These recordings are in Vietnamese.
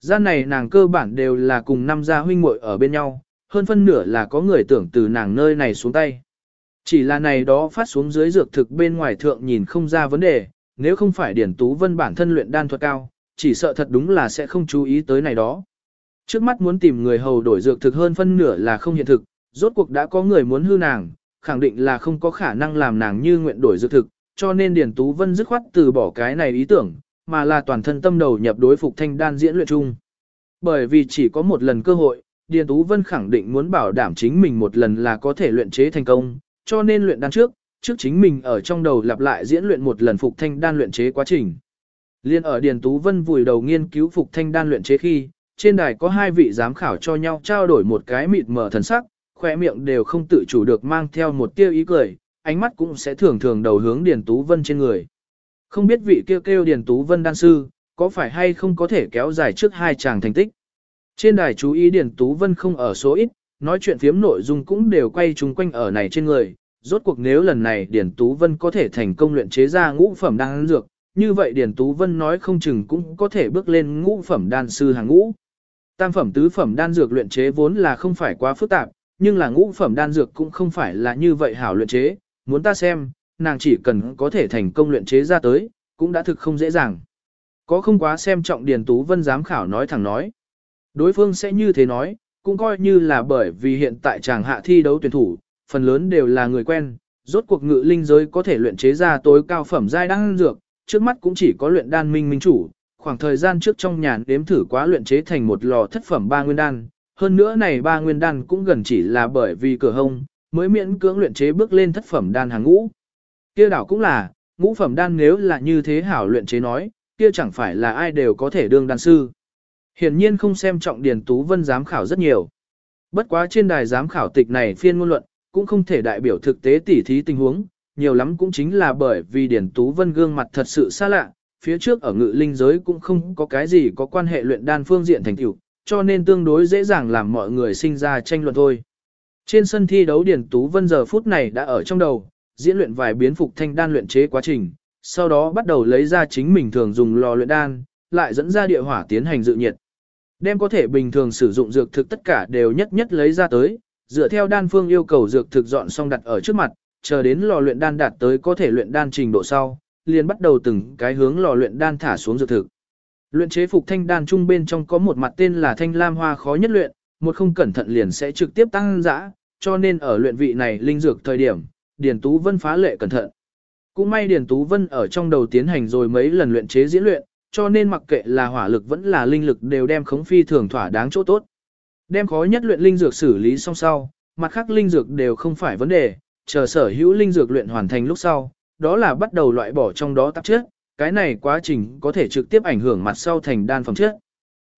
Gian này nàng cơ bản đều là cùng năm gia huynh muội ở bên nhau, hơn phân nửa là có người tưởng từ nàng nơi này xuống tay. Chỉ là này đó phát xuống dưới dược thực bên ngoài thượng nhìn không ra vấn đề, nếu không phải Điển Tú Vân bản thân luyện đan thuật cao, chỉ sợ thật đúng là sẽ không chú ý tới này đó. Trước mắt muốn tìm người hầu đổi dược thực hơn phân nửa là không hiện thực, rốt cuộc đã có người muốn hư nàng, khẳng định là không có khả năng làm nàng như nguyện đổi dược thực, cho nên Điển Tú Vân dứt khoát từ bỏ cái này ý tưởng, mà là toàn thân tâm đầu nhập đối phục thanh đan diễn luyện chung. Bởi vì chỉ có một lần cơ hội, Điền Tú Vân khẳng định muốn bảo đảm chính mình một lần là có thể luyện chế thành công, cho nên luyện đan trước, trước chính mình ở trong đầu lặp lại diễn luyện một lần phục thanh đan luyện chế quá trình. Liên ở Điền Tú Vân vùi đầu nghiên cứu phục thanh đan luyện chế khi, trên đài có hai vị giám khảo cho nhau trao đổi một cái mịt mờ thần sắc, khỏe miệng đều không tự chủ được mang theo một tia ý cười, ánh mắt cũng sẽ thường thường đầu hướng Điền Tú Vân trên người. Không biết vị kêu kêu Điền Tú Vân đan sư, có phải hay không có thể kéo dài trước hai chàng thành tích. Trên đài chú ý Điền Tú Vân không ở số ít, nói chuyện phiếm nội dung cũng đều quay chung quanh ở này trên người. Rốt cuộc nếu lần này Điền Tú Vân có thể thành công luyện chế ra ngũ phẩm đan dược, như vậy Điền Tú Vân nói không chừng cũng có thể bước lên ngũ phẩm đan sư hàng ngũ. Tam phẩm tứ phẩm đan dược luyện chế vốn là không phải quá phức tạp, nhưng là ngũ phẩm đan dược cũng không phải là như vậy hảo luyện chế, muốn ta xem, nàng chỉ cần có thể thành công luyện chế ra tới, cũng đã thực không dễ dàng. Có không quá xem trọng Điền Tú Vân giám khảo nói thẳng nói. Đối phương sẽ như thế nói, cũng coi như là bởi vì hiện tại chàng hạ thi đấu tuyển thủ, phần lớn đều là người quen, rốt cuộc ngự linh giới có thể luyện chế ra tối cao phẩm giai đan dược, trước mắt cũng chỉ có luyện đan minh minh chủ, khoảng thời gian trước trong nhà đếm thử quá luyện chế thành một lò thất phẩm ba nguyên đan, hơn nữa này ba nguyên đan cũng gần chỉ là bởi vì cửa hông, mới miễn cưỡng luyện chế bước lên thất phẩm đan hàng ngũ. Kia đảo cũng là, ngũ phẩm đan nếu là như thế hảo luyện chế nói, kia chẳng phải là ai đều có thể đương đan sư. Hiển nhiên không xem trọng Điền Tú Vân giám khảo rất nhiều. Bất quá trên đài giám khảo tịch này phiên ngôn luận, cũng không thể đại biểu thực tế tỉ thí tình huống, nhiều lắm cũng chính là bởi vì Điền Tú Vân gương mặt thật sự xa lạ, phía trước ở ngự linh giới cũng không có cái gì có quan hệ luyện đan phương diện thành tựu, cho nên tương đối dễ dàng làm mọi người sinh ra tranh luận thôi. Trên sân thi đấu Điền Tú Vân giờ phút này đã ở trong đầu, diễn luyện vài biến phục thanh đan luyện chế quá trình, sau đó bắt đầu lấy ra chính mình thường dùng lò luyện đan, lại dẫn ra địa hỏa tiến hành dự nhiệt. Đem có thể bình thường sử dụng dược thực tất cả đều nhất nhất lấy ra tới, dựa theo đan phương yêu cầu dược thực dọn xong đặt ở trước mặt, chờ đến lò luyện đan đạt tới có thể luyện đan trình độ sau, liền bắt đầu từng cái hướng lò luyện đan thả xuống dược thực. Luyện chế phục thanh đan trung bên trong có một mặt tên là thanh lam hoa khó nhất luyện, một không cẩn thận liền sẽ trực tiếp tăng dã, cho nên ở luyện vị này linh dược thời điểm, Điền Tú Vân phá lệ cẩn thận. Cũng may Điền Tú Vân ở trong đầu tiến hành rồi mấy lần luyện chế diễn luyện, cho nên mặc kệ là hỏa lực vẫn là linh lực đều đem khống phi thường thỏa đáng chỗ tốt. Đem khó nhất luyện linh dược xử lý xong sau, mặt khác linh dược đều không phải vấn đề, chờ sở hữu linh dược luyện hoàn thành lúc sau, đó là bắt đầu loại bỏ trong đó tạp chất, cái này quá trình có thể trực tiếp ảnh hưởng mặt sau thành đan phẩm chất.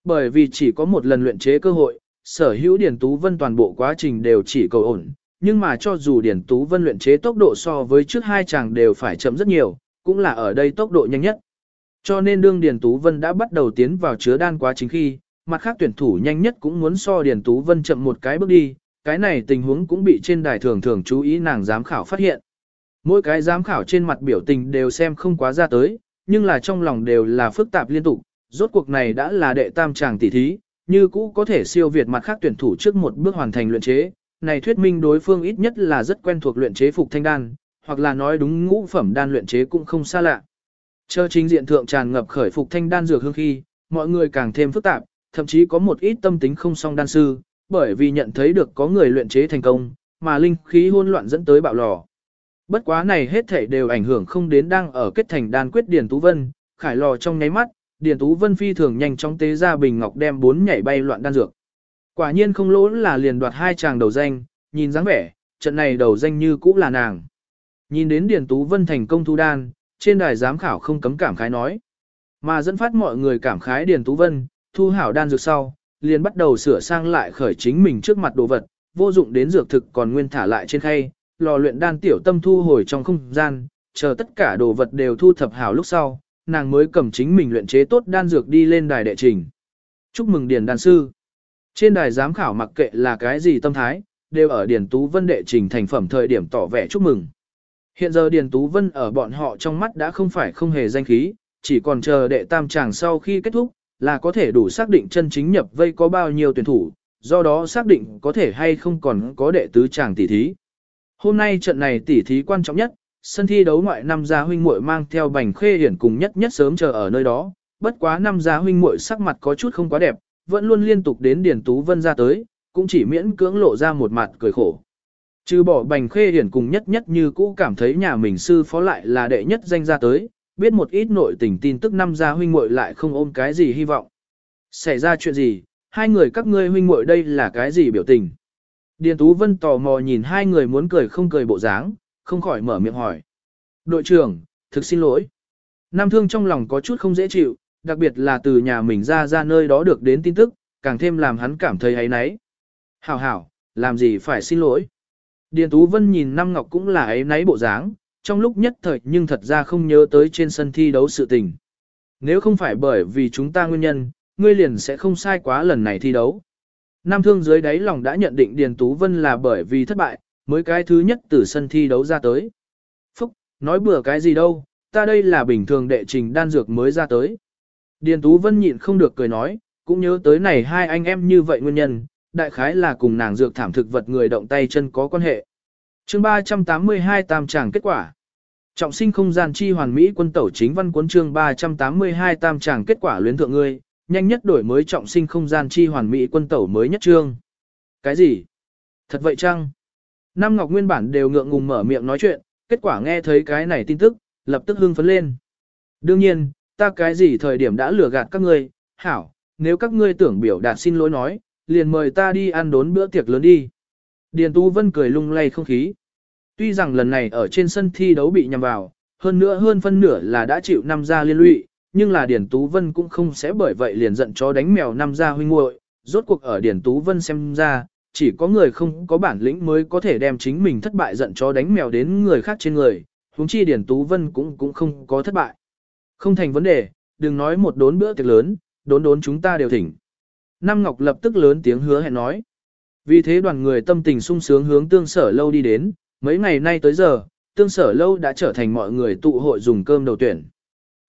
Bởi vì chỉ có một lần luyện chế cơ hội, sở hữu Điền Tú Vân toàn bộ quá trình đều chỉ cầu ổn, nhưng mà cho dù Điền Tú Vân luyện chế tốc độ so với trước hai chàng đều phải chậm rất nhiều, cũng là ở đây tốc độ nhanh nhất. Cho nên đương Điền Tú Vân đã bắt đầu tiến vào chứa đan quá chính khi, mặt khác tuyển thủ nhanh nhất cũng muốn so Điền Tú Vân chậm một cái bước đi, cái này tình huống cũng bị trên đài thường thường chú ý nàng giám khảo phát hiện. Mỗi cái giám khảo trên mặt biểu tình đều xem không quá ra tới, nhưng là trong lòng đều là phức tạp liên tục, rốt cuộc này đã là đệ tam chàng tỷ thí, như cũ có thể siêu việt mặt khác tuyển thủ trước một bước hoàn thành luyện chế, này thuyết minh đối phương ít nhất là rất quen thuộc luyện chế phục thanh đan, hoặc là nói đúng ngũ phẩm đan luyện chế cũng không xa lạ. Chờ chính diện thượng tràn ngập khởi phục thanh đan dược hương khi, mọi người càng thêm phức tạp, thậm chí có một ít tâm tính không song đan sư, bởi vì nhận thấy được có người luyện chế thành công, mà linh khí hỗn loạn dẫn tới bạo lò. Bất quá này hết thảy đều ảnh hưởng không đến đang ở kết thành đan quyết Điền Tú Vân, khải lò trong nháy mắt, Điền Tú Vân phi thường nhanh chóng tế ra bình ngọc đem bốn nhảy bay loạn đan dược. Quả nhiên không lỗ là liền đoạt hai chàng đầu danh, nhìn dáng vẻ, trận này đầu danh như cũ là nàng. Nhìn đến Điền Tú Vân thành công thu đan, trên đài giám khảo không cấm cảm khái nói. Mà dẫn phát mọi người cảm khái Điền Tú Vân, thu hảo đan dược sau, liền bắt đầu sửa sang lại khởi chính mình trước mặt đồ vật, vô dụng đến dược thực còn nguyên thả lại trên khay, lò luyện đan tiểu tâm thu hồi trong không gian, chờ tất cả đồ vật đều thu thập hảo lúc sau, nàng mới cầm chính mình luyện chế tốt đan dược đi lên đài đệ trình. Chúc mừng Điền đan sư. Trên đài giám khảo mặc kệ là cái gì tâm thái, đều ở Điền Tú Vân đệ trình thành phẩm thời điểm tỏ vẻ chúc mừng. Hiện giờ Điền Tú Vân ở bọn họ trong mắt đã không phải không hề danh khí, chỉ còn chờ đệ tam chàng sau khi kết thúc, là có thể đủ xác định chân chính nhập vây có bao nhiêu tuyển thủ, do đó xác định có thể hay không còn có đệ tứ chàng tỷ thí. Hôm nay trận này tỷ thí quan trọng nhất, sân thi đấu ngoại năm gia huynh muội mang theo bành khê hiển cùng nhất nhất sớm chờ ở nơi đó, bất quá năm gia huynh muội sắc mặt có chút không quá đẹp, vẫn luôn liên tục đến Điền Tú Vân ra tới, cũng chỉ miễn cưỡng lộ ra một mặt cười khổ. Trừ bỏ bành khê hiển cùng nhất nhất như cũ cảm thấy nhà mình sư phó lại là đệ nhất danh ra tới, biết một ít nội tình tin tức năm gia huynh muội lại không ôm cái gì hy vọng. Xảy ra chuyện gì, hai người các ngươi huynh muội đây là cái gì biểu tình? Điền Tú Vân tò mò nhìn hai người muốn cười không cười bộ dáng, không khỏi mở miệng hỏi. Đội trưởng, thực xin lỗi. Nam thương trong lòng có chút không dễ chịu, đặc biệt là từ nhà mình ra ra nơi đó được đến tin tức, càng thêm làm hắn cảm thấy ấy náy. Hảo hảo, làm gì phải xin lỗi. Điền Tú Vân nhìn Nam Ngọc cũng là ấy náy bộ dáng, trong lúc nhất thời nhưng thật ra không nhớ tới trên sân thi đấu sự tình. Nếu không phải bởi vì chúng ta nguyên nhân, ngươi liền sẽ không sai quá lần này thi đấu. Nam thương dưới đáy lòng đã nhận định Điền Tú Vân là bởi vì thất bại, mới cái thứ nhất từ sân thi đấu ra tới. Phúc, nói bừa cái gì đâu, ta đây là bình thường đệ trình đan dược mới ra tới. Điền Tú Vân nhịn không được cười nói, cũng nhớ tới này hai anh em như vậy nguyên nhân, đại khái là cùng nàng dược thảm thực vật người động tay chân có quan hệ. chương 382 tam tràng kết quả. Trọng sinh không gian chi hoàn mỹ quân tẩu chính văn cuốn chương 382 tam tràng kết quả luyến thượng ngươi, nhanh nhất đổi mới trọng sinh không gian chi hoàn mỹ quân tẩu mới nhất chương. Cái gì? Thật vậy chăng? Nam Ngọc nguyên bản đều ngượng ngùng mở miệng nói chuyện, kết quả nghe thấy cái này tin tức, lập tức hưng phấn lên. Đương nhiên, ta cái gì thời điểm đã lừa gạt các ngươi, hảo, nếu các ngươi tưởng biểu đạt xin lỗi nói, liền mời ta đi ăn đốn bữa tiệc lớn đi. Điền Tú Vân cười lung lay không khí. Tuy rằng lần này ở trên sân thi đấu bị nhầm vào, hơn nữa hơn phân nửa là đã chịu năm gia liên lụy, nhưng là Điền Tú Vân cũng không sẽ bởi vậy liền giận chó đánh mèo năm gia huynh muội. Rốt cuộc ở Điền Tú Vân xem ra, chỉ có người không có bản lĩnh mới có thể đem chính mình thất bại giận chó đánh mèo đến người khác trên người, huống chi Điền Tú Vân cũng cũng không có thất bại. Không thành vấn đề, đừng nói một đốn bữa tiệc lớn, đốn đốn chúng ta đều thỉnh. Nam Ngọc lập tức lớn tiếng hứa hẹn nói. Vì thế đoàn người tâm tình sung sướng hướng tương sở lâu đi đến, mấy ngày nay tới giờ, tương sở lâu đã trở thành mọi người tụ hội dùng cơm đầu tuyển.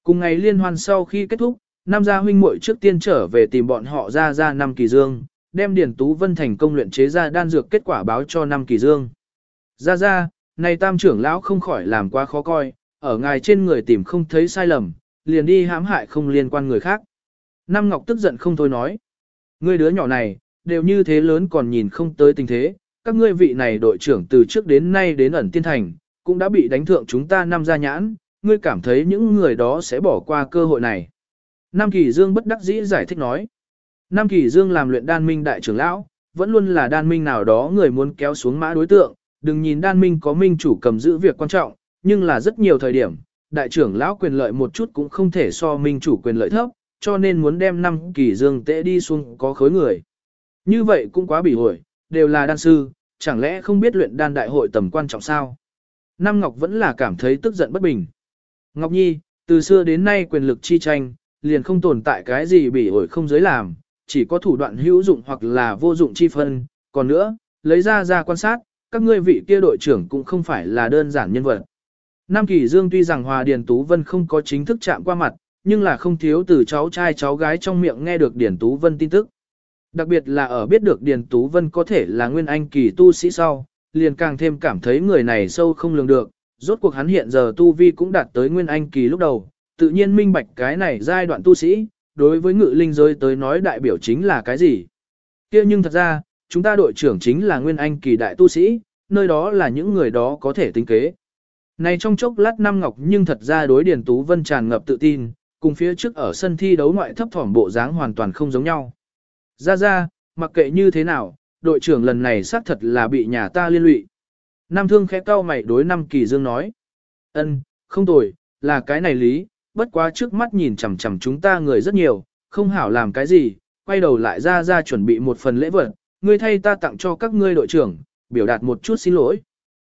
Cùng ngày liên hoan sau khi kết thúc, Nam gia huynh muội trước tiên trở về tìm bọn họ ra ra năm kỳ dương, đem Điền Tú Vân thành công luyện chế ra đan dược kết quả báo cho năm kỳ dương. Ra ra, này tam trưởng lão không khỏi làm quá khó coi, ở ngài trên người tìm không thấy sai lầm, liền đi hãm hại không liên quan người khác. Nam Ngọc tức giận không thôi nói. Ngươi đứa nhỏ này, đều như thế lớn còn nhìn không tới tình thế, các ngươi vị này đội trưởng từ trước đến nay đến ẩn tiên thành, cũng đã bị đánh thượng chúng ta năm gia nhãn, ngươi cảm thấy những người đó sẽ bỏ qua cơ hội này. Nam Kỳ Dương bất đắc dĩ giải thích nói. Nam Kỳ Dương làm luyện đan minh đại trưởng lão, vẫn luôn là đan minh nào đó người muốn kéo xuống mã đối tượng, đừng nhìn đan minh có minh chủ cầm giữ việc quan trọng, nhưng là rất nhiều thời điểm, đại trưởng lão quyền lợi một chút cũng không thể so minh chủ quyền lợi thấp, cho nên muốn đem năm kỳ dương tệ đi xuống có khối người. Như vậy cũng quá bị hội, đều là đan sư, chẳng lẽ không biết luyện đan đại hội tầm quan trọng sao? Nam Ngọc vẫn là cảm thấy tức giận bất bình. Ngọc Nhi, từ xưa đến nay quyền lực chi tranh, liền không tồn tại cái gì bị ổi không giới làm, chỉ có thủ đoạn hữu dụng hoặc là vô dụng chi phân. Còn nữa, lấy ra ra quan sát, các ngươi vị kia đội trưởng cũng không phải là đơn giản nhân vật. Nam Kỳ Dương tuy rằng Hòa Điền Tú Vân không có chính thức chạm qua mặt, nhưng là không thiếu từ cháu trai cháu gái trong miệng nghe được Điền Tú Vân tin tức. Đặc biệt là ở biết được Điền Tú Vân có thể là nguyên anh kỳ tu sĩ sau, liền càng thêm cảm thấy người này sâu không lường được, rốt cuộc hắn hiện giờ tu vi cũng đạt tới nguyên anh kỳ lúc đầu, tự nhiên minh bạch cái này giai đoạn tu sĩ, đối với ngự linh giới tới nói đại biểu chính là cái gì. kia nhưng thật ra, chúng ta đội trưởng chính là nguyên anh kỳ đại tu sĩ, nơi đó là những người đó có thể tính kế. Này trong chốc lát năm ngọc nhưng thật ra đối Điền Tú Vân tràn ngập tự tin, cùng phía trước ở sân thi đấu ngoại thấp thỏm bộ dáng hoàn toàn không giống nhau. Ra ra, mặc kệ như thế nào, đội trưởng lần này xác thật là bị nhà ta liên lụy. Nam thương khẽ cau mày đối năm kỳ dương nói. ân, không tồi, là cái này lý, bất quá trước mắt nhìn chằm chằm chúng ta người rất nhiều, không hảo làm cái gì, quay đầu lại ra ra chuẩn bị một phần lễ vật, ngươi thay ta tặng cho các ngươi đội trưởng, biểu đạt một chút xin lỗi.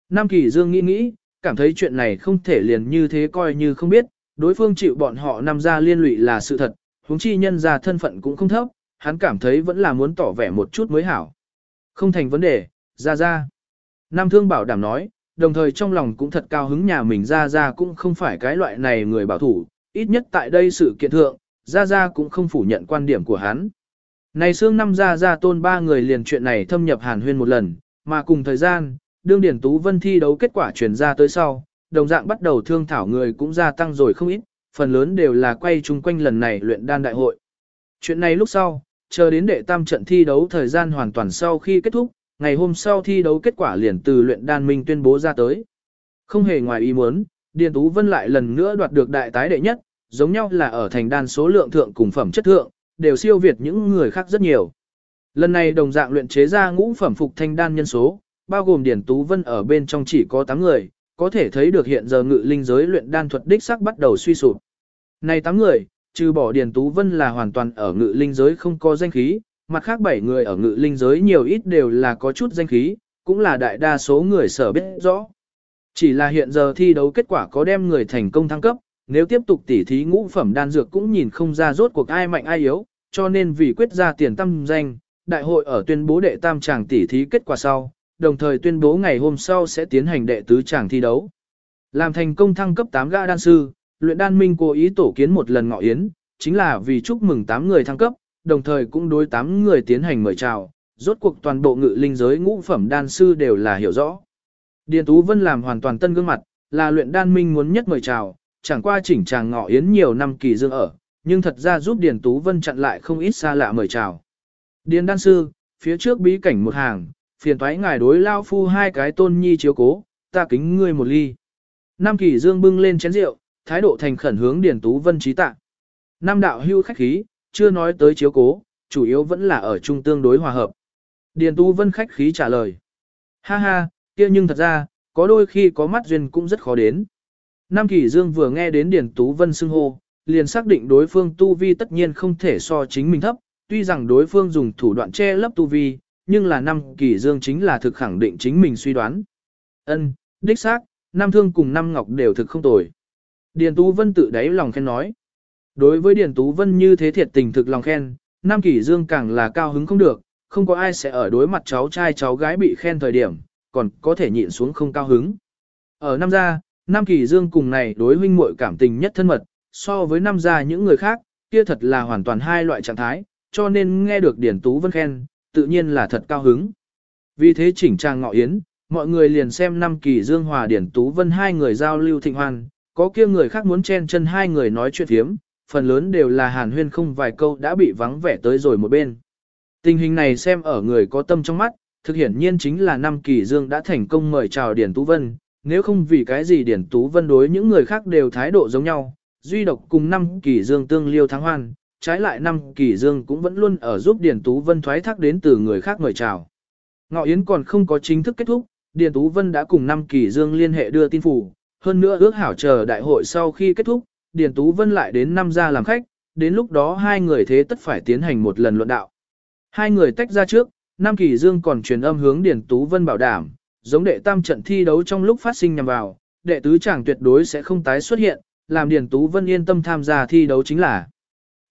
Nam kỳ dương nghĩ nghĩ, cảm thấy chuyện này không thể liền như thế coi như không biết, đối phương chịu bọn họ nằm ra liên lụy là sự thật, huống chi nhân ra thân phận cũng không thấp, hắn cảm thấy vẫn là muốn tỏ vẻ một chút mới hảo. Không thành vấn đề, ra ra. Nam Thương bảo đảm nói, đồng thời trong lòng cũng thật cao hứng nhà mình ra ra cũng không phải cái loại này người bảo thủ, ít nhất tại đây sự kiện thượng, Gia Gia cũng không phủ nhận quan điểm của hắn. Này xương năm Gia Gia tôn ba người liền chuyện này thâm nhập hàn huyên một lần, mà cùng thời gian, đương Điển Tú Vân thi đấu kết quả truyền ra tới sau, đồng dạng bắt đầu thương thảo người cũng gia tăng rồi không ít, phần lớn đều là quay chung quanh lần này luyện đan đại hội. Chuyện này lúc sau, chờ đến đệ tam trận thi đấu thời gian hoàn toàn sau khi kết thúc, ngày hôm sau thi đấu kết quả liền từ luyện đan minh tuyên bố ra tới. Không hề ngoài ý muốn, Điền Tú Vân lại lần nữa đoạt được đại tái đệ nhất, giống nhau là ở thành đan số lượng thượng cùng phẩm chất thượng, đều siêu việt những người khác rất nhiều. Lần này đồng dạng luyện chế ra ngũ phẩm phục thanh đan nhân số, bao gồm Điền Tú Vân ở bên trong chỉ có 8 người, có thể thấy được hiện giờ ngự linh giới luyện đan thuật đích sắc bắt đầu suy sụp. Này 8 người, trừ bỏ Điền Tú Vân là hoàn toàn ở ngự linh giới không có danh khí, mặt khác 7 người ở ngự linh giới nhiều ít đều là có chút danh khí, cũng là đại đa số người sở biết rõ. Chỉ là hiện giờ thi đấu kết quả có đem người thành công thăng cấp, nếu tiếp tục tỉ thí ngũ phẩm đan dược cũng nhìn không ra rốt cuộc ai mạnh ai yếu, cho nên vì quyết ra tiền tâm danh, đại hội ở tuyên bố đệ tam tràng tỉ thí kết quả sau, đồng thời tuyên bố ngày hôm sau sẽ tiến hành đệ tứ tràng thi đấu. Làm thành công thăng cấp 8 gã đan sư, luyện đan minh cố ý tổ kiến một lần ngọ yến, chính là vì chúc mừng 8 người thăng cấp, đồng thời cũng đối 8 người tiến hành mời chào, rốt cuộc toàn bộ ngự linh giới ngũ phẩm đan sư đều là hiểu rõ. Điền Tú Vân làm hoàn toàn tân gương mặt, là luyện đan minh muốn nhất mời chào, chẳng qua chỉnh chàng ngọ yến nhiều năm kỳ dương ở, nhưng thật ra giúp Điền Tú Vân chặn lại không ít xa lạ mời chào. Điền đan sư, phía trước bí cảnh một hàng, phiền toái ngài đối lao phu hai cái tôn nhi chiếu cố, ta kính ngươi một ly. Nam kỳ dương bưng lên chén rượu, thái độ thành khẩn hướng Điền Tú Vân trí tạ. Nam đạo hưu khách khí, chưa nói tới chiếu cố, chủ yếu vẫn là ở trung tương đối hòa hợp. Điền Tú Vân khách khí trả lời. Ha ha, kia nhưng thật ra, có đôi khi có mắt duyên cũng rất khó đến. Nam Kỳ Dương vừa nghe đến Điền Tú Vân xưng hô, liền xác định đối phương tu vi tất nhiên không thể so chính mình thấp, tuy rằng đối phương dùng thủ đoạn che lấp tu vi, nhưng là năm Kỳ Dương chính là thực khẳng định chính mình suy đoán. Ân, đích xác, Nam Thương cùng Nam Ngọc đều thực không tồi. Điền Tú Vân tự đáy lòng khen nói. Đối với Điền Tú Vân như thế thiệt tình thực lòng khen, Nam Kỳ Dương càng là cao hứng không được, không có ai sẽ ở đối mặt cháu trai cháu gái bị khen thời điểm, còn có thể nhịn xuống không cao hứng. Ở năm gia, Nam Kỳ Dương cùng này đối huynh muội cảm tình nhất thân mật, so với năm gia những người khác, kia thật là hoàn toàn hai loại trạng thái, cho nên nghe được Điển Tú Vân khen, tự nhiên là thật cao hứng. Vì thế chỉnh trang ngọ yến, mọi người liền xem năm Kỳ Dương hòa Điển Tú Vân hai người giao lưu thịnh hoan, có kia người khác muốn chen chân hai người nói chuyện thiếm, phần lớn đều là hàn huyên không vài câu đã bị vắng vẻ tới rồi một bên. Tình hình này xem ở người có tâm trong mắt, thực hiện nhiên chính là năm kỳ dương đã thành công mời chào Điển Tú Vân, nếu không vì cái gì Điển Tú Vân đối những người khác đều thái độ giống nhau, duy độc cùng năm kỳ dương tương liêu thắng hoan, trái lại năm kỳ dương cũng vẫn luôn ở giúp Điền Tú Vân thoái thác đến từ người khác mời chào. Ngọ Yến còn không có chính thức kết thúc, Điền Tú Vân đã cùng năm kỳ dương liên hệ đưa tin phủ, hơn nữa ước hảo chờ đại hội sau khi kết thúc, Điền Tú Vân lại đến năm ra làm khách, đến lúc đó hai người thế tất phải tiến hành một lần luận đạo. Hai người tách ra trước, Nam Kỳ Dương còn truyền âm hướng Điền Tú Vân bảo đảm, giống đệ tam trận thi đấu trong lúc phát sinh nhằm vào, đệ tứ chẳng tuyệt đối sẽ không tái xuất hiện, làm Điền Tú Vân yên tâm tham gia thi đấu chính là.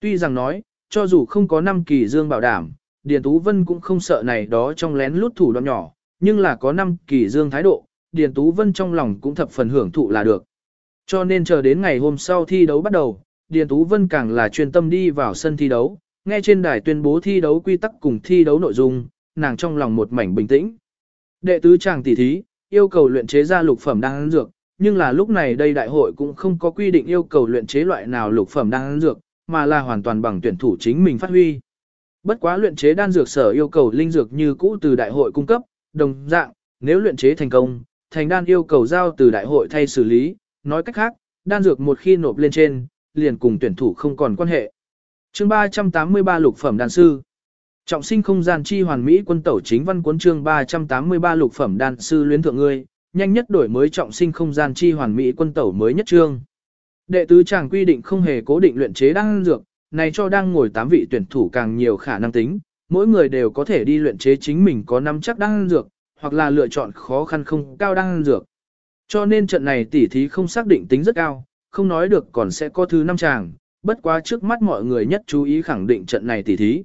Tuy rằng nói, cho dù không có năm Kỳ Dương bảo đảm, Điền Tú Vân cũng không sợ này đó trong lén lút thủ đoạn nhỏ, nhưng là có năm Kỳ Dương thái độ, Điền Tú Vân trong lòng cũng thập phần hưởng thụ là được. Cho nên chờ đến ngày hôm sau thi đấu bắt đầu, Điền Tú Vân càng là chuyên tâm đi vào sân thi đấu, nghe trên đài tuyên bố thi đấu quy tắc cùng thi đấu nội dung, nàng trong lòng một mảnh bình tĩnh. Đệ tứ chàng tỷ thí, yêu cầu luyện chế ra lục phẩm đang dược, nhưng là lúc này đây đại hội cũng không có quy định yêu cầu luyện chế loại nào lục phẩm đang dược, mà là hoàn toàn bằng tuyển thủ chính mình phát huy. Bất quá luyện chế đan dược sở yêu cầu linh dược như cũ từ đại hội cung cấp, đồng dạng, nếu luyện chế thành công, thành đan yêu cầu giao từ đại hội thay xử lý, nói cách khác, đan dược một khi nộp lên trên, liền cùng tuyển thủ không còn quan hệ. Chương 383 lục phẩm đan sư Trọng sinh không gian chi hoàn mỹ quân tẩu chính văn cuốn chương 383 lục phẩm đan sư luyến thượng ngươi, nhanh nhất đổi mới trọng sinh không gian chi hoàn mỹ quân tẩu mới nhất chương. Đệ tứ chàng quy định không hề cố định luyện chế đan dược, này cho đang ngồi tám vị tuyển thủ càng nhiều khả năng tính, mỗi người đều có thể đi luyện chế chính mình có năm chắc đan dược, hoặc là lựa chọn khó khăn không cao đan dược. Cho nên trận này tỉ thí không xác định tính rất cao, không nói được còn sẽ có thứ năm chàng, bất quá trước mắt mọi người nhất chú ý khẳng định trận này tỉ thí.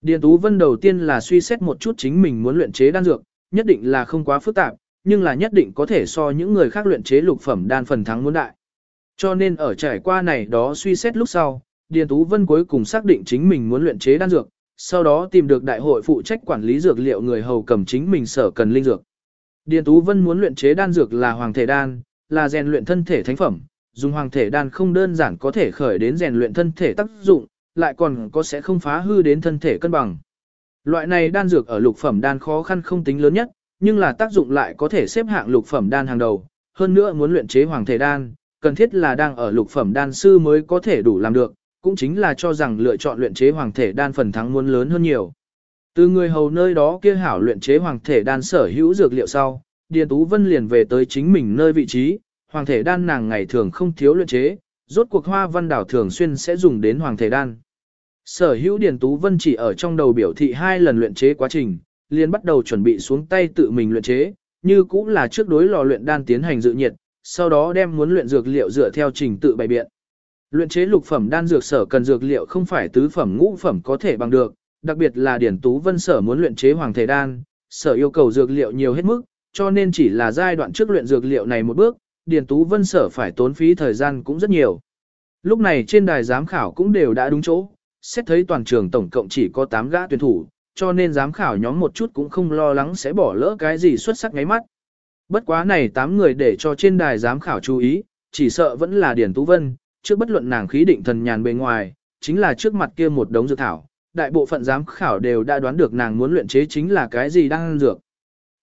Điền Tú Vân đầu tiên là suy xét một chút chính mình muốn luyện chế đan dược, nhất định là không quá phức tạp, nhưng là nhất định có thể so những người khác luyện chế lục phẩm đan phần thắng muốn đại. Cho nên ở trải qua này đó suy xét lúc sau, Điền Tú Vân cuối cùng xác định chính mình muốn luyện chế đan dược, sau đó tìm được đại hội phụ trách quản lý dược liệu người hầu cầm chính mình sở cần linh dược. Điền Tú Vân muốn luyện chế đan dược là hoàng thể đan, là rèn luyện thân thể thánh phẩm, dùng hoàng thể đan không đơn giản có thể khởi đến rèn luyện thân thể tác dụng, lại còn có sẽ không phá hư đến thân thể cân bằng. Loại này đan dược ở lục phẩm đan khó khăn không tính lớn nhất, nhưng là tác dụng lại có thể xếp hạng lục phẩm đan hàng đầu, hơn nữa muốn luyện chế hoàng thể đan, cần thiết là đang ở lục phẩm đan sư mới có thể đủ làm được, cũng chính là cho rằng lựa chọn luyện chế hoàng thể đan phần thắng muốn lớn hơn nhiều. Từ người hầu nơi đó kia hảo luyện chế hoàng thể đan sở hữu dược liệu sau, Điền Tú Vân liền về tới chính mình nơi vị trí, hoàng thể đan nàng ngày thường không thiếu luyện chế, rốt cuộc hoa văn đảo thường xuyên sẽ dùng đến hoàng thể đan. Sở hữu Điền Tú Vân chỉ ở trong đầu biểu thị hai lần luyện chế quá trình, liền bắt đầu chuẩn bị xuống tay tự mình luyện chế, như cũng là trước đối lò luyện đan tiến hành dự nhiệt, sau đó đem muốn luyện dược liệu dựa theo trình tự bày biện. Luyện chế lục phẩm đan dược sở cần dược liệu không phải tứ phẩm ngũ phẩm có thể bằng được, đặc biệt là Điển Tú Vân sở muốn luyện chế hoàng thể đan, sở yêu cầu dược liệu nhiều hết mức, cho nên chỉ là giai đoạn trước luyện dược liệu này một bước, Điển Tú Vân sở phải tốn phí thời gian cũng rất nhiều. Lúc này trên đài giám khảo cũng đều đã đúng chỗ, xét thấy toàn trường tổng cộng chỉ có 8 gã tuyển thủ, cho nên giám khảo nhóm một chút cũng không lo lắng sẽ bỏ lỡ cái gì xuất sắc ngáy mắt. Bất quá này 8 người để cho trên đài giám khảo chú ý, chỉ sợ vẫn là Điển Tú Vân, trước bất luận nàng khí định thần nhàn bề ngoài, chính là trước mặt kia một đống dược thảo, đại bộ phận giám khảo đều đã đoán được nàng muốn luyện chế chính là cái gì đang ăn dược.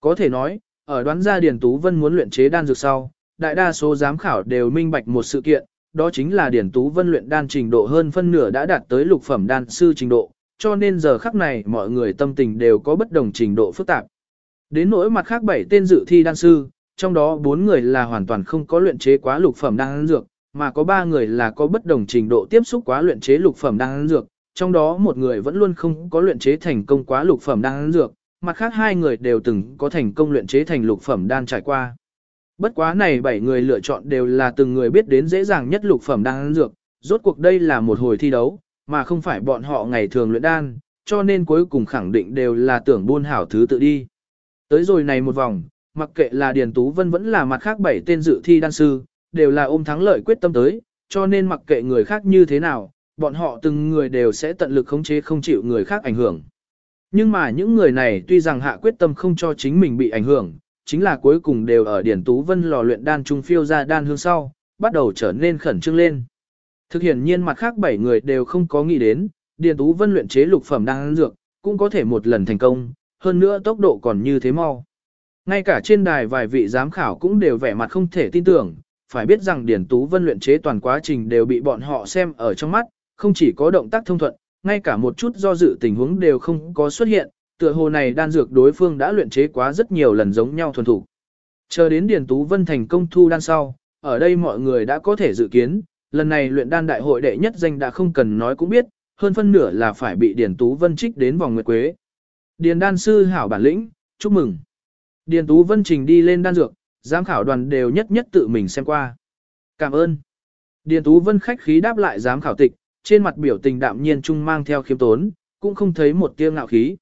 Có thể nói, ở đoán ra Điền Tú Vân muốn luyện chế đan dược sau, đại đa số giám khảo đều minh bạch một sự kiện, đó chính là Điền Tú Vân luyện đan trình độ hơn phân nửa đã đạt tới lục phẩm đan sư trình độ, cho nên giờ khắc này mọi người tâm tình đều có bất đồng trình độ phức tạp. Đến nỗi mặt khác bảy tên dự thi đan sư, trong đó bốn người là hoàn toàn không có luyện chế quá lục phẩm đan dược, mà có ba người là có bất đồng trình độ tiếp xúc quá luyện chế lục phẩm đan dược, trong đó một người vẫn luôn không có luyện chế thành công quá lục phẩm đan dược, mặt khác hai người đều từng có thành công luyện chế thành lục phẩm đan trải qua. Bất quá này bảy người lựa chọn đều là từng người biết đến dễ dàng nhất lục phẩm đan dược, rốt cuộc đây là một hồi thi đấu, mà không phải bọn họ ngày thường luyện đan, cho nên cuối cùng khẳng định đều là tưởng buôn hảo thứ tự đi. Tới rồi này một vòng, mặc kệ là Điền Tú Vân vẫn là mặt khác bảy tên dự thi đan sư, đều là ôm thắng lợi quyết tâm tới, cho nên mặc kệ người khác như thế nào, bọn họ từng người đều sẽ tận lực khống chế không chịu người khác ảnh hưởng. Nhưng mà những người này tuy rằng hạ quyết tâm không cho chính mình bị ảnh hưởng, chính là cuối cùng đều ở Điển Tú Vân lò luyện đan trung phiêu ra đan hương sau, bắt đầu trở nên khẩn trương lên. Thực hiện nhiên mặt khác bảy người đều không có nghĩ đến, Điền Tú Vân luyện chế lục phẩm đan dược, cũng có thể một lần thành công, hơn nữa tốc độ còn như thế mau. Ngay cả trên đài vài vị giám khảo cũng đều vẻ mặt không thể tin tưởng, phải biết rằng Điển Tú Vân luyện chế toàn quá trình đều bị bọn họ xem ở trong mắt, không chỉ có động tác thông thuận, ngay cả một chút do dự tình huống đều không có xuất hiện, tựa hồ này đan dược đối phương đã luyện chế quá rất nhiều lần giống nhau thuần thủ. Chờ đến Điển Tú Vân thành công thu đan sau, ở đây mọi người đã có thể dự kiến, lần này luyện đan đại hội đệ nhất danh đã không cần nói cũng biết, hơn phân nửa là phải bị Điển Tú Vân trích đến vòng nguyệt quế. Điền đan sư hảo bản lĩnh, chúc mừng. Điền Tú Vân trình đi lên đan dược, giám khảo đoàn đều nhất nhất tự mình xem qua. Cảm ơn. Điền Tú Vân khách khí đáp lại giám khảo tịch, trên mặt biểu tình đạm nhiên trung mang theo khiêm tốn, cũng không thấy một tia ngạo khí.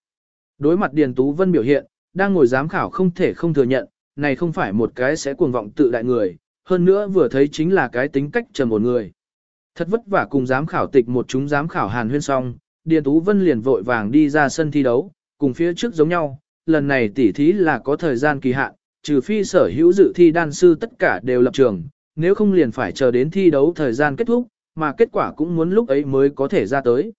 Đối mặt Điền Tú Vân biểu hiện, đang ngồi giám khảo không thể không thừa nhận, này không phải một cái sẽ cuồng vọng tự đại người, hơn nữa vừa thấy chính là cái tính cách trầm một người. Thật vất vả cùng giám khảo tịch một chúng giám khảo hàn huyên xong, Điền Tú Vân liền vội vàng đi ra sân thi đấu, cùng phía trước giống nhau, lần này tỉ thí là có thời gian kỳ hạn, trừ phi sở hữu dự thi đan sư tất cả đều lập trường, nếu không liền phải chờ đến thi đấu thời gian kết thúc, mà kết quả cũng muốn lúc ấy mới có thể ra tới.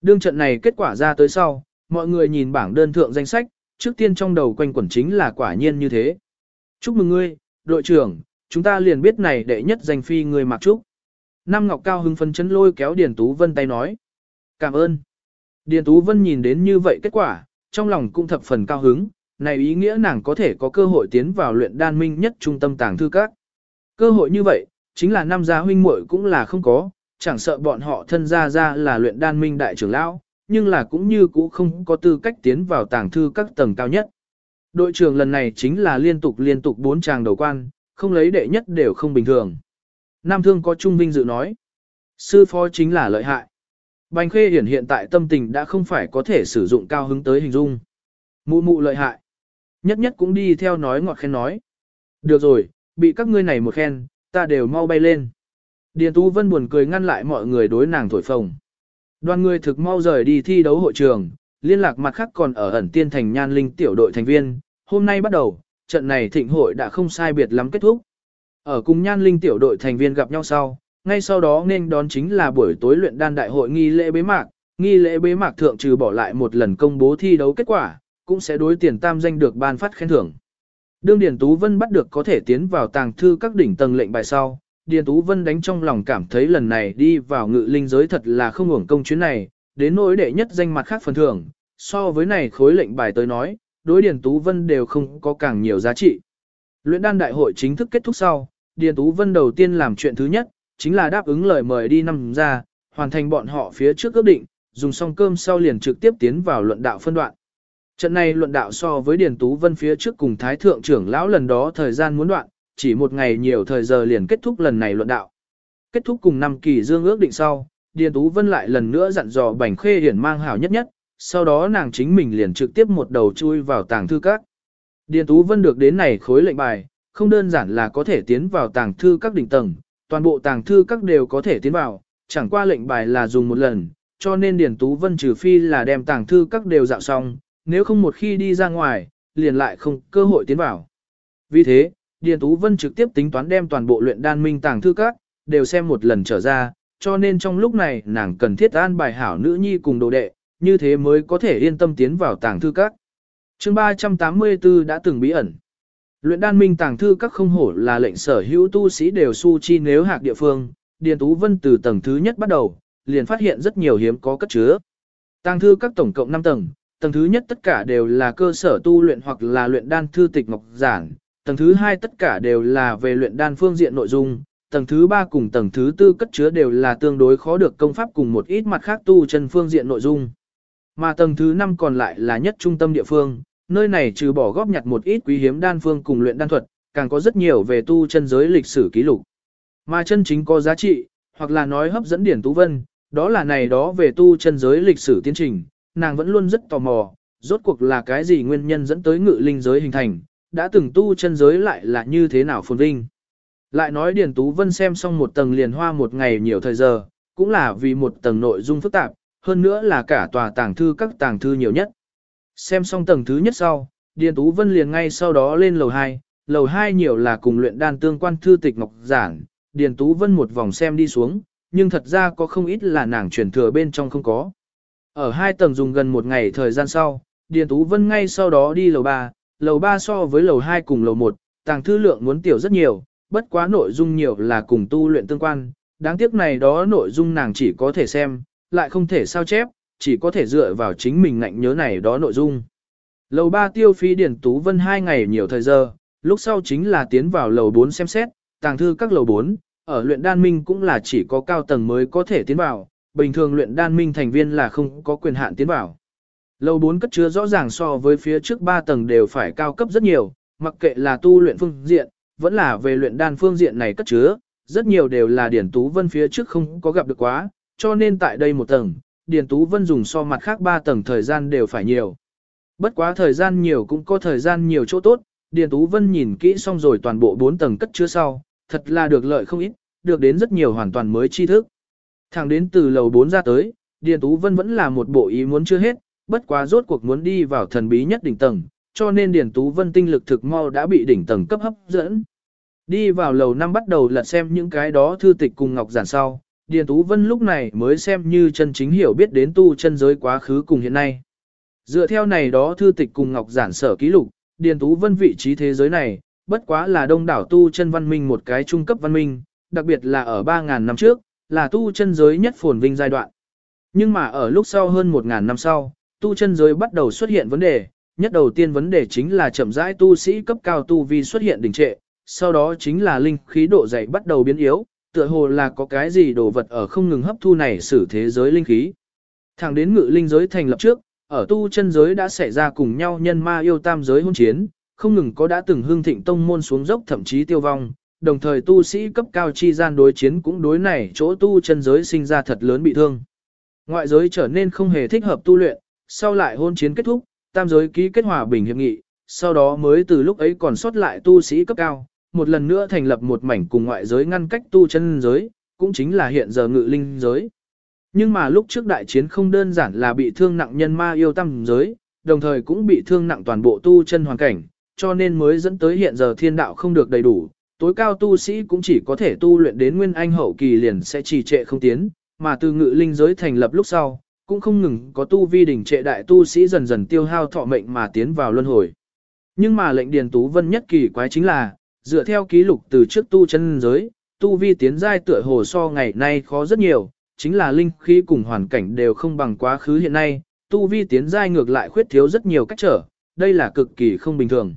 Đương trận này kết quả ra tới sau, mọi người nhìn bảng đơn thượng danh sách, trước tiên trong đầu quanh quẩn chính là quả nhiên như thế. Chúc mừng ngươi, đội trưởng, chúng ta liền biết này đệ nhất danh phi người mặc trúc. Nam Ngọc Cao hưng phấn chấn lôi kéo Điền Tú Vân tay nói. Cảm ơn. Điền Tú Vân nhìn đến như vậy kết quả, trong lòng cũng thập phần cao hứng, này ý nghĩa nàng có thể có cơ hội tiến vào luyện đan minh nhất trung tâm tàng thư các. Cơ hội như vậy, chính là năm gia huynh muội cũng là không có, chẳng sợ bọn họ thân gia ra là luyện đan minh đại trưởng lão, nhưng là cũng như cũ không có tư cách tiến vào tàng thư các tầng cao nhất. Đội trưởng lần này chính là liên tục liên tục bốn chàng đầu quan, không lấy đệ nhất đều không bình thường. Nam Thương có trung vinh dự nói, sư phó chính là lợi hại. Bành Khê Hiển hiện tại tâm tình đã không phải có thể sử dụng cao hứng tới hình dung. Mụ mụ lợi hại. Nhất nhất cũng đi theo nói ngọt khen nói. Được rồi, bị các ngươi này một khen, ta đều mau bay lên. Điền Tú Vân buồn cười ngăn lại mọi người đối nàng thổi phồng. Đoàn người thực mau rời đi thi đấu hội trường, liên lạc mặt khác còn ở ẩn tiên thành nhan linh tiểu đội thành viên. Hôm nay bắt đầu, trận này thịnh hội đã không sai biệt lắm kết thúc. Ở cùng nhan linh tiểu đội thành viên gặp nhau sau, ngay sau đó nên đón chính là buổi tối luyện đan đại hội nghi lễ bế mạc. Nghi lễ bế mạc thượng trừ bỏ lại một lần công bố thi đấu kết quả, cũng sẽ đối tiền tam danh được ban phát khen thưởng. Đương Điền Tú Vân bắt được có thể tiến vào tàng thư các đỉnh tầng lệnh bài sau, Điền Tú Vân đánh trong lòng cảm thấy lần này đi vào ngự linh giới thật là không hưởng công chuyến này, đến nỗi đệ nhất danh mặt khác phần thưởng, so với này khối lệnh bài tới nói, đối Điền Tú Vân đều không có càng nhiều giá trị. Luyện đan đại hội chính thức kết thúc sau, Điền Tú Vân đầu tiên làm chuyện thứ nhất, chính là đáp ứng lời mời đi năm ra, hoàn thành bọn họ phía trước ước định, dùng xong cơm sau liền trực tiếp tiến vào luận đạo phân đoạn. Trận này luận đạo so với Điền Tú Vân phía trước cùng Thái Thượng trưởng lão lần đó thời gian muốn đoạn, chỉ một ngày nhiều thời giờ liền kết thúc lần này luận đạo. Kết thúc cùng năm kỳ dương ước định sau, Điền Tú Vân lại lần nữa dặn dò Bành Khê Hiển mang hảo nhất nhất, sau đó nàng chính mình liền trực tiếp một đầu chui vào tàng thư các. Điền Tú Vân được đến này khối lệnh bài, không đơn giản là có thể tiến vào tàng thư các đỉnh tầng, toàn bộ tàng thư các đều có thể tiến vào, chẳng qua lệnh bài là dùng một lần, cho nên Điền Tú Vân trừ phi là đem tàng thư các đều dạo xong, nếu không một khi đi ra ngoài, liền lại không cơ hội tiến vào. Vì thế, Điền Tú Vân trực tiếp tính toán đem toàn bộ luyện đan minh tàng thư các, đều xem một lần trở ra, cho nên trong lúc này nàng cần thiết an bài hảo nữ nhi cùng đồ đệ, như thế mới có thể yên tâm tiến vào tàng thư các. chương 384 đã từng bí ẩn. Luyện đan minh tàng thư các không hổ là lệnh sở hữu tu sĩ đều su chi nếu hạc địa phương, Điền Tú Vân từ tầng thứ nhất bắt đầu, liền phát hiện rất nhiều hiếm có cất chứa. Tàng thư các tổng cộng 5 tầng, tầng thứ nhất tất cả đều là cơ sở tu luyện hoặc là luyện đan thư tịch ngọc giản, tầng thứ hai tất cả đều là về luyện đan phương diện nội dung, tầng thứ ba cùng tầng thứ tư cất chứa đều là tương đối khó được công pháp cùng một ít mặt khác tu chân phương diện nội dung. Mà tầng thứ năm còn lại là nhất trung tâm địa phương, nơi này trừ bỏ góp nhặt một ít quý hiếm đan phương cùng luyện đan thuật, càng có rất nhiều về tu chân giới lịch sử ký lục. Mà chân chính có giá trị, hoặc là nói hấp dẫn điển tú vân, đó là này đó về tu chân giới lịch sử tiến trình, nàng vẫn luôn rất tò mò, rốt cuộc là cái gì nguyên nhân dẫn tới ngự linh giới hình thành, đã từng tu chân giới lại là như thế nào phồn vinh. Lại nói Điền Tú Vân xem xong một tầng liền hoa một ngày nhiều thời giờ, cũng là vì một tầng nội dung phức tạp, hơn nữa là cả tòa tàng thư các tàng thư nhiều nhất. Xem xong tầng thứ nhất sau, Điền Tú Vân liền ngay sau đó lên lầu 2, lầu 2 nhiều là cùng luyện đan tương quan thư tịch ngọc giản, Điền Tú Vân một vòng xem đi xuống, nhưng thật ra có không ít là nàng truyền thừa bên trong không có. Ở hai tầng dùng gần một ngày thời gian sau, Điền Tú Vân ngay sau đó đi lầu 3, lầu 3 so với lầu 2 cùng lầu 1, tàng thư lượng muốn tiểu rất nhiều, bất quá nội dung nhiều là cùng tu luyện tương quan, đáng tiếc này đó nội dung nàng chỉ có thể xem, lại không thể sao chép, chỉ có thể dựa vào chính mình ngạnh nhớ này đó nội dung. Lầu 3 tiêu phí điển Tú Vân 2 ngày nhiều thời giờ, lúc sau chính là tiến vào lầu 4 xem xét, tàng thư các lầu 4, ở luyện đan minh cũng là chỉ có cao tầng mới có thể tiến vào, bình thường luyện đan minh thành viên là không có quyền hạn tiến vào. Lầu 4 cất chứa rõ ràng so với phía trước 3 tầng đều phải cao cấp rất nhiều, mặc kệ là tu luyện phương diện, vẫn là về luyện đan phương diện này cất chứa, rất nhiều đều là Điển Tú Vân phía trước không có gặp được quá, cho nên tại đây một tầng, Điền Tú Vân dùng so mặt khác 3 tầng thời gian đều phải nhiều. Bất quá thời gian nhiều cũng có thời gian nhiều chỗ tốt, Điền Tú Vân nhìn kỹ xong rồi toàn bộ 4 tầng cất chứa sau, thật là được lợi không ít, được đến rất nhiều hoàn toàn mới tri thức. Thẳng đến từ lầu 4 ra tới, Điền Tú Vân vẫn là một bộ ý muốn chưa hết, bất quá rốt cuộc muốn đi vào thần bí nhất đỉnh tầng, cho nên Điền Tú Vân tinh lực thực mau đã bị đỉnh tầng cấp hấp dẫn. Đi vào lầu năm bắt đầu lật xem những cái đó thư tịch cùng ngọc giản sau, Điền Tú Vân lúc này mới xem như chân chính hiểu biết đến tu chân giới quá khứ cùng hiện nay. Dựa theo này đó thư tịch cùng ngọc giản sở ký lục, Điền Tú Vân vị trí thế giới này, bất quá là đông đảo tu chân văn minh một cái trung cấp văn minh, đặc biệt là ở 3.000 năm trước, là tu chân giới nhất phồn vinh giai đoạn. Nhưng mà ở lúc sau hơn 1.000 năm sau, tu chân giới bắt đầu xuất hiện vấn đề, nhất đầu tiên vấn đề chính là chậm rãi tu sĩ cấp cao tu vi xuất hiện đình trệ, sau đó chính là linh khí độ dày bắt đầu biến yếu, tựa hồ là có cái gì đồ vật ở không ngừng hấp thu này xử thế giới linh khí. Thẳng đến ngự linh giới thành lập trước, ở tu chân giới đã xảy ra cùng nhau nhân ma yêu tam giới hôn chiến, không ngừng có đã từng hương thịnh tông môn xuống dốc thậm chí tiêu vong, đồng thời tu sĩ cấp cao chi gian đối chiến cũng đối này chỗ tu chân giới sinh ra thật lớn bị thương. Ngoại giới trở nên không hề thích hợp tu luyện, sau lại hôn chiến kết thúc, tam giới ký kết hòa bình hiệp nghị, sau đó mới từ lúc ấy còn sót lại tu sĩ cấp cao, một lần nữa thành lập một mảnh cùng ngoại giới ngăn cách tu chân giới, cũng chính là hiện giờ ngự linh giới. Nhưng mà lúc trước đại chiến không đơn giản là bị thương nặng nhân ma yêu tâm giới, đồng thời cũng bị thương nặng toàn bộ tu chân hoàn cảnh, cho nên mới dẫn tới hiện giờ thiên đạo không được đầy đủ, tối cao tu sĩ cũng chỉ có thể tu luyện đến nguyên anh hậu kỳ liền sẽ trì trệ không tiến, mà từ ngự linh giới thành lập lúc sau, cũng không ngừng có tu vi đỉnh trệ đại tu sĩ dần dần tiêu hao thọ mệnh mà tiến vào luân hồi. Nhưng mà lệnh Điền Tú Vân nhất kỳ quái chính là, dựa theo ký lục từ trước tu chân giới, tu vi tiến giai tựa hồ so ngày nay khó rất nhiều, chính là linh khí cùng hoàn cảnh đều không bằng quá khứ hiện nay, tu vi tiến giai ngược lại khuyết thiếu rất nhiều cách trở, đây là cực kỳ không bình thường.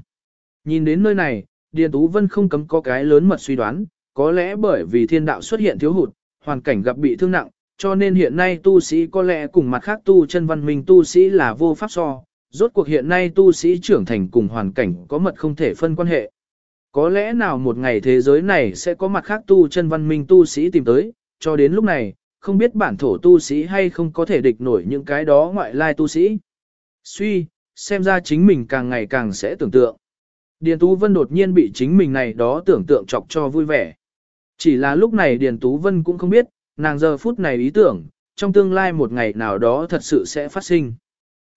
Nhìn đến nơi này, Điền Tú Vân không cấm có cái lớn mật suy đoán, có lẽ bởi vì thiên đạo xuất hiện thiếu hụt, hoàn cảnh gặp bị thương nặng, cho nên hiện nay tu sĩ có lẽ cùng mặt khác tu chân văn minh tu sĩ là vô pháp so, rốt cuộc hiện nay tu sĩ trưởng thành cùng hoàn cảnh có mật không thể phân quan hệ. Có lẽ nào một ngày thế giới này sẽ có mặt khác tu chân văn minh tu sĩ tìm tới, cho đến lúc này, không biết bản thổ tu sĩ hay không có thể địch nổi những cái đó ngoại lai tu sĩ. Suy, xem ra chính mình càng ngày càng sẽ tưởng tượng. Điền Tú Vân đột nhiên bị chính mình này đó tưởng tượng chọc cho vui vẻ. Chỉ là lúc này Điền Tú Vân cũng không biết, nàng giờ phút này ý tưởng, trong tương lai một ngày nào đó thật sự sẽ phát sinh.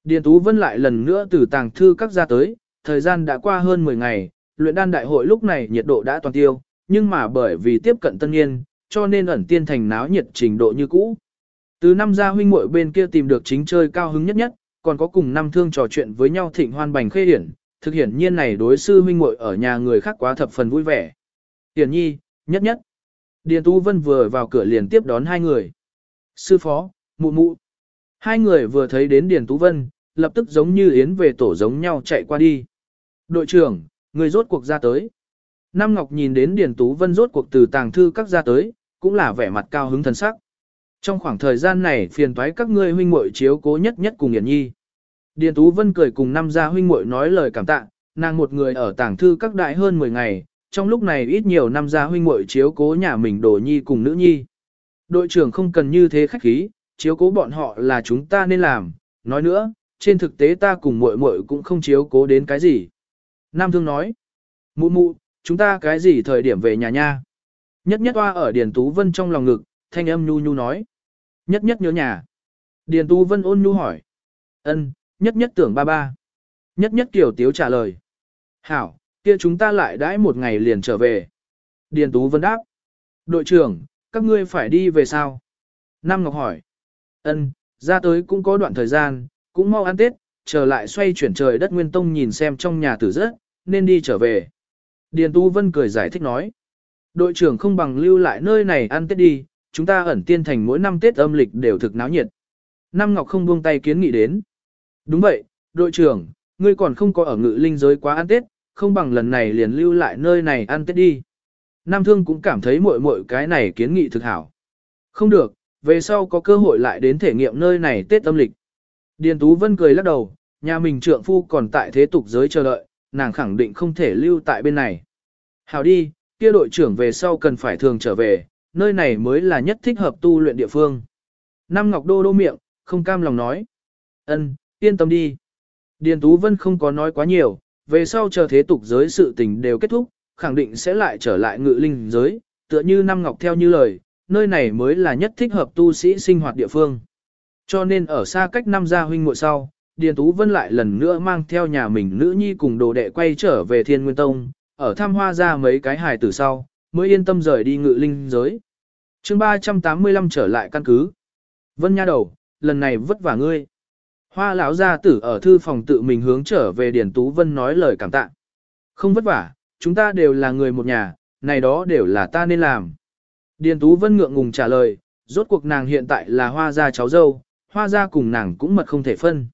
Điền Tú Vân lại lần nữa từ tàng thư các ra tới, thời gian đã qua hơn 10 ngày, luyện đan đại hội lúc này nhiệt độ đã toàn tiêu, nhưng mà bởi vì tiếp cận tân niên, cho nên ẩn tiên thành náo nhiệt trình độ như cũ. Từ năm gia huynh muội bên kia tìm được chính chơi cao hứng nhất nhất, còn có cùng năm thương trò chuyện với nhau thịnh hoan bành khê hiển, thực hiện nhiên này đối sư huynh muội ở nhà người khác quá thập phần vui vẻ. Hiển nhi, nhất nhất. Điền Tú Vân vừa vào cửa liền tiếp đón hai người. Sư phó, mụ mụ. Hai người vừa thấy đến Điền Tú Vân, lập tức giống như yến về tổ giống nhau chạy qua đi. Đội trưởng, người rốt cuộc ra tới. Nam Ngọc nhìn đến Điền Tú Vân rốt cuộc từ tàng thư các ra tới, cũng là vẻ mặt cao hứng thần sắc. Trong khoảng thời gian này phiền toái các ngươi huynh muội chiếu cố nhất nhất cùng Nghiễn Nhi. Điền Tú Vân cười cùng năm gia huynh muội nói lời cảm tạ, nàng một người ở tàng thư các đại hơn 10 ngày, trong lúc này ít nhiều năm gia huynh muội chiếu cố nhà mình đồ nhi cùng nữ nhi. Đội trưởng không cần như thế khách khí, chiếu cố bọn họ là chúng ta nên làm, nói nữa, trên thực tế ta cùng muội muội cũng không chiếu cố đến cái gì. Nam Thương nói, mụ mụ, chúng ta cái gì thời điểm về nhà nha? Nhất nhất hoa ở Điền Tú Vân trong lòng ngực, thanh âm nhu nhu nói. Nhất nhất nhớ nhà. Điền Tú Vân ôn nhu hỏi. ân nhất nhất tưởng ba ba. Nhất nhất kiểu tiếu trả lời. Hảo, kia chúng ta lại đãi một ngày liền trở về. Điền Tú Vân đáp. Đội trưởng, các ngươi phải đi về sao? Nam Ngọc hỏi. ân ra tới cũng có đoạn thời gian, cũng mau ăn Tết, trở lại xoay chuyển trời đất nguyên tông nhìn xem trong nhà tử rất, nên đi trở về. Điền Tú Vân cười giải thích nói. Đội trưởng không bằng lưu lại nơi này ăn Tết đi, chúng ta ẩn tiên thành mỗi năm Tết âm lịch đều thực náo nhiệt. Nam Ngọc không buông tay kiến nghị đến. Đúng vậy, đội trưởng, ngươi còn không có ở ngự linh giới quá ăn Tết, không bằng lần này liền lưu lại nơi này ăn Tết đi. Nam Thương cũng cảm thấy muội muội cái này kiến nghị thực hảo. Không được, về sau có cơ hội lại đến thể nghiệm nơi này Tết âm lịch. Điền Tú Vân cười lắc đầu, nhà mình trượng phu còn tại thế tục giới chờ đợi, nàng khẳng định không thể lưu tại bên này. Hảo đi, kia đội trưởng về sau cần phải thường trở về, nơi này mới là nhất thích hợp tu luyện địa phương. Nam Ngọc Đô đô miệng, không cam lòng nói. Ân, yên tâm đi. Điền Tú Vân không có nói quá nhiều, về sau chờ thế tục giới sự tình đều kết thúc, khẳng định sẽ lại trở lại ngự linh giới, tựa như Nam Ngọc theo như lời, nơi này mới là nhất thích hợp tu sĩ sinh hoạt địa phương. Cho nên ở xa cách năm gia huynh muội sau, Điền Tú Vân lại lần nữa mang theo nhà mình nữ nhi cùng đồ đệ quay trở về Thiên Nguyên Tông, ở thăm hoa ra mấy cái hài tử sau, mới yên tâm rời đi ngự linh giới. chương 385 trở lại căn cứ. Vân nha đầu, lần này vất vả ngươi. Hoa lão gia tử ở thư phòng tự mình hướng trở về Điền Tú Vân nói lời cảm tạ. Không vất vả, chúng ta đều là người một nhà, này đó đều là ta nên làm. Điền Tú Vân ngượng ngùng trả lời, rốt cuộc nàng hiện tại là hoa gia cháu dâu, hoa gia cùng nàng cũng mật không thể phân.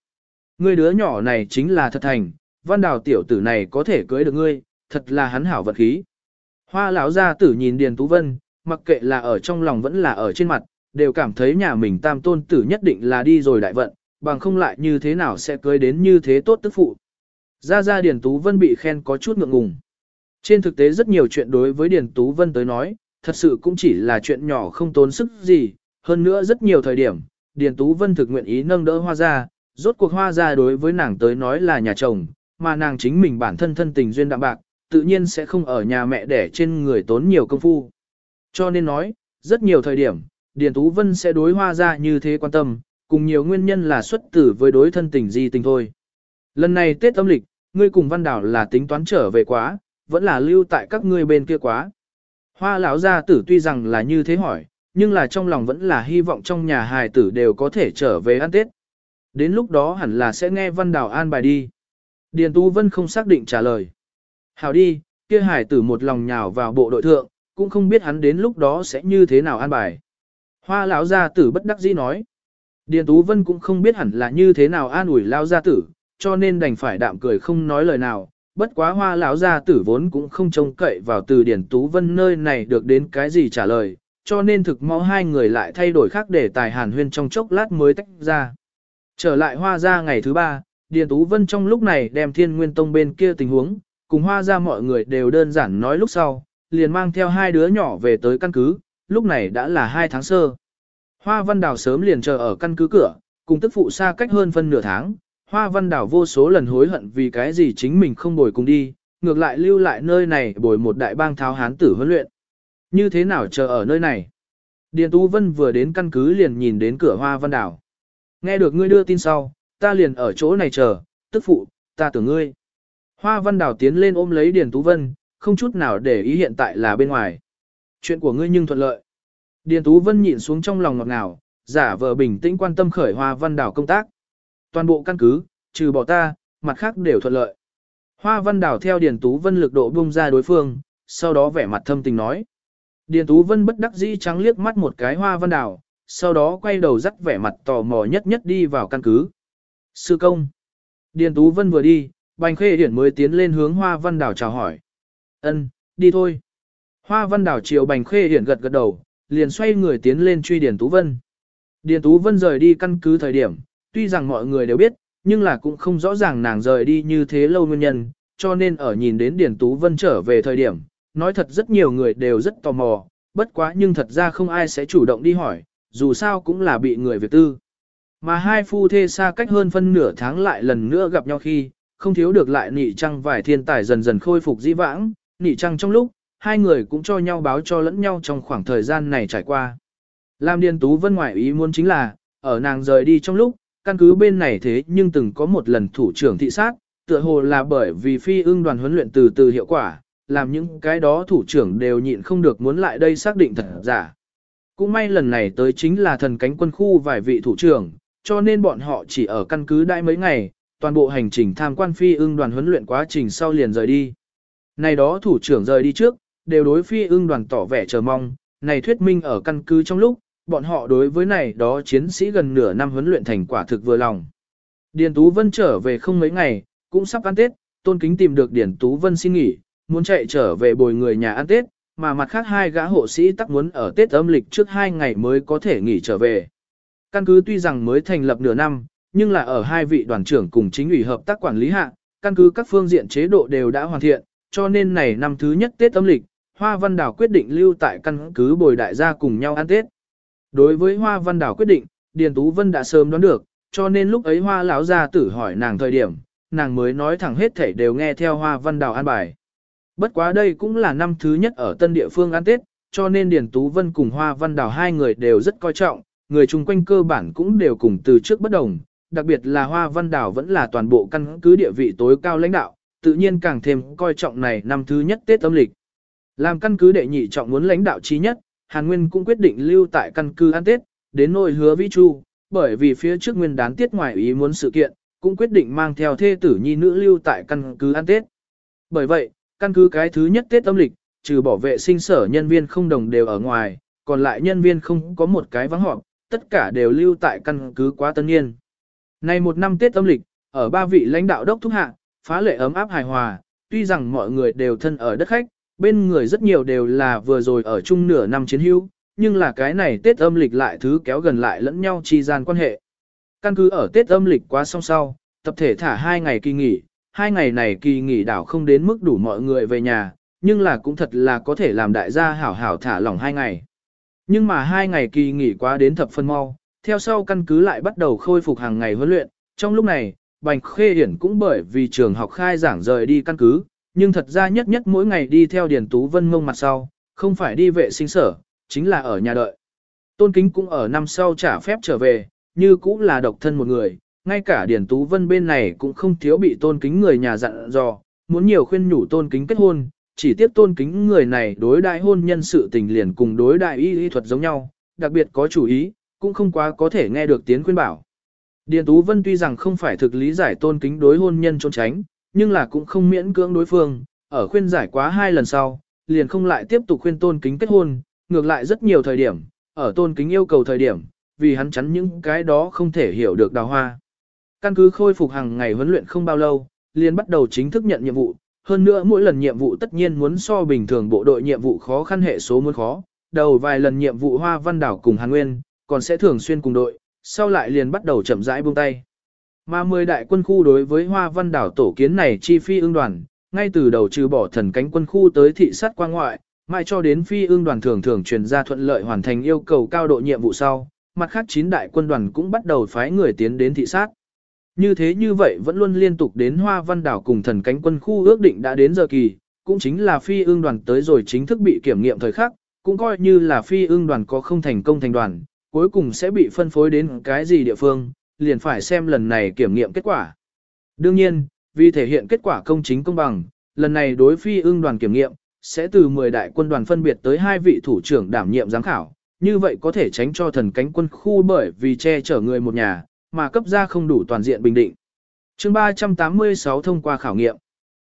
Ngươi đứa nhỏ này chính là thật thành, văn đào tiểu tử này có thể cưới được ngươi, thật là hắn hảo vật khí. Hoa lão gia tử nhìn Điền Tú Vân, mặc kệ là ở trong lòng vẫn là ở trên mặt, đều cảm thấy nhà mình tam tôn tử nhất định là đi rồi đại vận, bằng không lại như thế nào sẽ cưới đến như thế tốt tức phụ. Gia Gia Điền Tú Vân bị khen có chút ngượng ngùng. Trên thực tế rất nhiều chuyện đối với Điền Tú Vân tới nói, thật sự cũng chỉ là chuyện nhỏ không tốn sức gì, hơn nữa rất nhiều thời điểm, Điền Tú Vân thực nguyện ý nâng đỡ hoa gia, rốt cuộc hoa gia đối với nàng tới nói là nhà chồng, mà nàng chính mình bản thân thân tình duyên đạm bạc, tự nhiên sẽ không ở nhà mẹ đẻ trên người tốn nhiều công phu. Cho nên nói, Rất nhiều thời điểm, Điền Tú Vân sẽ đối hoa ra như thế quan tâm, cùng nhiều nguyên nhân là xuất tử với đối thân tình di tình thôi. Lần này Tết âm lịch, ngươi cùng Văn Đảo là tính toán trở về quá, vẫn là lưu tại các ngươi bên kia quá. Hoa lão gia tử tuy rằng là như thế hỏi, nhưng là trong lòng vẫn là hy vọng trong nhà hài tử đều có thể trở về ăn Tết. Đến lúc đó hẳn là sẽ nghe Văn Đảo an bài đi. Điền Tú Vân không xác định trả lời. Hảo đi, kia hải tử một lòng nhào vào bộ đội thượng, cũng không biết hắn đến lúc đó sẽ như thế nào an bài. Hoa lão gia tử bất đắc dĩ nói. Điền Tú Vân cũng không biết hẳn là như thế nào an ủi lão gia tử, cho nên đành phải đạm cười không nói lời nào. Bất quá hoa lão gia tử vốn cũng không trông cậy vào từ Điền Tú Vân nơi này được đến cái gì trả lời, cho nên thực mau hai người lại thay đổi khác để tài hàn huyên trong chốc lát mới tách ra. Trở lại hoa ra ngày thứ ba, Điền Tú Vân trong lúc này đem thiên nguyên tông bên kia tình huống, cùng hoa ra mọi người đều đơn giản nói lúc sau, liền mang theo hai đứa nhỏ về tới căn cứ, lúc này đã là hai tháng sơ. Hoa Văn Đào sớm liền chờ ở căn cứ cửa, cùng tức phụ xa cách hơn phân nửa tháng. Hoa Văn Đào vô số lần hối hận vì cái gì chính mình không bồi cùng đi, ngược lại lưu lại nơi này bồi một đại bang tháo hán tử huấn luyện. Như thế nào chờ ở nơi này? Điền Tú Vân vừa đến căn cứ liền nhìn đến cửa Hoa Văn Đào. Nghe được ngươi đưa tin sau, ta liền ở chỗ này chờ, tức phụ, ta tưởng ngươi. Hoa Văn Đào tiến lên ôm lấy Điền Tú Vân, không chút nào để ý hiện tại là bên ngoài. Chuyện của ngươi nhưng thuận lợi. Điền Tú Vân nhịn xuống trong lòng ngọt ngào, giả vờ bình tĩnh quan tâm khởi Hoa Văn Đảo công tác. Toàn bộ căn cứ, trừ bỏ ta, mặt khác đều thuận lợi. Hoa Văn Đảo theo Điền Tú Vân lực độ bung ra đối phương, sau đó vẻ mặt thâm tình nói. Điền Tú Vân bất đắc dĩ trắng liếc mắt một cái Hoa Văn Đảo, sau đó quay đầu dắt vẻ mặt tò mò nhất nhất đi vào căn cứ. Sư công. Điền Tú Vân vừa đi, Bành Khê Điển mới tiến lên hướng Hoa Văn Đảo chào hỏi. Ân, đi thôi. Hoa Văn Đảo chiều Bành Khê Điển gật gật đầu, liền xoay người tiến lên truy Điền Tú Vân. Điền Tú Vân rời đi căn cứ thời điểm, tuy rằng mọi người đều biết, nhưng là cũng không rõ ràng nàng rời đi như thế lâu nguyên nhân, cho nên ở nhìn đến Điền Tú Vân trở về thời điểm, nói thật rất nhiều người đều rất tò mò, bất quá nhưng thật ra không ai sẽ chủ động đi hỏi, dù sao cũng là bị người việc tư. Mà hai phu thê xa cách hơn phân nửa tháng lại lần nữa gặp nhau khi, không thiếu được lại nị trăng vài thiên tài dần dần khôi phục dĩ vãng, nị trăng trong lúc, hai người cũng cho nhau báo cho lẫn nhau trong khoảng thời gian này trải qua. Lam Điền Tú Vân ngoại ý muốn chính là, ở nàng rời đi trong lúc, căn cứ bên này thế nhưng từng có một lần thủ trưởng thị sát, tựa hồ là bởi vì phi ưng đoàn huấn luyện từ từ hiệu quả, làm những cái đó thủ trưởng đều nhịn không được muốn lại đây xác định thật giả. Cũng may lần này tới chính là thần cánh quân khu vài vị thủ trưởng, cho nên bọn họ chỉ ở căn cứ đại mấy ngày, toàn bộ hành trình tham quan phi ưng đoàn huấn luyện quá trình sau liền rời đi. Này đó thủ trưởng rời đi trước, đều đối phi ưng đoàn tỏ vẻ chờ mong, này thuyết minh ở căn cứ trong lúc, bọn họ đối với này đó chiến sĩ gần nửa năm huấn luyện thành quả thực vừa lòng. Điền Tú Vân trở về không mấy ngày, cũng sắp ăn Tết, Tôn Kính tìm được Điền Tú Vân xin nghỉ, muốn chạy trở về bồi người nhà ăn Tết, mà mặt khác hai gã hộ sĩ tắc muốn ở Tết âm lịch trước hai ngày mới có thể nghỉ trở về. Căn cứ tuy rằng mới thành lập nửa năm, nhưng là ở hai vị đoàn trưởng cùng chính ủy hợp tác quản lý hạ, căn cứ các phương diện chế độ đều đã hoàn thiện, cho nên này năm thứ nhất Tết âm lịch, Hoa Văn Đảo quyết định lưu tại căn cứ bồi đại gia cùng nhau ăn Tết. Đối với Hoa Văn Đảo quyết định, Điền Tú Vân đã sớm đoán được, cho nên lúc ấy Hoa lão gia tử hỏi nàng thời điểm, nàng mới nói thẳng hết thảy đều nghe theo Hoa Văn Đảo an bài. Bất quá đây cũng là năm thứ nhất ở tân địa phương ăn Tết, cho nên Điền Tú Vân cùng Hoa Văn Đào hai người đều rất coi trọng, người chung quanh cơ bản cũng đều cùng từ trước bất đồng, đặc biệt là Hoa Văn Đào vẫn là toàn bộ căn cứ địa vị tối cao lãnh đạo, tự nhiên càng thêm coi trọng này năm thứ nhất Tết âm lịch. Làm căn cứ đệ nhị trọng muốn lãnh đạo trí nhất, Hàn Nguyên cũng quyết định lưu tại căn cứ ăn Tết, đến nỗi hứa Vĩ Chu, bởi vì phía trước nguyên đán tiết ngoài ý muốn sự kiện, cũng quyết định mang theo thê tử nhi nữ lưu tại căn cứ ăn Tết. Bởi vậy, căn cứ cái thứ nhất Tết âm lịch, trừ bảo vệ sinh sở nhân viên không đồng đều ở ngoài, còn lại nhân viên không có một cái vắng họp, tất cả đều lưu tại căn cứ quá tân niên. Này một năm Tết âm lịch, ở ba vị lãnh đạo đốc thúc hạ, phá lệ ấm áp hài hòa, tuy rằng mọi người đều thân ở đất khách, bên người rất nhiều đều là vừa rồi ở chung nửa năm chiến hữu, nhưng là cái này Tết âm lịch lại thứ kéo gần lại lẫn nhau chi gian quan hệ. Căn cứ ở Tết âm lịch quá song sau, tập thể thả hai ngày kỳ nghỉ, hai ngày này kỳ nghỉ đảo không đến mức đủ mọi người về nhà, nhưng là cũng thật là có thể làm đại gia hảo hảo thả lỏng hai ngày. Nhưng mà hai ngày kỳ nghỉ quá đến thập phân mau, theo sau căn cứ lại bắt đầu khôi phục hàng ngày huấn luyện, trong lúc này, Bành Khê Hiển cũng bởi vì trường học khai giảng rời đi căn cứ, nhưng thật ra nhất nhất mỗi ngày đi theo Điền Tú Vân mông mặt sau, không phải đi vệ sinh sở, chính là ở nhà đợi. Tôn Kính cũng ở năm sau trả phép trở về, như cũng là độc thân một người, ngay cả Điển Tú Vân bên này cũng không thiếu bị Tôn Kính người nhà dặn dò, muốn nhiều khuyên nhủ Tôn Kính kết hôn, chỉ tiếp Tôn Kính người này đối đại hôn nhân sự tình liền cùng đối đại y y thuật giống nhau, đặc biệt có chủ ý, cũng không quá có thể nghe được tiếng khuyên bảo. Điền Tú Vân tuy rằng không phải thực lý giải Tôn Kính đối hôn nhân trốn tránh, nhưng là cũng không miễn cưỡng đối phương, ở khuyên giải quá hai lần sau, liền không lại tiếp tục khuyên Tôn Kính kết hôn, ngược lại rất nhiều thời điểm, ở Tôn Kính yêu cầu thời điểm, vì hắn chắn những cái đó không thể hiểu được đào hoa. Căn cứ khôi phục hàng ngày huấn luyện không bao lâu, liền bắt đầu chính thức nhận nhiệm vụ, hơn nữa mỗi lần nhiệm vụ tất nhiên muốn so bình thường bộ đội nhiệm vụ khó khăn hệ số muốn khó, đầu vài lần nhiệm vụ Hoa Văn Đảo cùng Hàn Nguyên, còn sẽ thường xuyên cùng đội, sau lại liền bắt đầu chậm rãi buông tay. Mà mười đại quân khu đối với Hoa Văn Đảo tổ kiến này chi phi ương đoàn, ngay từ đầu trừ bỏ thần cánh quân khu tới thị sát qua ngoại, mãi cho đến phi ương đoàn thường thường truyền ra thuận lợi hoàn thành yêu cầu cao độ nhiệm vụ sau, mặt khác chín đại quân đoàn cũng bắt đầu phái người tiến đến thị sát. Như thế như vậy vẫn luôn liên tục đến Hoa Văn Đảo cùng thần cánh quân khu ước định đã đến giờ kỳ, cũng chính là phi ương đoàn tới rồi chính thức bị kiểm nghiệm thời khắc, cũng coi như là phi ương đoàn có không thành công thành đoàn, cuối cùng sẽ bị phân phối đến cái gì địa phương, liền phải xem lần này kiểm nghiệm kết quả. Đương nhiên, vì thể hiện kết quả công chính công bằng, lần này đối phi ương đoàn kiểm nghiệm, sẽ từ 10 đại quân đoàn phân biệt tới hai vị thủ trưởng đảm nhiệm giám khảo, như vậy có thể tránh cho thần cánh quân khu bởi vì che chở người một nhà, mà cấp ra không đủ toàn diện bình định. chương 386 thông qua khảo nghiệm.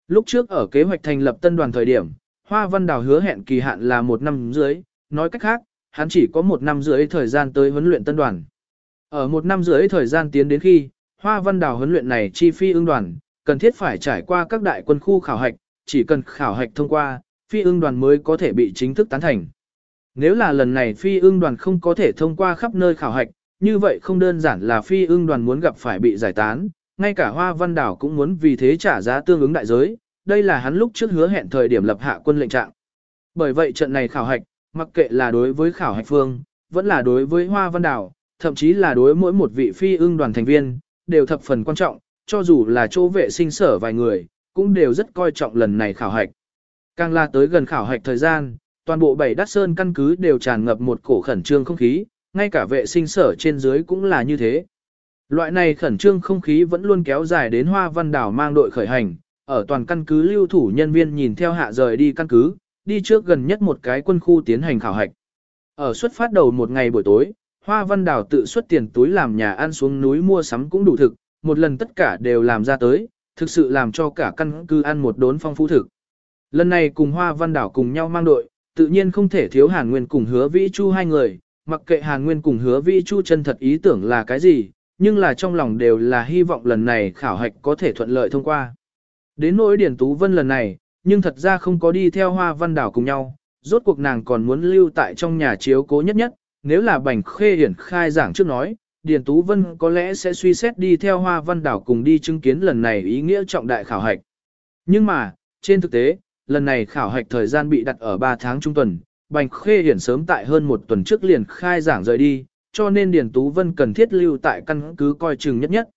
Lúc trước ở kế hoạch thành lập tân đoàn thời điểm, Hoa Văn Đào hứa hẹn kỳ hạn là một năm dưới, nói cách khác, hắn chỉ có một năm dưới thời gian tới huấn luyện tân đoàn. Ở một năm dưới thời gian tiến đến khi, Hoa Văn Đào huấn luyện này chi phi ương đoàn, cần thiết phải trải qua các đại quân khu khảo hạch, chỉ cần khảo hạch thông qua, phi ương đoàn mới có thể bị chính thức tán thành. Nếu là lần này phi ương đoàn không có thể thông qua khắp nơi khảo hạch, như vậy không đơn giản là phi ương đoàn muốn gặp phải bị giải tán, ngay cả Hoa Văn Đảo cũng muốn vì thế trả giá tương ứng đại giới, đây là hắn lúc trước hứa hẹn thời điểm lập hạ quân lệnh trạng. Bởi vậy trận này khảo hạch, mặc kệ là đối với khảo hạch phương, vẫn là đối với Hoa Văn Đảo, thậm chí là đối mỗi một vị phi ương đoàn thành viên, đều thập phần quan trọng, cho dù là chỗ vệ sinh sở vài người, cũng đều rất coi trọng lần này khảo hạch. Càng là tới gần khảo hạch thời gian, toàn bộ bảy đắt sơn căn cứ đều tràn ngập một cổ khẩn trương không khí, ngay cả vệ sinh sở trên dưới cũng là như thế. Loại này khẩn trương không khí vẫn luôn kéo dài đến Hoa Văn Đảo mang đội khởi hành, ở toàn căn cứ lưu thủ nhân viên nhìn theo hạ rời đi căn cứ, đi trước gần nhất một cái quân khu tiến hành khảo hạch. Ở xuất phát đầu một ngày buổi tối, Hoa Văn Đảo tự xuất tiền túi làm nhà ăn xuống núi mua sắm cũng đủ thực, một lần tất cả đều làm ra tới, thực sự làm cho cả căn cứ ăn một đốn phong phú thực. Lần này cùng Hoa Văn Đảo cùng nhau mang đội, tự nhiên không thể thiếu Hàn Nguyên cùng hứa Vĩ Chu hai người, mặc kệ Hàn Nguyên cùng hứa Vĩ Chu chân thật ý tưởng là cái gì, nhưng là trong lòng đều là hy vọng lần này khảo hạch có thể thuận lợi thông qua. Đến nỗi Điển Tú Vân lần này, nhưng thật ra không có đi theo Hoa Văn Đảo cùng nhau, rốt cuộc nàng còn muốn lưu tại trong nhà chiếu cố nhất nhất, nếu là Bành Khê Hiển khai giảng trước nói, Điền Tú Vân có lẽ sẽ suy xét đi theo Hoa Văn Đảo cùng đi chứng kiến lần này ý nghĩa trọng đại khảo hạch. Nhưng mà, trên thực tế, lần này khảo hạch thời gian bị đặt ở 3 tháng trung tuần, Bành Khê Hiển sớm tại hơn một tuần trước liền khai giảng rời đi, cho nên Điền Tú Vân cần thiết lưu tại căn cứ coi chừng nhất nhất.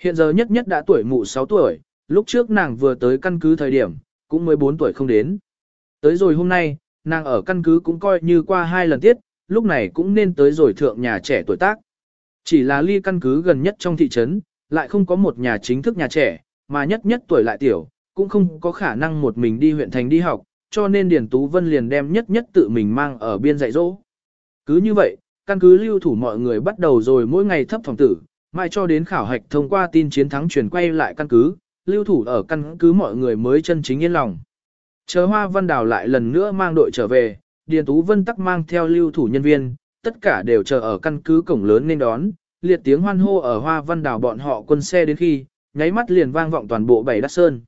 Hiện giờ nhất nhất đã tuổi mụ 6 tuổi, lúc trước nàng vừa tới căn cứ thời điểm, cũng 14 tuổi không đến. Tới rồi hôm nay, nàng ở căn cứ cũng coi như qua hai lần tiết, lúc này cũng nên tới rồi thượng nhà trẻ tuổi tác. Chỉ là ly căn cứ gần nhất trong thị trấn, lại không có một nhà chính thức nhà trẻ, mà nhất nhất tuổi lại tiểu, cũng không có khả năng một mình đi huyện thành đi học, cho nên Điền Tú Vân liền đem nhất nhất tự mình mang ở biên dạy dỗ. Cứ như vậy, căn cứ lưu thủ mọi người bắt đầu rồi mỗi ngày thấp phòng tử, mai cho đến khảo hạch thông qua tin chiến thắng chuyển quay lại căn cứ, lưu thủ ở căn cứ mọi người mới chân chính yên lòng. Chờ Hoa Văn Đào lại lần nữa mang đội trở về, Điền Tú Vân tắc mang theo lưu thủ nhân viên, tất cả đều chờ ở căn cứ cổng lớn nên đón, liệt tiếng hoan hô ở Hoa Văn Đào bọn họ quân xe đến khi, nháy mắt liền vang vọng toàn bộ bảy đắt sơn.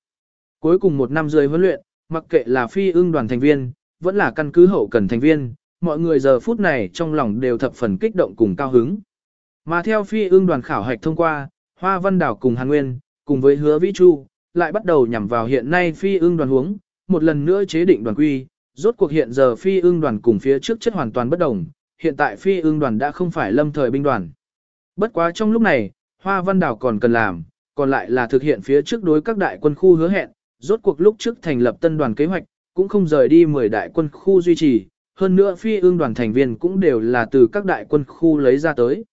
Cuối cùng một năm rưỡi huấn luyện, mặc kệ là phi ưng đoàn thành viên, vẫn là căn cứ hậu cần thành viên, mọi người giờ phút này trong lòng đều thập phần kích động cùng cao hứng. Mà theo phi ưng đoàn khảo hạch thông qua, Hoa Văn Đảo cùng Hàn Nguyên, cùng với hứa Vĩ Chu, lại bắt đầu nhằm vào hiện nay phi ưng đoàn huống, một lần nữa chế định đoàn quy, rốt cuộc hiện giờ phi ưng đoàn cùng phía trước chất hoàn toàn bất đồng, hiện tại phi ưng đoàn đã không phải lâm thời binh đoàn. Bất quá trong lúc này, Hoa Văn Đảo còn cần làm, còn lại là thực hiện phía trước đối các đại quân khu hứa hẹn, rốt cuộc lúc trước thành lập tân đoàn kế hoạch, cũng không rời đi 10 đại quân khu duy trì, hơn nữa phi ương đoàn thành viên cũng đều là từ các đại quân khu lấy ra tới.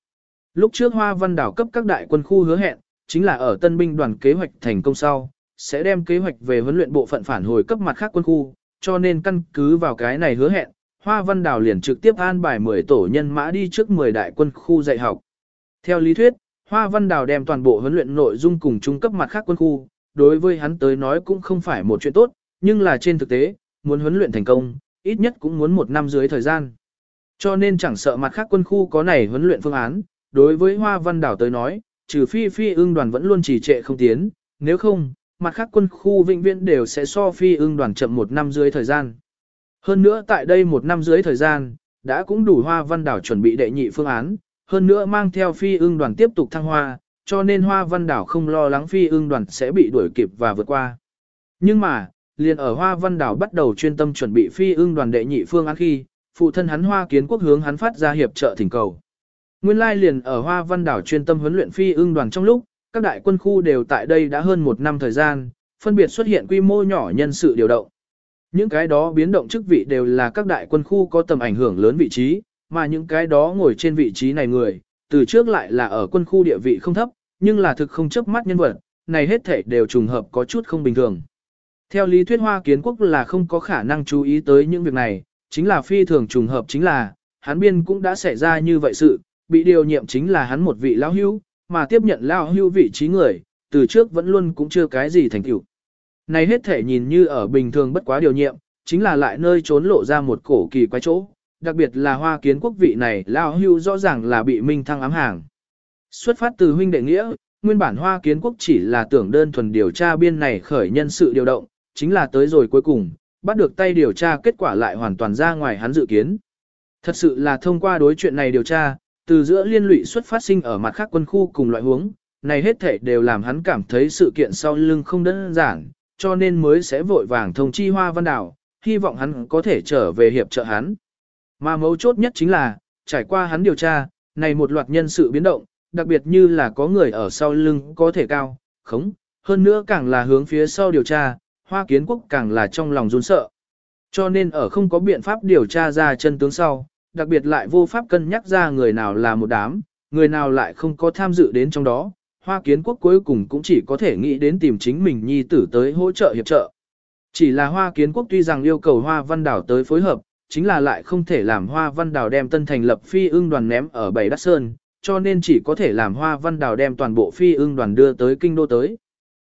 Lúc trước Hoa Văn Đảo cấp các đại quân khu hứa hẹn, chính là ở tân binh đoàn kế hoạch thành công sau, sẽ đem kế hoạch về huấn luyện bộ phận phản hồi cấp mặt khác quân khu, cho nên căn cứ vào cái này hứa hẹn, Hoa Văn Đảo liền trực tiếp an bài 10 tổ nhân mã đi trước 10 đại quân khu dạy học. Theo lý thuyết, Hoa Văn Đào đem toàn bộ huấn luyện nội dung cùng trung cấp mặt khác quân khu, đối với hắn tới nói cũng không phải một chuyện tốt, nhưng là trên thực tế, muốn huấn luyện thành công, ít nhất cũng muốn một năm dưới thời gian. Cho nên chẳng sợ mặt khác quân khu có này huấn luyện phương án, đối với Hoa Văn Đảo tới nói, trừ phi phi ưng đoàn vẫn luôn trì trệ không tiến, nếu không, mặt khác quân khu vĩnh viễn đều sẽ so phi ưng đoàn chậm một năm dưới thời gian. Hơn nữa tại đây một năm dưới thời gian, đã cũng đủ Hoa Văn Đảo chuẩn bị đệ nhị phương án, hơn nữa mang theo phi ưng đoàn tiếp tục thăng hoa, cho nên Hoa Văn Đảo không lo lắng phi ưng đoàn sẽ bị đuổi kịp và vượt qua. Nhưng mà, liền ở Hoa Văn Đảo bắt đầu chuyên tâm chuẩn bị phi ưng đoàn đệ nhị phương án khi, phụ thân hắn Hoa Kiến Quốc hướng hắn phát ra hiệp trợ thỉnh cầu. Nguyên lai liền ở Hoa Văn Đảo chuyên tâm huấn luyện phi ưng đoàn trong lúc, các đại quân khu đều tại đây đã hơn một năm thời gian, phân biệt xuất hiện quy mô nhỏ nhân sự điều động. Những cái đó biến động chức vị đều là các đại quân khu có tầm ảnh hưởng lớn vị trí, mà những cái đó ngồi trên vị trí này người, từ trước lại là ở quân khu địa vị không thấp, nhưng là thực không chấp mắt nhân vật, này hết thể đều trùng hợp có chút không bình thường. Theo lý thuyết Hoa Kiến Quốc là không có khả năng chú ý tới những việc này, chính là phi thường trùng hợp chính là, hắn biên cũng đã xảy ra như vậy sự, bị điều nhiệm chính là hắn một vị lão hưu, mà tiếp nhận lão hưu vị trí người, từ trước vẫn luôn cũng chưa cái gì thành tựu. Này hết thể nhìn như ở bình thường bất quá điều nhiệm, chính là lại nơi trốn lộ ra một cổ kỳ quái chỗ, đặc biệt là hoa kiến quốc vị này lão hưu rõ ràng là bị minh thăng ám hàng. Xuất phát từ huynh đệ nghĩa, nguyên bản hoa kiến quốc chỉ là tưởng đơn thuần điều tra biên này khởi nhân sự điều động, chính là tới rồi cuối cùng, bắt được tay điều tra kết quả lại hoàn toàn ra ngoài hắn dự kiến. Thật sự là thông qua đối chuyện này điều tra, từ giữa liên lụy xuất phát sinh ở mặt khác quân khu cùng loại huống, này hết thể đều làm hắn cảm thấy sự kiện sau lưng không đơn giản, cho nên mới sẽ vội vàng thông chi Hoa Văn Đảo, hy vọng hắn có thể trở về hiệp trợ hắn. Mà mấu chốt nhất chính là, trải qua hắn điều tra, này một loạt nhân sự biến động, đặc biệt như là có người ở sau lưng có thể cao, khống, hơn nữa càng là hướng phía sau điều tra, Hoa Kiến Quốc càng là trong lòng run sợ. Cho nên ở không có biện pháp điều tra ra chân tướng sau, đặc biệt lại vô pháp cân nhắc ra người nào là một đám, người nào lại không có tham dự đến trong đó. Hoa kiến quốc cuối cùng cũng chỉ có thể nghĩ đến tìm chính mình nhi tử tới hỗ trợ hiệp trợ. Chỉ là hoa kiến quốc tuy rằng yêu cầu hoa văn đảo tới phối hợp, chính là lại không thể làm hoa văn Đào đem tân thành lập phi ưng đoàn ném ở Bảy Đắc Sơn, cho nên chỉ có thể làm hoa văn Đào đem toàn bộ phi ưng đoàn đưa tới kinh đô tới.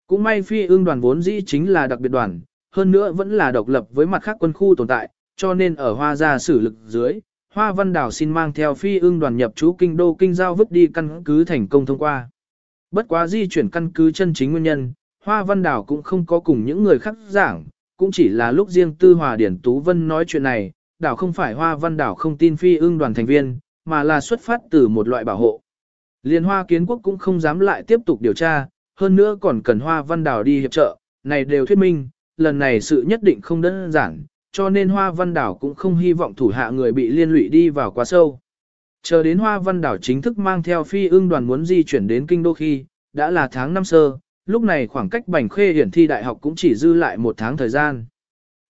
Cũng may phi ưng đoàn vốn dĩ chính là đặc biệt đoàn, hơn nữa vẫn là độc lập với mặt khác quân khu tồn tại, cho nên ở hoa gia sử lực dưới, Hoa Văn Đảo xin mang theo phi ưng đoàn nhập trú kinh đô kinh giao vứt đi căn cứ thành công thông qua. Bất quá di chuyển căn cứ chân chính nguyên nhân, Hoa Văn Đảo cũng không có cùng những người khác giảng, cũng chỉ là lúc riêng Tư Hòa Điển Tú Vân nói chuyện này, đảo không phải Hoa Văn Đảo không tin phi ưng đoàn thành viên, mà là xuất phát từ một loại bảo hộ. Liên Hoa Kiến Quốc cũng không dám lại tiếp tục điều tra, hơn nữa còn cần Hoa Văn Đảo đi hiệp trợ, này đều thuyết minh, lần này sự nhất định không đơn giản, cho nên Hoa Văn Đảo cũng không hy vọng thủ hạ người bị liên lụy đi vào quá sâu. Chờ đến Hoa Văn Đảo chính thức mang theo phi ưng đoàn muốn di chuyển đến Kinh Đô khi, đã là tháng năm sơ, lúc này khoảng cách Bành Khê hiển thi đại học cũng chỉ dư lại một tháng thời gian.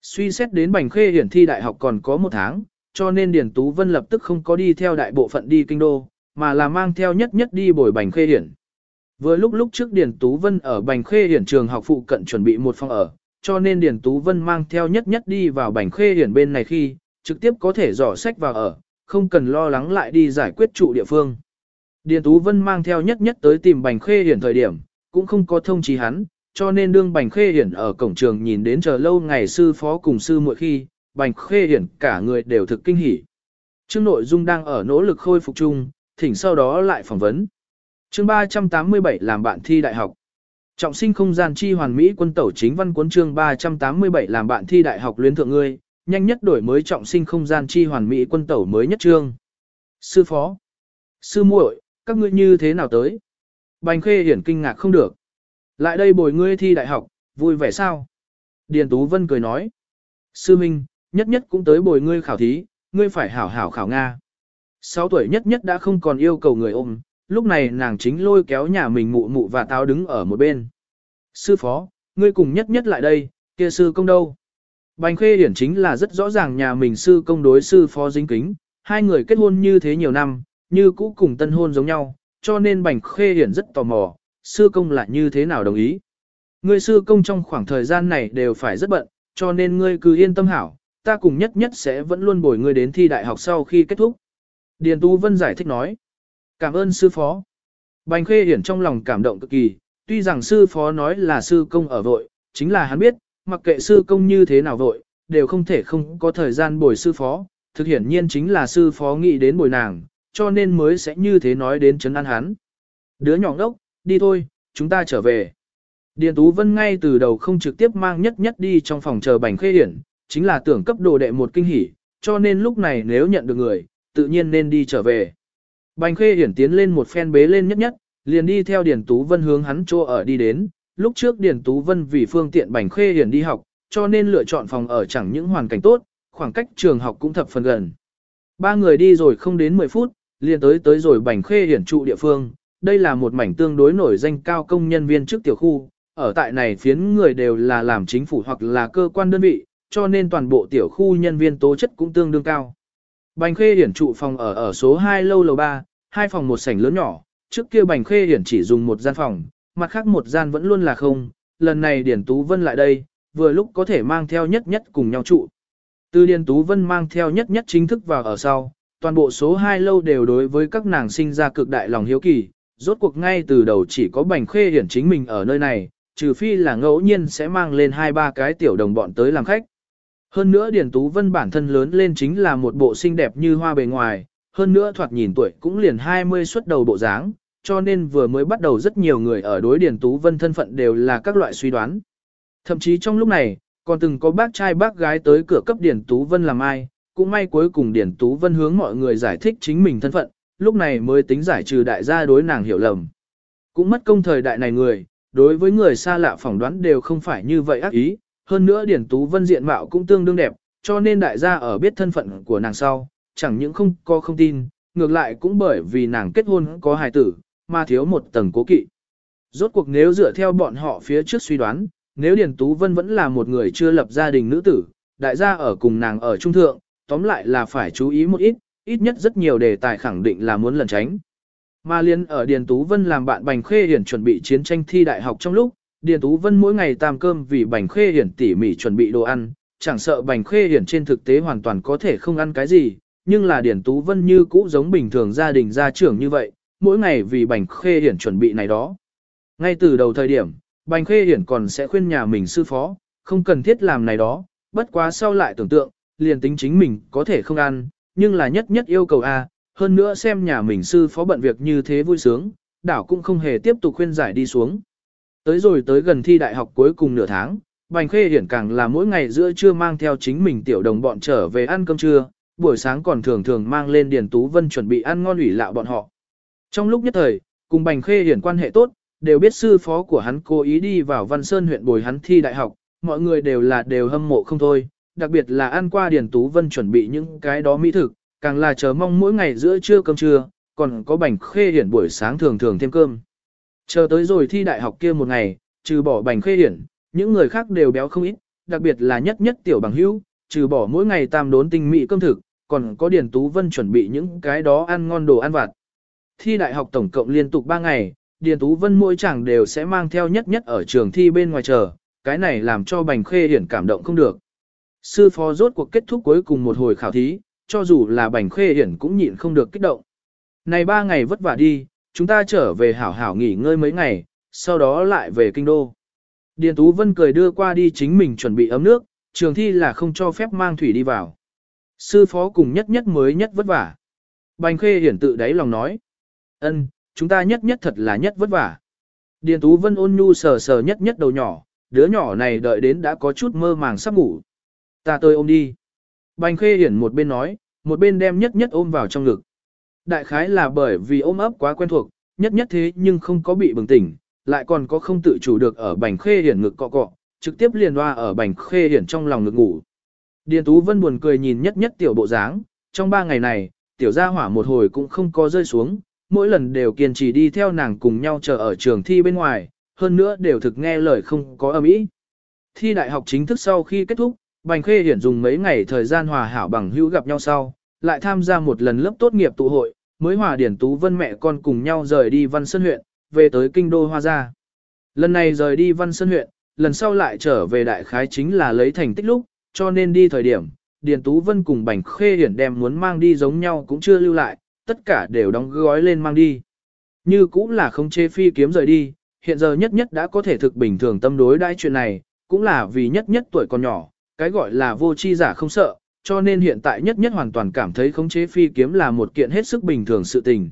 Suy xét đến Bành Khê hiển thi đại học còn có một tháng, cho nên Điền Tú Vân lập tức không có đi theo đại bộ phận đi Kinh Đô, mà là mang theo nhất nhất đi bồi Bành Khê hiển. Vừa lúc lúc trước Điền Tú Vân ở Bành Khê hiển trường học phụ cận chuẩn bị một phòng ở, cho nên Điền Tú Vân mang theo nhất nhất đi vào bành khê hiển bên này khi, trực tiếp có thể dò sách vào ở, không cần lo lắng lại đi giải quyết trụ địa phương. Điền Tú Vân mang theo nhất nhất tới tìm bành khê hiển thời điểm, cũng không có thông chí hắn, cho nên đương bành khê hiển ở cổng trường nhìn đến chờ lâu ngày sư phó cùng sư muội khi, bành khê hiển cả người đều thực kinh hỉ. Chương nội dung đang ở nỗ lực khôi phục chung, thỉnh sau đó lại phỏng vấn. Chương 387 làm bạn thi đại học. Trọng sinh không gian chi hoàn mỹ quân tẩu chính văn cuốn chương 387 làm bạn thi đại học luyến thượng ngươi, nhanh nhất đổi mới trọng sinh không gian chi hoàn mỹ quân tẩu mới nhất chương. Sư phó, sư muội, các ngươi như thế nào tới? Bành khê hiển kinh ngạc không được. Lại đây bồi ngươi thi đại học, vui vẻ sao? Điền Tú Vân cười nói. Sư Minh, nhất nhất cũng tới bồi ngươi khảo thí, ngươi phải hảo hảo khảo Nga. Sáu tuổi nhất nhất đã không còn yêu cầu người ôm, lúc này nàng chính lôi kéo nhà mình mụ mụ và táo đứng ở một bên. Sư phó, ngươi cùng nhất nhất lại đây, kia sư công đâu? Bành Khê Hiển chính là rất rõ ràng nhà mình sư công đối sư phó dính kính, hai người kết hôn như thế nhiều năm, như cũ cùng tân hôn giống nhau, cho nên Bành Khê Hiển rất tò mò, sư công là như thế nào đồng ý. Ngươi sư công trong khoảng thời gian này đều phải rất bận, cho nên ngươi cứ yên tâm hảo, ta cùng nhất nhất sẽ vẫn luôn bồi ngươi đến thi đại học sau khi kết thúc. Điền Tú Vân giải thích nói. Cảm ơn sư phó. Bành Khê Hiển trong lòng cảm động cực kỳ, tuy rằng sư phó nói là sư công ở vội, chính là hắn biết, mặc kệ sư công như thế nào vội, đều không thể không có thời gian bồi sư phó, thực hiển nhiên chính là sư phó nghĩ đến bồi nàng, cho nên mới sẽ như thế nói đến chấn an hắn. Đứa nhỏ đốc, đi thôi, chúng ta trở về. Điền Tú Vân ngay từ đầu không trực tiếp mang nhất nhất đi trong phòng chờ bành khê hiển, chính là tưởng cấp đồ đệ một kinh hỉ, cho nên lúc này nếu nhận được người, tự nhiên nên đi trở về. Bành khê hiển tiến lên một phen bế lên nhất nhất, liền đi theo Điền Tú Vân hướng hắn chỗ ở đi đến. Lúc trước Điền Tú Vân vì phương tiện bành khê hiển đi học, cho nên lựa chọn phòng ở chẳng những hoàn cảnh tốt, khoảng cách trường học cũng thập phần gần. Ba người đi rồi không đến 10 phút, liền tới tới rồi bành khê hiển trụ địa phương. Đây là một mảnh tương đối nổi danh cao công nhân viên trước tiểu khu, ở tại này phiến người đều là làm chính phủ hoặc là cơ quan đơn vị, cho nên toàn bộ tiểu khu nhân viên tố chất cũng tương đương cao. Bành Khê Hiển trụ phòng ở ở số 2 lâu lầu 3, hai phòng một sảnh lớn nhỏ, trước kia Bành Khê Hiển chỉ dùng một gian phòng, mặt khác một gian vẫn luôn là không, lần này Điển Tú Vân lại đây, vừa lúc có thể mang theo nhất nhất cùng nhau trụ. Từ Điền Tú Vân mang theo nhất nhất chính thức vào ở sau, toàn bộ số 2 lâu đều đối với các nàng sinh ra cực đại lòng hiếu kỳ, rốt cuộc ngay từ đầu chỉ có Bành Khê Hiển chính mình ở nơi này, trừ phi là ngẫu nhiên sẽ mang lên hai ba cái tiểu đồng bọn tới làm khách. Hơn nữa Điền Tú Vân bản thân lớn lên chính là một bộ xinh đẹp như hoa bề ngoài, hơn nữa thoạt nhìn tuổi cũng liền 20 xuất đầu bộ dáng, cho nên vừa mới bắt đầu rất nhiều người ở đối Điền Tú Vân thân phận đều là các loại suy đoán. Thậm chí trong lúc này, còn từng có bác trai bác gái tới cửa cấp Điền Tú Vân làm ai, cũng may cuối cùng Điền Tú Vân hướng mọi người giải thích chính mình thân phận, lúc này mới tính giải trừ đại gia đối nàng hiểu lầm. Cũng mất công thời đại này người, đối với người xa lạ phỏng đoán đều không phải như vậy ác ý, hơn nữa Điển Tú Vân diện mạo cũng tương đương đẹp, cho nên đại gia ở biết thân phận của nàng sau, chẳng những không có không tin, ngược lại cũng bởi vì nàng kết hôn có hài tử, mà thiếu một tầng cố kỵ. Rốt cuộc nếu dựa theo bọn họ phía trước suy đoán, nếu Điền Tú Vân vẫn là một người chưa lập gia đình nữ tử, đại gia ở cùng nàng ở trung thượng, tóm lại là phải chú ý một ít, ít nhất rất nhiều đề tài khẳng định là muốn lẩn tránh. Mà liên ở Điền Tú Vân làm bạn Bành Khê Hiển chuẩn bị chiến tranh thi đại học trong lúc, Điền Tú Vân mỗi ngày tam cơm vì Bành Khê Hiển tỉ mỉ chuẩn bị đồ ăn, chẳng sợ Bành Khê Hiển trên thực tế hoàn toàn có thể không ăn cái gì, nhưng là Điền Tú Vân như cũ giống bình thường gia đình gia trưởng như vậy, mỗi ngày vì Bành Khê Hiển chuẩn bị này đó. Ngay từ đầu thời điểm, Bành Khê Hiển còn sẽ khuyên nhà mình sư phó, không cần thiết làm này đó, bất quá sau lại tưởng tượng, liền tính chính mình có thể không ăn, nhưng là nhất nhất yêu cầu A, hơn nữa xem nhà mình sư phó bận việc như thế vui sướng, đảo cũng không hề tiếp tục khuyên giải đi xuống. Tới rồi tới gần thi đại học cuối cùng nửa tháng, Bành Khê Hiển càng là mỗi ngày giữa trưa mang theo chính mình tiểu đồng bọn trở về ăn cơm trưa, buổi sáng còn thường thường mang lên Điền Tú Vân chuẩn bị ăn ngon ủy lạo bọn họ. Trong lúc nhất thời, cùng Bành Khê Hiển quan hệ tốt, đều biết sư phó của hắn cố ý đi vào Văn Sơn huyện bồi hắn thi đại học, mọi người đều là đều hâm mộ không thôi, đặc biệt là ăn qua Điền Tú Vân chuẩn bị những cái đó mỹ thực, càng là chờ mong mỗi ngày giữa trưa cơm trưa, còn có bành khê hiển buổi sáng thường thường thêm cơm. Chờ tới rồi thi đại học kia một ngày, trừ bỏ bành khê hiển, những người khác đều béo không ít, đặc biệt là nhất nhất tiểu bằng hữu, trừ bỏ mỗi ngày tam đốn tinh mỹ cơm thực, còn có Điền Tú Vân chuẩn bị những cái đó ăn ngon đồ ăn vặt. Thi đại học tổng cộng liên tục 3 ngày, Điền Tú Vân mỗi chẳng đều sẽ mang theo nhất nhất ở trường thi bên ngoài chờ, cái này làm cho Bành Khê Hiển cảm động không được. Sư phó rốt cuộc kết thúc cuối cùng một hồi khảo thí, cho dù là bành khê hiển cũng nhịn không được kích động. Này ba ngày vất vả đi, chúng ta trở về hảo hảo nghỉ ngơi mấy ngày, sau đó lại về kinh đô. Điền Tú Vân cười đưa qua đi chính mình chuẩn bị ấm nước, trường thi là không cho phép mang thủy đi vào. Sư phó cùng nhất nhất mới nhất vất vả. Bành khê hiển tự đáy lòng nói. ân, chúng ta nhất nhất thật là nhất vất vả. Điền Tú Vân ôn nhu sờ sờ nhất nhất đầu nhỏ, đứa nhỏ này đợi đến đã có chút mơ màng sắp ngủ. Ta tôi ôm đi. Bành khê hiển một bên nói, một bên đem nhất nhất ôm vào trong ngực. Đại khái là bởi vì ôm ấp quá quen thuộc, nhất nhất thế nhưng không có bị bừng tỉnh, lại còn có không tự chủ được ở bành khê hiển ngực cọ cọ, trực tiếp liền hoa ở bành khê hiển trong lòng ngực ngủ. Điền Tú Vân buồn cười nhìn nhất nhất tiểu bộ dáng, trong ba ngày này, tiểu gia hỏa một hồi cũng không có rơi xuống, mỗi lần đều kiên trì đi theo nàng cùng nhau chờ ở trường thi bên ngoài, hơn nữa đều thực nghe lời không có âm ý. Thi đại học chính thức sau khi kết thúc, Bành Khê Hiển dùng mấy ngày thời gian hòa hảo bằng hữu gặp nhau sau, lại tham gia một lần lớp tốt nghiệp tụ hội, mới hòa Điển Tú Vân mẹ con cùng nhau rời đi Văn Sơn huyện, về tới kinh đô Hoa Gia. Lần này rời đi Văn Sơn huyện, lần sau lại trở về đại khái chính là lấy thành tích lúc, cho nên đi thời điểm, Điền Tú Vân cùng Bành Khê Hiển đem muốn mang đi giống nhau cũng chưa lưu lại, tất cả đều đóng gói lên mang đi. Như cũng là không chê phi kiếm rời đi, hiện giờ nhất nhất đã có thể thực bình thường tâm đối đãi chuyện này, cũng là vì nhất nhất tuổi còn nhỏ, cái gọi là vô chi giả không sợ, cho nên hiện tại nhất nhất hoàn toàn cảm thấy khống chế phi kiếm là một kiện hết sức bình thường sự tình.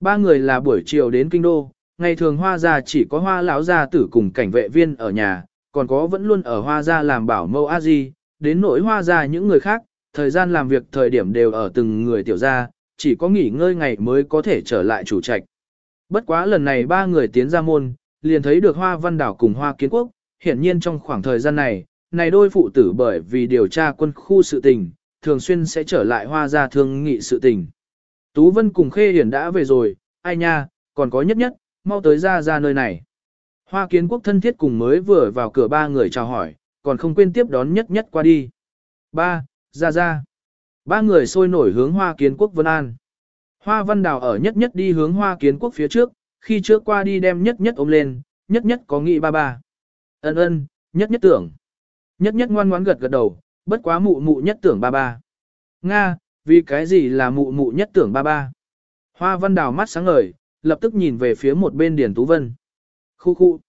Ba người là buổi chiều đến kinh đô, ngày thường hoa gia chỉ có hoa lão gia tử cùng cảnh vệ viên ở nhà, còn có vẫn luôn ở hoa gia làm bảo mâu a di, đến nỗi hoa gia những người khác, thời gian làm việc thời điểm đều ở từng người tiểu gia, chỉ có nghỉ ngơi ngày mới có thể trở lại chủ trạch. Bất quá lần này ba người tiến ra môn, liền thấy được hoa văn đảo cùng hoa kiến quốc, hiển nhiên trong khoảng thời gian này, này đôi phụ tử bởi vì điều tra quân khu sự tình, thường xuyên sẽ trở lại hoa gia thương nghị sự tình. Tú Vân cùng Khê Hiển đã về rồi, ai nha, còn có nhất nhất, mau tới ra ra nơi này. Hoa kiến quốc thân thiết cùng mới vừa vào cửa ba người chào hỏi, còn không quên tiếp đón nhất nhất qua đi. Ba, ra ra. Ba người sôi nổi hướng hoa kiến quốc vân an. Hoa văn đào ở nhất nhất đi hướng hoa kiến quốc phía trước, khi trước qua đi đem nhất nhất ôm lên, nhất nhất có nghĩ ba ba. Ân ân, nhất nhất tưởng. Nhất nhất ngoan ngoãn gật gật đầu, bất quá mụ mụ nhất tưởng ba ba. Nga, vì cái gì là mụ mụ nhất tưởng ba ba? Hoa văn đào mắt sáng ngời, lập tức nhìn về phía một bên Điền Tú Vân. Khu khu.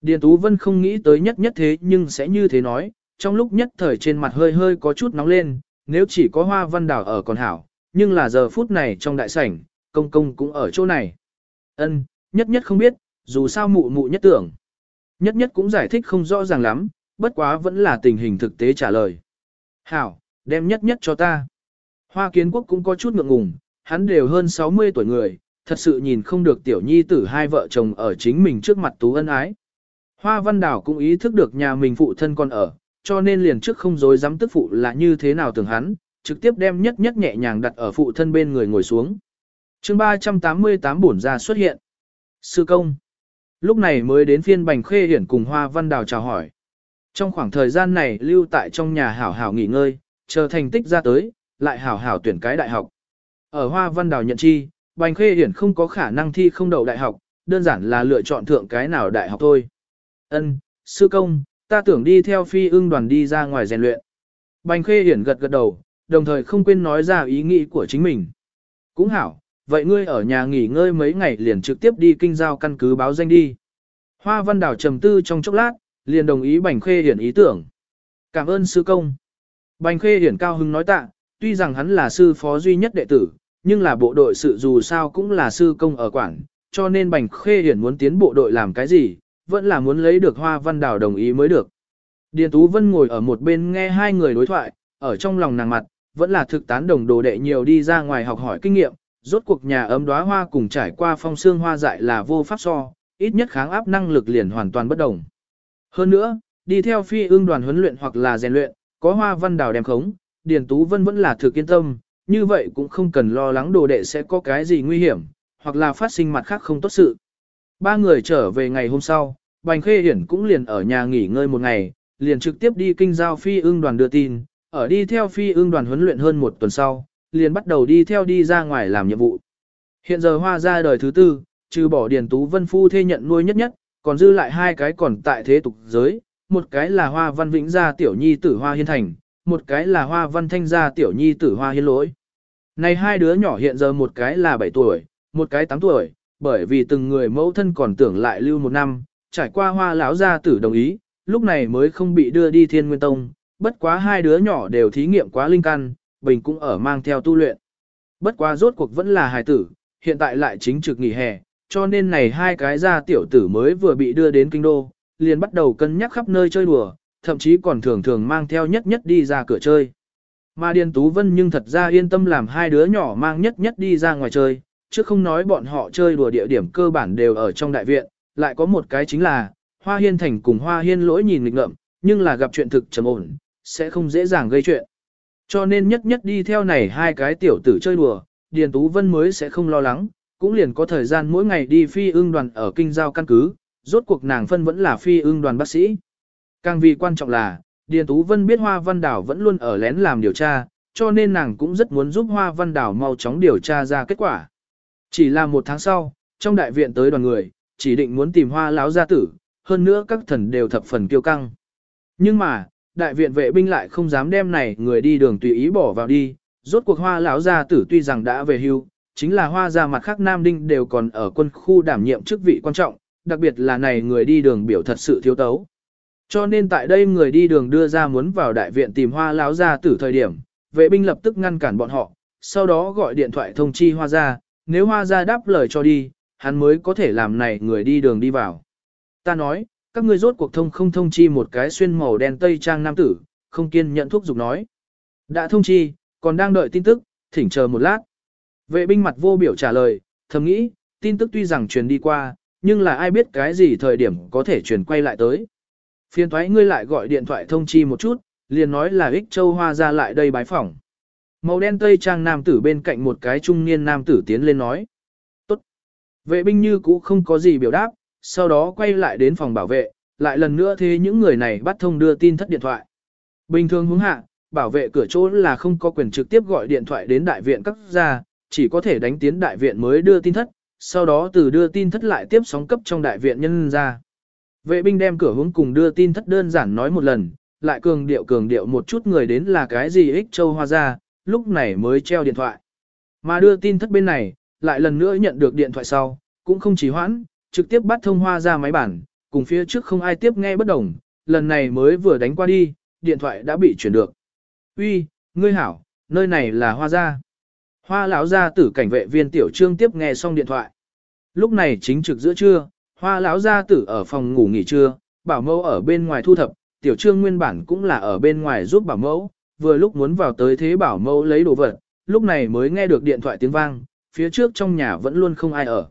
Điền Tú Vân không nghĩ tới nhất nhất thế nhưng sẽ như thế nói, trong lúc nhất thời trên mặt hơi hơi có chút nóng lên, nếu chỉ có hoa văn đào ở còn hảo, nhưng là giờ phút này trong đại sảnh, công công cũng ở chỗ này. Ân, nhất nhất không biết, dù sao mụ mụ nhất tưởng. Nhất nhất cũng giải thích không rõ ràng lắm, bất quá vẫn là tình hình thực tế trả lời. Hảo, đem nhất nhất cho ta. Hoa kiến quốc cũng có chút ngượng ngùng, hắn đều hơn 60 tuổi người, thật sự nhìn không được tiểu nhi tử hai vợ chồng ở chính mình trước mặt tú ân ái. Hoa văn đảo cũng ý thức được nhà mình phụ thân còn ở, cho nên liền trước không dối dám tức phụ là như thế nào tưởng hắn, trực tiếp đem nhất nhất nhẹ nhàng đặt ở phụ thân bên người ngồi xuống. chương 388 bổn ra xuất hiện. Sư công. Lúc này mới đến phiên bành khê hiển cùng hoa văn đào chào hỏi. Trong khoảng thời gian này lưu tại trong nhà hảo hảo nghỉ ngơi, chờ thành tích ra tới, lại hảo hảo tuyển cái đại học. Ở hoa văn đào nhận chi, bành khê hiển không có khả năng thi không đậu đại học, đơn giản là lựa chọn thượng cái nào đại học thôi. Ân, sư công, ta tưởng đi theo phi ưng đoàn đi ra ngoài rèn luyện. Bành khê hiển gật gật đầu, đồng thời không quên nói ra ý nghĩ của chính mình. Cũng hảo, vậy ngươi ở nhà nghỉ ngơi mấy ngày liền trực tiếp đi kinh giao căn cứ báo danh đi. Hoa văn đảo trầm tư trong chốc lát, liền đồng ý Bành Khê Hiển ý tưởng. Cảm ơn sư công. Bành Khê Hiển cao hứng nói tạ, tuy rằng hắn là sư phó duy nhất đệ tử, nhưng là bộ đội sự dù sao cũng là sư công ở quảng, cho nên Bành Khê Hiển muốn tiến bộ đội làm cái gì, vẫn là muốn lấy được Hoa Văn Đào đồng ý mới được. Điền Tú Vân ngồi ở một bên nghe hai người đối thoại, ở trong lòng nàng mặt, vẫn là thực tán đồng đồ đệ nhiều đi ra ngoài học hỏi kinh nghiệm, rốt cuộc nhà ấm đóa hoa cùng trải qua phong xương hoa dại là vô pháp so, ít nhất kháng áp năng lực liền hoàn toàn bất đồng. Hơn nữa, đi theo phi ương đoàn huấn luyện hoặc là rèn luyện, có hoa văn đào đem khống, Điền Tú Vân vẫn là thực yên tâm, như vậy cũng không cần lo lắng đồ đệ sẽ có cái gì nguy hiểm, hoặc là phát sinh mặt khác không tốt sự. Ba người trở về ngày hôm sau, Bành Khê Hiển cũng liền ở nhà nghỉ ngơi một ngày, liền trực tiếp đi kinh giao phi ương đoàn đưa tin, ở đi theo phi ương đoàn huấn luyện hơn một tuần sau, liền bắt đầu đi theo đi ra ngoài làm nhiệm vụ. Hiện giờ hoa ra đời thứ tư, trừ bỏ Điền Tú Vân Phu thê nhận nuôi nhất nhất, còn dư lại hai cái còn tại thế tục giới, một cái là hoa văn vĩnh gia tiểu nhi tử hoa hiên thành, một cái là hoa văn thanh gia tiểu nhi tử hoa hiên lỗi. Này hai đứa nhỏ hiện giờ một cái là 7 tuổi, một cái 8 tuổi, bởi vì từng người mẫu thân còn tưởng lại lưu một năm, trải qua hoa lão gia tử đồng ý, lúc này mới không bị đưa đi thiên nguyên tông, bất quá hai đứa nhỏ đều thí nghiệm quá linh căn, bình cũng ở mang theo tu luyện. Bất quá rốt cuộc vẫn là hài tử, hiện tại lại chính trực nghỉ hè, cho nên này hai cái gia tiểu tử mới vừa bị đưa đến kinh đô, liền bắt đầu cân nhắc khắp nơi chơi đùa, thậm chí còn thường thường mang theo nhất nhất đi ra cửa chơi. Mà Điền Tú Vân nhưng thật ra yên tâm làm hai đứa nhỏ mang nhất nhất đi ra ngoài chơi, chứ không nói bọn họ chơi đùa địa điểm cơ bản đều ở trong đại viện, lại có một cái chính là, Hoa Hiên Thành cùng Hoa Hiên lỗi nhìn nghịch ngợm, nhưng là gặp chuyện thực trầm ổn, sẽ không dễ dàng gây chuyện. Cho nên nhất nhất đi theo này hai cái tiểu tử chơi đùa, Điền Tú Vân mới sẽ không lo lắng, cũng liền có thời gian mỗi ngày đi phi ương đoàn ở kinh giao căn cứ, rốt cuộc nàng phân vẫn là phi ương đoàn bác sĩ. Càng vì quan trọng là, Điền Tú Vân biết Hoa Văn Đảo vẫn luôn ở lén làm điều tra, cho nên nàng cũng rất muốn giúp Hoa Văn Đảo mau chóng điều tra ra kết quả. Chỉ là một tháng sau, trong đại viện tới đoàn người, chỉ định muốn tìm Hoa Láo gia tử, hơn nữa các thần đều thập phần kiêu căng. Nhưng mà, đại viện vệ binh lại không dám đem này người đi đường tùy ý bỏ vào đi, rốt cuộc Hoa Láo gia tử tuy rằng đã về hưu, chính là Hoa gia mặt khác Nam Đinh đều còn ở quân khu đảm nhiệm chức vị quan trọng, đặc biệt là này người đi đường biểu thật sự thiếu tấu. Cho nên tại đây người đi đường đưa ra muốn vào đại viện tìm hoa láo ra tử thời điểm, vệ binh lập tức ngăn cản bọn họ, sau đó gọi điện thoại thông chi hoa ra, nếu hoa ra đáp lời cho đi, hắn mới có thể làm này người đi đường đi vào. Ta nói, các ngươi rốt cuộc thông không thông chi một cái xuyên màu đen tây trang nam tử, không kiên nhận thuốc dục nói. Đã thông chi, còn đang đợi tin tức, thỉnh chờ một lát. Vệ binh mặt vô biểu trả lời, thầm nghĩ, tin tức tuy rằng truyền đi qua, nhưng là ai biết cái gì thời điểm có thể truyền quay lại tới. Phiên thoái ngươi lại gọi điện thoại thông chi một chút, liền nói là ích châu hoa ra lại đây bái phỏng. Màu đen tây trang nam tử bên cạnh một cái trung niên nam tử tiến lên nói. Tốt. Vệ binh như cũ không có gì biểu đáp, sau đó quay lại đến phòng bảo vệ, lại lần nữa thế những người này bắt thông đưa tin thất điện thoại. Bình thường hướng hạ, bảo vệ cửa chỗ là không có quyền trực tiếp gọi điện thoại đến đại viện cấp gia, chỉ có thể đánh tiến đại viện mới đưa tin thất, sau đó từ đưa tin thất lại tiếp sóng cấp trong đại viện nhân ra. Vệ binh đem cửa hướng cùng đưa tin thất đơn giản nói một lần, lại cường điệu cường điệu một chút người đến là cái gì ích châu hoa ra, lúc này mới treo điện thoại. Mà đưa tin thất bên này, lại lần nữa nhận được điện thoại sau, cũng không chỉ hoãn, trực tiếp bắt thông hoa ra máy bản, cùng phía trước không ai tiếp nghe bất đồng, lần này mới vừa đánh qua đi, điện thoại đã bị chuyển được. Uy, ngươi hảo, nơi này là hoa gia. Hoa lão gia tử cảnh vệ viên tiểu trương tiếp nghe xong điện thoại. Lúc này chính trực giữa trưa, Hoa lão gia tử ở phòng ngủ nghỉ trưa, bảo mẫu ở bên ngoài thu thập, tiểu trương nguyên bản cũng là ở bên ngoài giúp bảo mẫu, vừa lúc muốn vào tới thế bảo mẫu lấy đồ vật, lúc này mới nghe được điện thoại tiếng vang, phía trước trong nhà vẫn luôn không ai ở.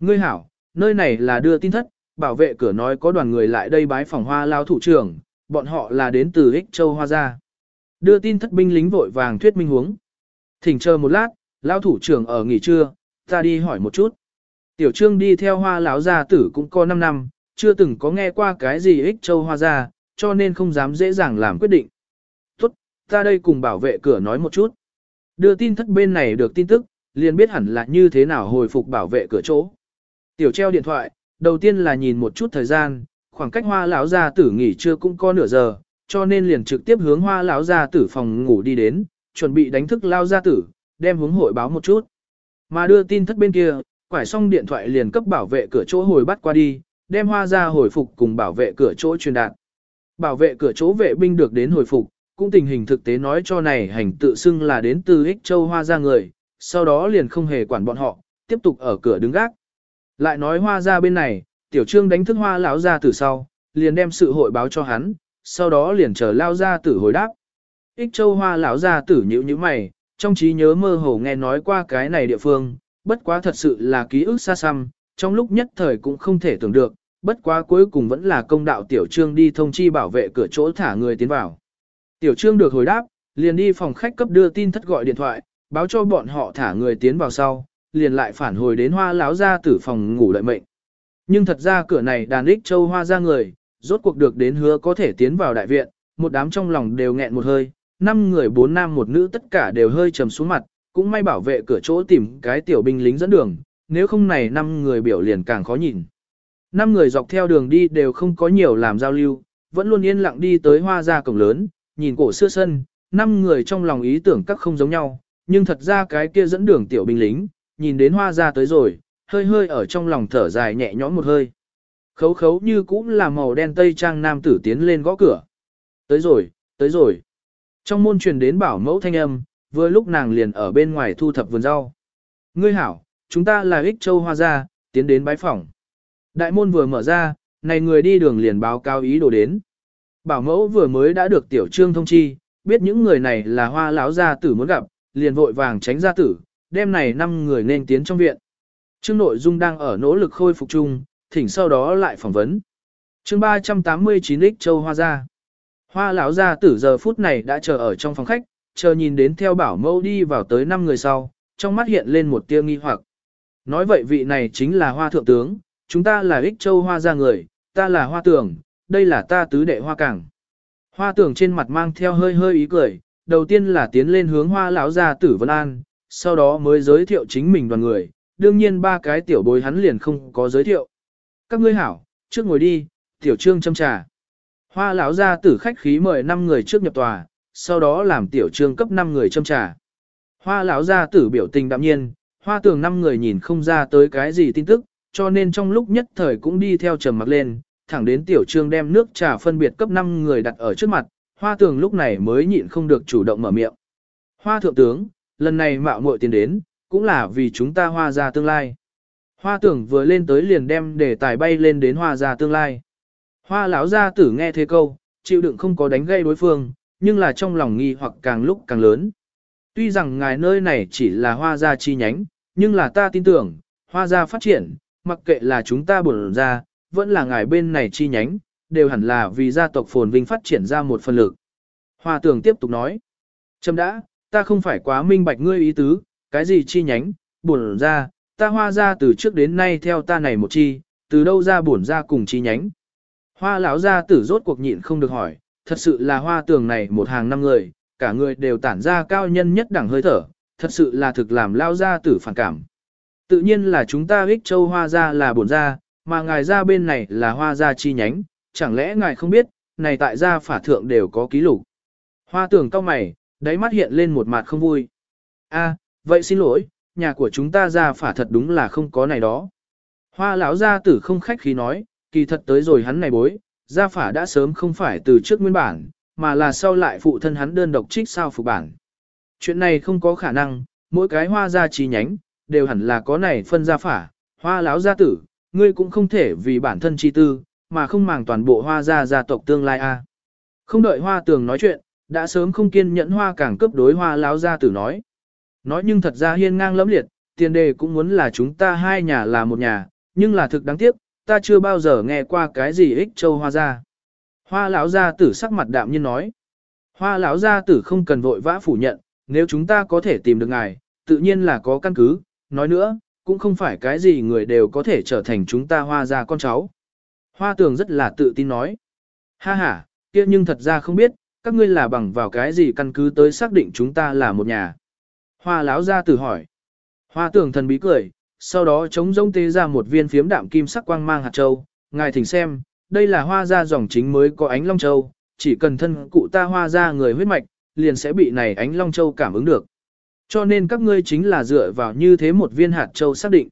Ngươi hảo, nơi này là đưa tin thất, bảo vệ cửa nói có đoàn người lại đây bái phòng hoa lao thủ trưởng, bọn họ là đến từ Ích Châu Hoa Gia. Đưa tin thất binh lính vội vàng thuyết minh huống. Thỉnh chờ một lát, lão thủ trưởng ở nghỉ trưa, ta đi hỏi một chút. Tiểu trương đi theo hoa lão gia tử cũng có 5 năm, chưa từng có nghe qua cái gì ích châu hoa gia, cho nên không dám dễ dàng làm quyết định. Tốt, ta đây cùng bảo vệ cửa nói một chút. Đưa tin thất bên này được tin tức, liền biết hẳn là như thế nào hồi phục bảo vệ cửa chỗ. Tiểu treo điện thoại, đầu tiên là nhìn một chút thời gian, khoảng cách hoa lão gia tử nghỉ trưa cũng có nửa giờ, cho nên liền trực tiếp hướng hoa lão gia tử phòng ngủ đi đến, chuẩn bị đánh thức lao gia tử, đem hướng hội báo một chút. Mà đưa tin thất bên kia, quải xong điện thoại liền cấp bảo vệ cửa chỗ hồi bắt qua đi, đem hoa ra hồi phục cùng bảo vệ cửa chỗ truyền đạt. Bảo vệ cửa chỗ vệ binh được đến hồi phục, cũng tình hình thực tế nói cho này hành tự xưng là đến từ ích châu hoa ra người, sau đó liền không hề quản bọn họ, tiếp tục ở cửa đứng gác. Lại nói hoa ra bên này, tiểu trương đánh thức hoa lão ra từ sau, liền đem sự hội báo cho hắn, sau đó liền chờ lao ra tử hồi đáp. Ích châu hoa lão gia tử nhữ như mày, trong trí nhớ mơ hồ nghe nói qua cái này địa phương, bất quá thật sự là ký ức xa xăm, trong lúc nhất thời cũng không thể tưởng được, bất quá cuối cùng vẫn là công đạo tiểu trương đi thông chi bảo vệ cửa chỗ thả người tiến vào. Tiểu trương được hồi đáp, liền đi phòng khách cấp đưa tin thất gọi điện thoại, báo cho bọn họ thả người tiến vào sau, liền lại phản hồi đến hoa lão gia tử phòng ngủ đợi mệnh. Nhưng thật ra cửa này đàn ích châu hoa ra người, rốt cuộc được đến hứa có thể tiến vào đại viện, một đám trong lòng đều nghẹn một hơi, năm người bốn nam một nữ tất cả đều hơi trầm xuống mặt, cũng may bảo vệ cửa chỗ tìm cái tiểu binh lính dẫn đường, nếu không này năm người biểu liền càng khó nhìn. Năm người dọc theo đường đi đều không có nhiều làm giao lưu, vẫn luôn yên lặng đi tới hoa gia cổng lớn, nhìn cổ xưa sân, năm người trong lòng ý tưởng các không giống nhau, nhưng thật ra cái kia dẫn đường tiểu binh lính, nhìn đến hoa gia tới rồi, hơi hơi ở trong lòng thở dài nhẹ nhõm một hơi. Khấu khấu như cũng là màu đen tây trang nam tử tiến lên gõ cửa. Tới rồi, tới rồi. Trong môn truyền đến bảo mẫu thanh âm, vừa lúc nàng liền ở bên ngoài thu thập vườn rau. Ngươi hảo, chúng ta là ích châu hoa gia, tiến đến bái phỏng. Đại môn vừa mở ra, này người đi đường liền báo cáo ý đồ đến. Bảo mẫu vừa mới đã được tiểu trương thông chi, biết những người này là hoa lão gia tử muốn gặp, liền vội vàng tránh gia tử, đêm này năm người nên tiến trong viện. Trương nội dung đang ở nỗ lực khôi phục chung, thỉnh sau đó lại phỏng vấn. Chương 389 ích châu hoa gia. Hoa lão gia tử giờ phút này đã chờ ở trong phòng khách, chờ nhìn đến theo bảo mẫu đi vào tới năm người sau, trong mắt hiện lên một tia nghi hoặc. Nói vậy vị này chính là hoa thượng tướng, chúng ta là ích châu hoa gia người, ta là hoa Tưởng, đây là ta tứ đệ hoa cảng. Hoa tưởng trên mặt mang theo hơi hơi ý cười, đầu tiên là tiến lên hướng hoa lão gia tử Vân An, sau đó mới giới thiệu chính mình đoàn người, đương nhiên ba cái tiểu bối hắn liền không có giới thiệu. Các ngươi hảo, trước ngồi đi, tiểu trương châm trà. Hoa lão gia tử khách khí mời 5 người trước nhập tòa, sau đó làm tiểu trương cấp 5 người châm trà. Hoa lão gia tử biểu tình đạm nhiên, hoa tường 5 người nhìn không ra tới cái gì tin tức, cho nên trong lúc nhất thời cũng đi theo trầm mặc lên, thẳng đến tiểu trương đem nước trà phân biệt cấp 5 người đặt ở trước mặt, hoa tường lúc này mới nhịn không được chủ động mở miệng. Hoa thượng tướng, lần này mạo muội tiền đến, cũng là vì chúng ta hoa ra tương lai. Hoa tưởng vừa lên tới liền đem để tài bay lên đến hoa ra tương lai. Hoa lão gia tử nghe thế câu, chịu đựng không có đánh gây đối phương, nhưng là trong lòng nghi hoặc càng lúc càng lớn. Tuy rằng ngài nơi này chỉ là hoa gia chi nhánh, nhưng là ta tin tưởng, hoa gia phát triển, mặc kệ là chúng ta bổn ra, vẫn là ngài bên này chi nhánh, đều hẳn là vì gia tộc phồn vinh phát triển ra một phần lực. Hoa tưởng tiếp tục nói, châm đã, ta không phải quá minh bạch ngươi ý tứ, cái gì chi nhánh, bổn ra, ta hoa gia từ trước đến nay theo ta này một chi, từ đâu ra bổn ra cùng chi nhánh. Hoa lão gia tử rốt cuộc nhịn không được hỏi, thật sự là hoa tường này một hàng năm người, cả người đều tản ra cao nhân nhất đẳng hơi thở, thật sự là thực làm lão gia tử phản cảm. Tự nhiên là chúng ta ích châu hoa gia là bổn gia, mà ngài gia bên này là hoa gia chi nhánh, chẳng lẽ ngài không biết, này tại gia phả thượng đều có ký lục. Hoa tường cao mày, đáy mắt hiện lên một mặt không vui. A, vậy xin lỗi, nhà của chúng ta gia phả thật đúng là không có này đó. Hoa lão gia tử không khách khí nói, kỳ thật tới rồi hắn này bối, gia phả đã sớm không phải từ trước nguyên bản, mà là sau lại phụ thân hắn đơn độc trích sao phục bản. Chuyện này không có khả năng, mỗi cái hoa gia trí nhánh, đều hẳn là có này phân gia phả, hoa lão gia tử, ngươi cũng không thể vì bản thân chi tư, mà không màng toàn bộ hoa gia gia tộc tương lai a. Không đợi hoa tường nói chuyện, đã sớm không kiên nhẫn hoa càng cấp đối hoa lão gia tử nói. Nói nhưng thật ra hiên ngang lẫm liệt, tiền đề cũng muốn là chúng ta hai nhà là một nhà, nhưng là thực đáng tiếc, ta chưa bao giờ nghe qua cái gì ích châu hoa gia. Hoa lão gia tử sắc mặt đạm nhiên nói. Hoa lão gia tử không cần vội vã phủ nhận, nếu chúng ta có thể tìm được ngài, tự nhiên là có căn cứ, nói nữa, cũng không phải cái gì người đều có thể trở thành chúng ta hoa gia con cháu. Hoa tường rất là tự tin nói. Ha ha, kia nhưng thật ra không biết, các ngươi là bằng vào cái gì căn cứ tới xác định chúng ta là một nhà. Hoa lão gia tử hỏi. Hoa tường thần bí cười, sau đó chống rông tế ra một viên phiếm đạm kim sắc quang mang hạt châu. Ngài thỉnh xem, đây là hoa ra dòng chính mới có ánh long châu, chỉ cần thân cụ ta hoa ra người huyết mạch, liền sẽ bị này ánh long châu cảm ứng được. Cho nên các ngươi chính là dựa vào như thế một viên hạt châu xác định.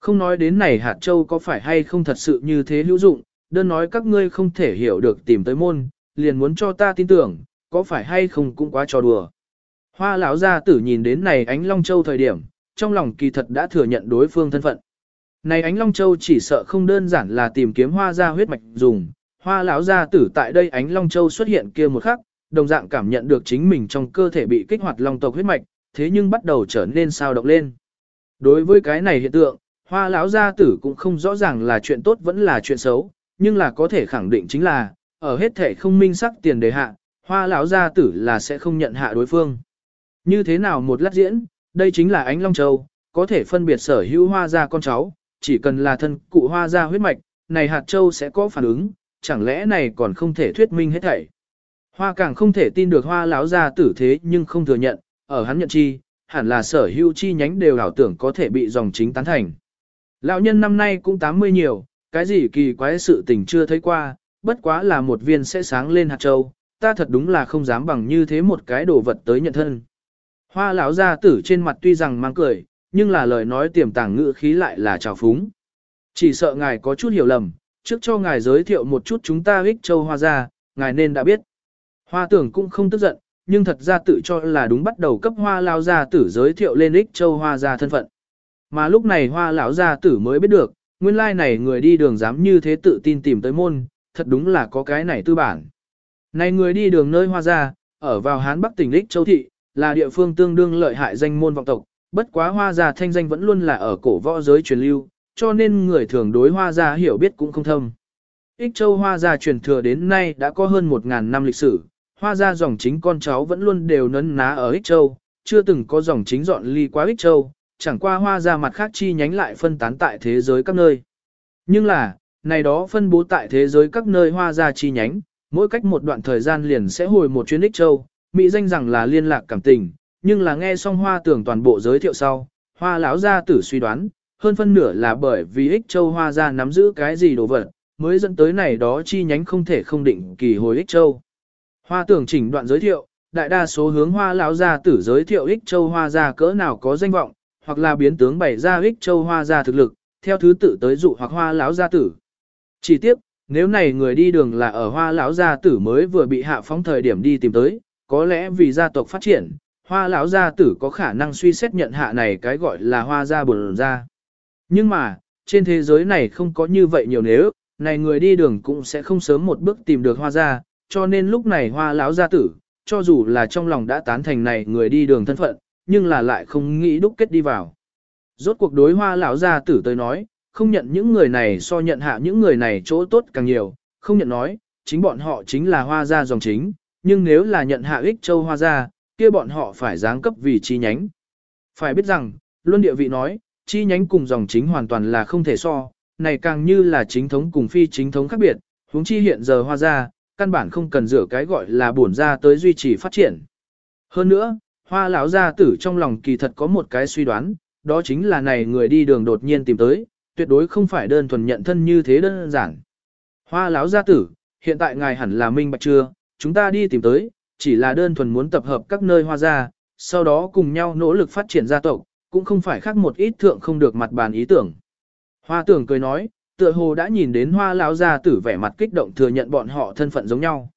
Không nói đến này hạt châu có phải hay không thật sự như thế hữu dụng, đơn nói các ngươi không thể hiểu được tìm tới môn, liền muốn cho ta tin tưởng, có phải hay không cũng quá trò đùa. Hoa lão gia tử nhìn đến này ánh long châu thời điểm, trong lòng kỳ thật đã thừa nhận đối phương thân phận. Này ánh long châu chỉ sợ không đơn giản là tìm kiếm hoa gia huyết mạch dùng, hoa lão gia tử tại đây ánh long châu xuất hiện kia một khắc, đồng dạng cảm nhận được chính mình trong cơ thể bị kích hoạt long tộc huyết mạch, thế nhưng bắt đầu trở nên sao động lên. Đối với cái này hiện tượng, hoa lão gia tử cũng không rõ ràng là chuyện tốt vẫn là chuyện xấu, nhưng là có thể khẳng định chính là, ở hết thể không minh sắc tiền đề hạ, hoa lão gia tử là sẽ không nhận hạ đối phương. Như thế nào một lát diễn, đây chính là ánh long châu, có thể phân biệt sở hữu hoa gia con cháu, chỉ cần là thân cụ hoa gia huyết mạch, này hạt châu sẽ có phản ứng, chẳng lẽ này còn không thể thuyết minh hết thảy. Hoa càng không thể tin được hoa lão gia tử thế nhưng không thừa nhận, ở hắn nhận chi, hẳn là sở hữu chi nhánh đều ảo tưởng có thể bị dòng chính tán thành. Lão nhân năm nay cũng 80 nhiều, cái gì kỳ quái sự tình chưa thấy qua, bất quá là một viên sẽ sáng lên hạt châu, ta thật đúng là không dám bằng như thế một cái đồ vật tới nhận thân. Hoa lão gia tử trên mặt tuy rằng mang cười, nhưng là lời nói tiềm tàng ngữ khí lại là trào phúng. Chỉ sợ ngài có chút hiểu lầm, trước cho ngài giới thiệu một chút chúng ta ích châu hoa gia, ngài nên đã biết. Hoa tưởng cũng không tức giận, nhưng thật ra tự cho là đúng bắt đầu cấp hoa lao gia tử giới thiệu lên ích châu hoa gia thân phận. Mà lúc này hoa lão gia tử mới biết được, nguyên lai này người đi đường dám như thế tự tin tìm tới môn, thật đúng là có cái này tư bản. Này người đi đường nơi hoa gia, ở vào Hán Bắc tỉnh ích châu thị, là địa phương tương đương lợi hại danh môn vọng tộc, bất quá hoa gia thanh danh vẫn luôn là ở cổ võ giới truyền lưu, cho nên người thường đối hoa gia hiểu biết cũng không thâm. Ích châu hoa gia truyền thừa đến nay đã có hơn 1.000 năm lịch sử, hoa gia dòng chính con cháu vẫn luôn đều nấn ná ở Ích châu, chưa từng có dòng chính dọn ly qua Ích châu, chẳng qua hoa gia mặt khác chi nhánh lại phân tán tại thế giới các nơi. Nhưng là, này đó phân bố tại thế giới các nơi hoa gia chi nhánh, mỗi cách một đoạn thời gian liền sẽ hồi một chuyến Ích Châu, Mỹ danh rằng là liên lạc cảm tình, nhưng là nghe xong hoa tưởng toàn bộ giới thiệu sau, hoa lão gia tử suy đoán, hơn phân nửa là bởi vì Ích Châu hoa gia nắm giữ cái gì đồ vật, mới dẫn tới này đó chi nhánh không thể không định kỳ hồi Ích Châu. Hoa tưởng chỉnh đoạn giới thiệu, đại đa số hướng hoa lão gia tử giới thiệu Ích Châu hoa gia cỡ nào có danh vọng, hoặc là biến tướng bày ra Ích Châu hoa gia thực lực, theo thứ tự tới dụ hoặc hoa lão gia tử. Chỉ tiếp, nếu này người đi đường là ở hoa lão gia tử mới vừa bị hạ phóng thời điểm đi tìm tới, có lẽ vì gia tộc phát triển, hoa lão gia tử có khả năng suy xét nhận hạ này cái gọi là hoa gia bồn gia. Nhưng mà, trên thế giới này không có như vậy nhiều nếu, này người đi đường cũng sẽ không sớm một bước tìm được hoa gia, cho nên lúc này hoa lão gia tử, cho dù là trong lòng đã tán thành này người đi đường thân phận, nhưng là lại không nghĩ đúc kết đi vào. Rốt cuộc đối hoa lão gia tử tới nói, không nhận những người này so nhận hạ những người này chỗ tốt càng nhiều, không nhận nói, chính bọn họ chính là hoa gia dòng chính, nhưng nếu là nhận hạ ích châu hoa ra kia bọn họ phải giáng cấp vì chi nhánh. Phải biết rằng, luân địa vị nói, chi nhánh cùng dòng chính hoàn toàn là không thể so, này càng như là chính thống cùng phi chính thống khác biệt, huống chi hiện giờ hoa ra căn bản không cần rửa cái gọi là bổn ra tới duy trì phát triển. Hơn nữa, hoa lão gia tử trong lòng kỳ thật có một cái suy đoán, đó chính là này người đi đường đột nhiên tìm tới, tuyệt đối không phải đơn thuần nhận thân như thế đơn giản. Hoa lão gia tử, hiện tại ngài hẳn là minh bạch chưa, chúng ta đi tìm tới, chỉ là đơn thuần muốn tập hợp các nơi hoa gia, sau đó cùng nhau nỗ lực phát triển gia tộc, cũng không phải khác một ít thượng không được mặt bàn ý tưởng. Hoa tưởng cười nói, tựa hồ đã nhìn đến hoa lão gia tử vẻ mặt kích động thừa nhận bọn họ thân phận giống nhau.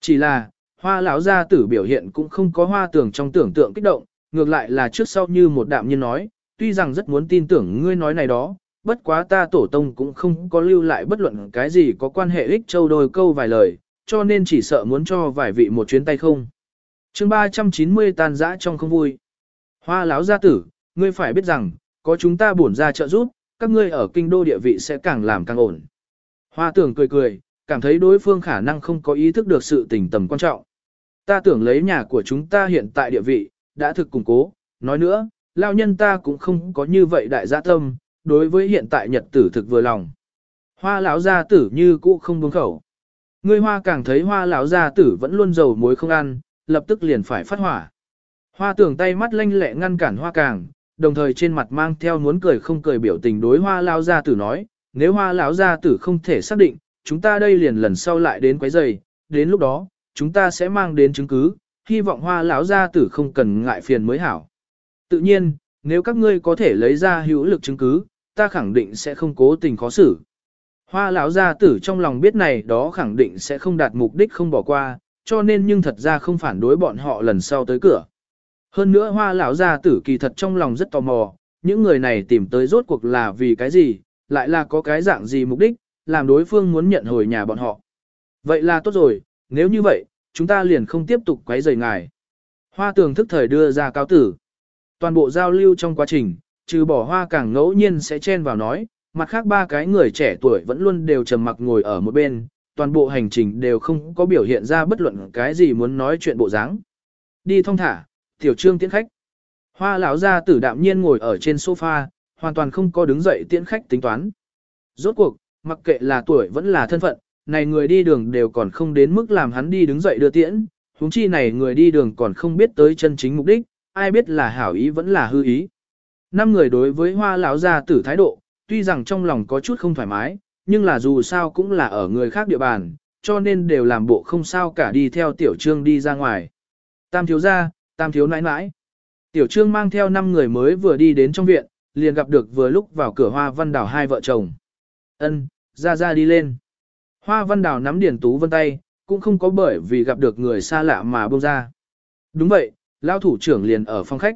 Chỉ là, hoa lão gia tử biểu hiện cũng không có hoa tưởng trong tưởng tượng kích động, ngược lại là trước sau như một đạm nhân nói, tuy rằng rất muốn tin tưởng ngươi nói này đó, bất quá ta tổ tông cũng không có lưu lại bất luận cái gì có quan hệ ích châu đôi câu vài lời, cho nên chỉ sợ muốn cho vài vị một chuyến tay không. chương 390 tan dã trong không vui. Hoa lão gia tử, ngươi phải biết rằng, có chúng ta bổn ra trợ giúp, các ngươi ở kinh đô địa vị sẽ càng làm càng ổn. Hoa tưởng cười cười, cảm thấy đối phương khả năng không có ý thức được sự tình tầm quan trọng. Ta tưởng lấy nhà của chúng ta hiện tại địa vị, đã thực củng cố, nói nữa, lao nhân ta cũng không có như vậy đại gia tâm, đối với hiện tại nhật tử thực vừa lòng. Hoa lão gia tử như cũ không buông khẩu. Ngươi hoa càng thấy hoa lão gia tử vẫn luôn dầu muối không ăn, lập tức liền phải phát hỏa. Hoa tưởng tay mắt lanh lẹ ngăn cản hoa càng, đồng thời trên mặt mang theo muốn cười không cười biểu tình đối hoa lão gia tử nói, nếu hoa lão gia tử không thể xác định, chúng ta đây liền lần sau lại đến quấy giày, đến lúc đó, chúng ta sẽ mang đến chứng cứ, hy vọng hoa lão gia tử không cần ngại phiền mới hảo. Tự nhiên, nếu các ngươi có thể lấy ra hữu lực chứng cứ, ta khẳng định sẽ không cố tình khó xử. Hoa lão gia tử trong lòng biết này đó khẳng định sẽ không đạt mục đích không bỏ qua, cho nên nhưng thật ra không phản đối bọn họ lần sau tới cửa. Hơn nữa hoa lão gia tử kỳ thật trong lòng rất tò mò, những người này tìm tới rốt cuộc là vì cái gì, lại là có cái dạng gì mục đích, làm đối phương muốn nhận hồi nhà bọn họ. Vậy là tốt rồi, nếu như vậy, chúng ta liền không tiếp tục quấy rầy ngài. Hoa tường thức thời đưa ra cáo tử. Toàn bộ giao lưu trong quá trình, trừ bỏ hoa càng ngẫu nhiên sẽ chen vào nói, mặt khác ba cái người trẻ tuổi vẫn luôn đều trầm mặc ngồi ở một bên, toàn bộ hành trình đều không có biểu hiện ra bất luận cái gì muốn nói chuyện bộ dáng. Đi thông thả, tiểu trương tiễn khách. Hoa lão gia tử đạm nhiên ngồi ở trên sofa, hoàn toàn không có đứng dậy tiễn khách tính toán. Rốt cuộc, mặc kệ là tuổi vẫn là thân phận, này người đi đường đều còn không đến mức làm hắn đi đứng dậy đưa tiễn, huống chi này người đi đường còn không biết tới chân chính mục đích, ai biết là hảo ý vẫn là hư ý. Năm người đối với hoa lão gia tử thái độ, tuy rằng trong lòng có chút không thoải mái, nhưng là dù sao cũng là ở người khác địa bàn, cho nên đều làm bộ không sao cả đi theo tiểu trương đi ra ngoài. Tam thiếu gia, tam thiếu nãi nãi. Tiểu trương mang theo năm người mới vừa đi đến trong viện, liền gặp được vừa lúc vào cửa hoa văn đảo hai vợ chồng. Ân, ra ra đi lên. Hoa văn đảo nắm điển tú vân tay, cũng không có bởi vì gặp được người xa lạ mà buông ra. Đúng vậy, lao thủ trưởng liền ở phòng khách.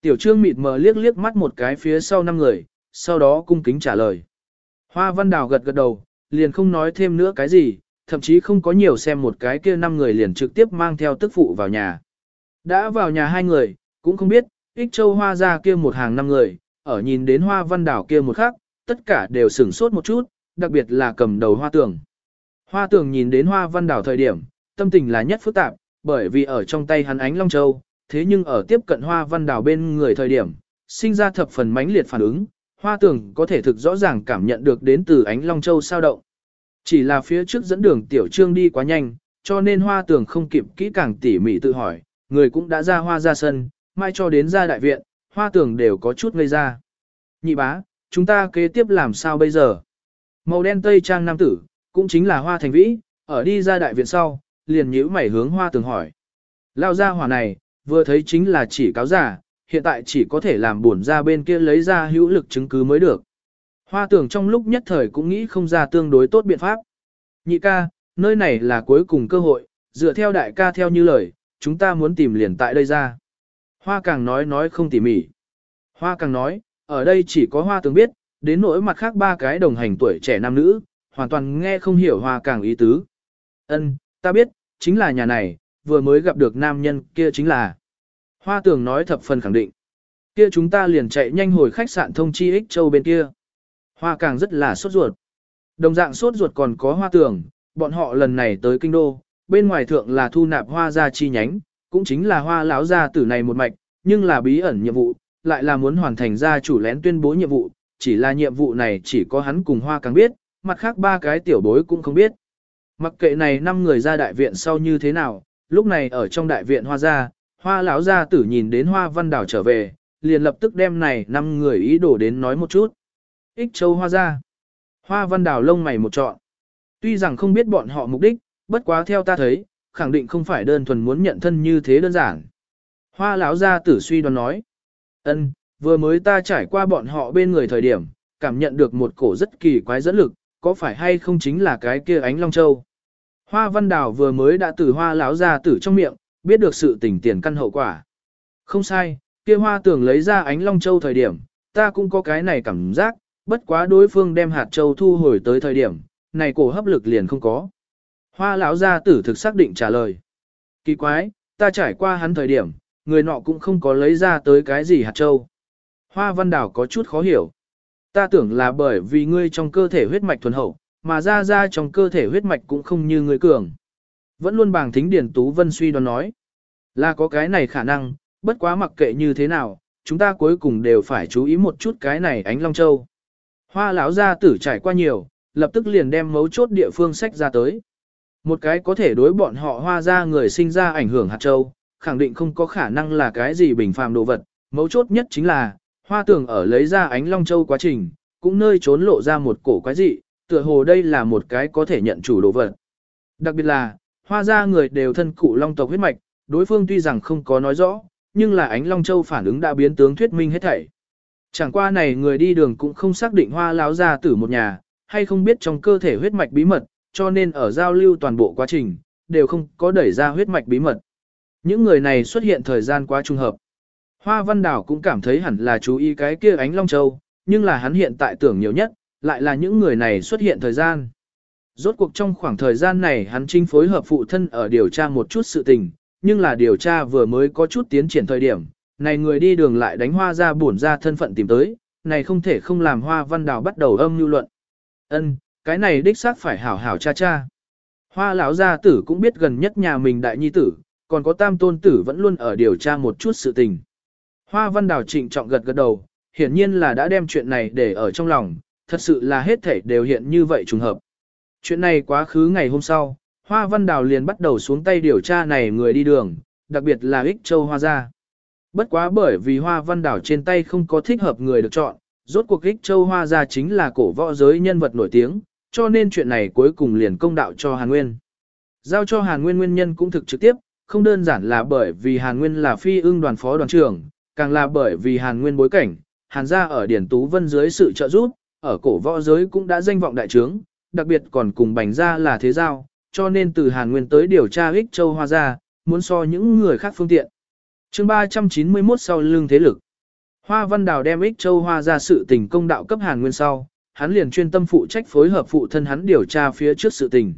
Tiểu trương mịt mờ liếc liếc mắt một cái phía sau năm người, sau đó cung kính trả lời. Hoa văn đào gật gật đầu, liền không nói thêm nữa cái gì, thậm chí không có nhiều xem một cái kia năm người liền trực tiếp mang theo tức phụ vào nhà. Đã vào nhà hai người, cũng không biết, ích châu hoa ra kia một hàng năm người, ở nhìn đến hoa văn đảo kia một khắc, tất cả đều sửng sốt một chút, đặc biệt là cầm đầu hoa tường. Hoa tường nhìn đến hoa văn đảo thời điểm, tâm tình là nhất phức tạp, bởi vì ở trong tay hắn ánh long châu, thế nhưng ở tiếp cận hoa văn đảo bên người thời điểm, sinh ra thập phần mãnh liệt phản ứng, hoa Tưởng có thể thực rõ ràng cảm nhận được đến từ ánh long châu sao động. Chỉ là phía trước dẫn đường tiểu trương đi quá nhanh, cho nên hoa Tưởng không kịp kỹ càng tỉ mỉ tự hỏi, người cũng đã ra hoa ra sân, mai cho đến ra đại viện, hoa Tưởng đều có chút ngây ra. Nhị bá, chúng ta kế tiếp làm sao bây giờ? Màu đen tây trang nam tử, cũng chính là hoa thành vĩ, ở đi ra đại viện sau, liền nhíu mày hướng hoa Tưởng hỏi. Lao ra hỏa này, vừa thấy chính là chỉ cáo giả, hiện tại chỉ có thể làm buồn ra bên kia lấy ra hữu lực chứng cứ mới được. Hoa tưởng trong lúc nhất thời cũng nghĩ không ra tương đối tốt biện pháp. Nhị ca, nơi này là cuối cùng cơ hội, dựa theo đại ca theo như lời, chúng ta muốn tìm liền tại đây ra. Hoa càng nói nói không tỉ mỉ. Hoa càng nói, ở đây chỉ có hoa tường biết, đến nỗi mặt khác ba cái đồng hành tuổi trẻ nam nữ, hoàn toàn nghe không hiểu hoa càng ý tứ. Ân, ta biết, chính là nhà này, vừa mới gặp được nam nhân kia chính là. Hoa tường nói thập phần khẳng định. Kia chúng ta liền chạy nhanh hồi khách sạn thông chi ích châu bên kia. Hoa càng rất là sốt ruột. Đồng dạng sốt ruột còn có hoa tường, bọn họ lần này tới kinh đô, bên ngoài thượng là thu nạp hoa gia chi nhánh, cũng chính là hoa lão gia tử này một mạch, nhưng là bí ẩn nhiệm vụ, lại là muốn hoàn thành gia chủ lén tuyên bố nhiệm vụ, chỉ là nhiệm vụ này chỉ có hắn cùng hoa càng biết, mặt khác ba cái tiểu bối cũng không biết. Mặc kệ này năm người ra đại viện sau như thế nào, lúc này ở trong đại viện hoa gia, hoa lão gia tử nhìn đến hoa văn đảo trở về, liền lập tức đem này năm người ý đồ đến nói một chút. Ích châu hoa gia. Hoa văn đảo lông mày một trọn. Tuy rằng không biết bọn họ mục đích, bất quá theo ta thấy, khẳng định không phải đơn thuần muốn nhận thân như thế đơn giản. Hoa lão gia tử suy đoán nói. ân vừa mới ta trải qua bọn họ bên người thời điểm, cảm nhận được một cổ rất kỳ quái dẫn lực, có phải hay không chính là cái kia ánh long châu. Hoa văn đào vừa mới đã từ hoa lão gia tử trong miệng, biết được sự tình tiền căn hậu quả. Không sai, kia hoa tưởng lấy ra ánh long châu thời điểm, ta cũng có cái này cảm giác, bất quá đối phương đem hạt châu thu hồi tới thời điểm, này cổ hấp lực liền không có. Hoa lão gia tử thực xác định trả lời. Kỳ quái, ta trải qua hắn thời điểm, người nọ cũng không có lấy ra tới cái gì hạt châu. Hoa văn đảo có chút khó hiểu. Ta tưởng là bởi vì ngươi trong cơ thể huyết mạch thuần hậu, mà ra ra trong cơ thể huyết mạch cũng không như ngươi cường. Vẫn luôn bàng thính điển Tú Vân suy đoán nói. Là có cái này khả năng, bất quá mặc kệ như thế nào, chúng ta cuối cùng đều phải chú ý một chút cái này ánh long châu. Hoa lão gia tử trải qua nhiều, lập tức liền đem mấu chốt địa phương sách ra tới. Một cái có thể đối bọn họ hoa ra người sinh ra ảnh hưởng hạt châu, khẳng định không có khả năng là cái gì bình phàm đồ vật, mấu chốt nhất chính là, hoa tưởng ở lấy ra ánh long châu quá trình, cũng nơi trốn lộ ra một cổ quái dị, tựa hồ đây là một cái có thể nhận chủ đồ vật. Đặc biệt là, hoa ra người đều thân cụ long tộc huyết mạch, đối phương tuy rằng không có nói rõ, nhưng là ánh long châu phản ứng đã biến tướng thuyết minh hết thảy. Chẳng qua này người đi đường cũng không xác định hoa láo ra tử một nhà, hay không biết trong cơ thể huyết mạch bí mật, cho nên ở giao lưu toàn bộ quá trình, đều không có đẩy ra huyết mạch bí mật. Những người này xuất hiện thời gian quá trùng hợp. Hoa Văn Đảo cũng cảm thấy hẳn là chú ý cái kia ánh Long Châu, nhưng là hắn hiện tại tưởng nhiều nhất, lại là những người này xuất hiện thời gian. Rốt cuộc trong khoảng thời gian này hắn chính phối hợp phụ thân ở điều tra một chút sự tình, nhưng là điều tra vừa mới có chút tiến triển thời điểm, này người đi đường lại đánh hoa ra buồn ra thân phận tìm tới, này không thể không làm hoa văn đào bắt đầu âm lưu luận. Ân, cái này đích xác phải hảo hảo cha cha. Hoa lão gia tử cũng biết gần nhất nhà mình đại nhi tử, còn có tam tôn tử vẫn luôn ở điều tra một chút sự tình. Hoa văn đào trịnh trọng gật gật đầu, hiển nhiên là đã đem chuyện này để ở trong lòng, thật sự là hết thảy đều hiện như vậy trùng hợp. Chuyện này quá khứ ngày hôm sau, Hoa văn đào liền bắt đầu xuống tay điều tra này người đi đường, đặc biệt là ích châu hoa gia. Bất quá bởi vì hoa văn đảo trên tay không có thích hợp người được chọn, rốt cuộc ích châu hoa gia chính là cổ võ giới nhân vật nổi tiếng, cho nên chuyện này cuối cùng liền công đạo cho Hàn Nguyên. Giao cho Hàn Nguyên nguyên nhân cũng thực trực tiếp, không đơn giản là bởi vì Hàn Nguyên là phi ưng đoàn phó đoàn trưởng, càng là bởi vì Hàn Nguyên bối cảnh, Hàn gia ở Điển Tú Vân dưới sự trợ giúp, ở cổ võ giới cũng đã danh vọng đại trướng, đặc biệt còn cùng bành ra là thế giao, cho nên từ Hàn Nguyên tới điều tra ích châu hoa gia, muốn so những người khác phương tiện. chương 391 sau lương thế lực. Hoa Văn Đào đem ích châu hoa ra sự tình công đạo cấp Hàn Nguyên sau, hắn liền chuyên tâm phụ trách phối hợp phụ thân hắn điều tra phía trước sự tình.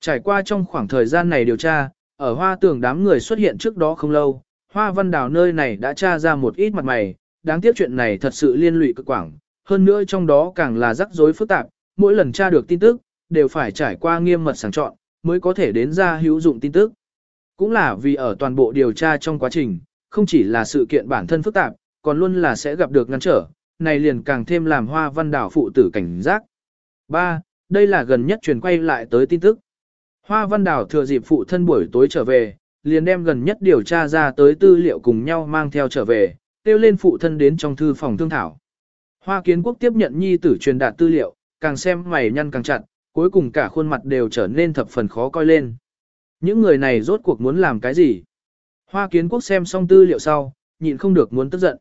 Trải qua trong khoảng thời gian này điều tra, ở hoa tường đám người xuất hiện trước đó không lâu, hoa văn đào nơi này đã tra ra một ít mặt mày, đáng tiếc chuyện này thật sự liên lụy cực quảng, hơn nữa trong đó càng là rắc rối phức tạp, mỗi lần tra được tin tức, đều phải trải qua nghiêm mật sàng chọn, mới có thể đến ra hữu dụng tin tức. Cũng là vì ở toàn bộ điều tra trong quá trình, không chỉ là sự kiện bản thân phức tạp, còn luôn là sẽ gặp được ngăn trở, này liền càng thêm làm hoa văn đảo phụ tử cảnh giác. 3. Đây là gần nhất truyền quay lại tới tin tức. Hoa Văn Đảo thừa dịp phụ thân buổi tối trở về, liền đem gần nhất điều tra ra tới tư liệu cùng nhau mang theo trở về, tiêu lên phụ thân đến trong thư phòng thương thảo. Hoa Kiến Quốc tiếp nhận nhi tử truyền đạt tư liệu, càng xem mày nhăn càng chặt, cuối cùng cả khuôn mặt đều trở nên thập phần khó coi lên. Những người này rốt cuộc muốn làm cái gì? Hoa Kiến Quốc xem xong tư liệu sau, nhịn không được muốn tức giận.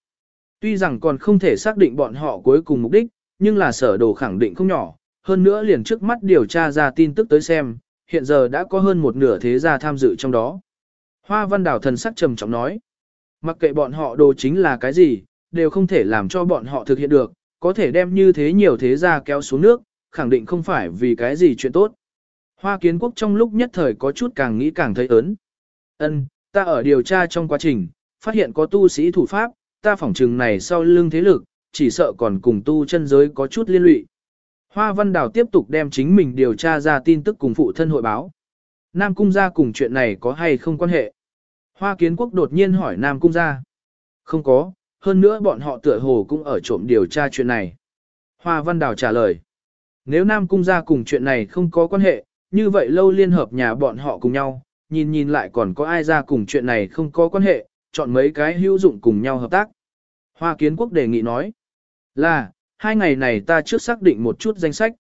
Tuy rằng còn không thể xác định bọn họ cuối cùng mục đích, nhưng là sở đồ khẳng định không nhỏ, hơn nữa liền trước mắt điều tra ra tin tức tới xem, hiện giờ đã có hơn một nửa thế gia tham dự trong đó. Hoa văn đảo thần sắc trầm trọng nói, mặc kệ bọn họ đồ chính là cái gì, đều không thể làm cho bọn họ thực hiện được, có thể đem như thế nhiều thế gia kéo xuống nước, khẳng định không phải vì cái gì chuyện tốt. Hoa kiến quốc trong lúc nhất thời có chút càng nghĩ càng thấy ớn. Ân, ta ở điều tra trong quá trình, phát hiện có tu sĩ thủ pháp, ta phỏng trừng này sau lưng thế lực, chỉ sợ còn cùng tu chân giới có chút liên lụy. Hoa Văn Đào tiếp tục đem chính mình điều tra ra tin tức cùng phụ thân hội báo. Nam Cung gia cùng chuyện này có hay không quan hệ? Hoa Kiến Quốc đột nhiên hỏi Nam Cung gia. Không có, hơn nữa bọn họ tựa hồ cũng ở trộm điều tra chuyện này. Hoa Văn Đào trả lời. Nếu Nam Cung gia cùng chuyện này không có quan hệ, như vậy lâu liên hợp nhà bọn họ cùng nhau, nhìn nhìn lại còn có ai ra cùng chuyện này không có quan hệ, chọn mấy cái hữu dụng cùng nhau hợp tác. Hoa Kiến Quốc đề nghị nói. Là, hai ngày này ta trước xác định một chút danh sách.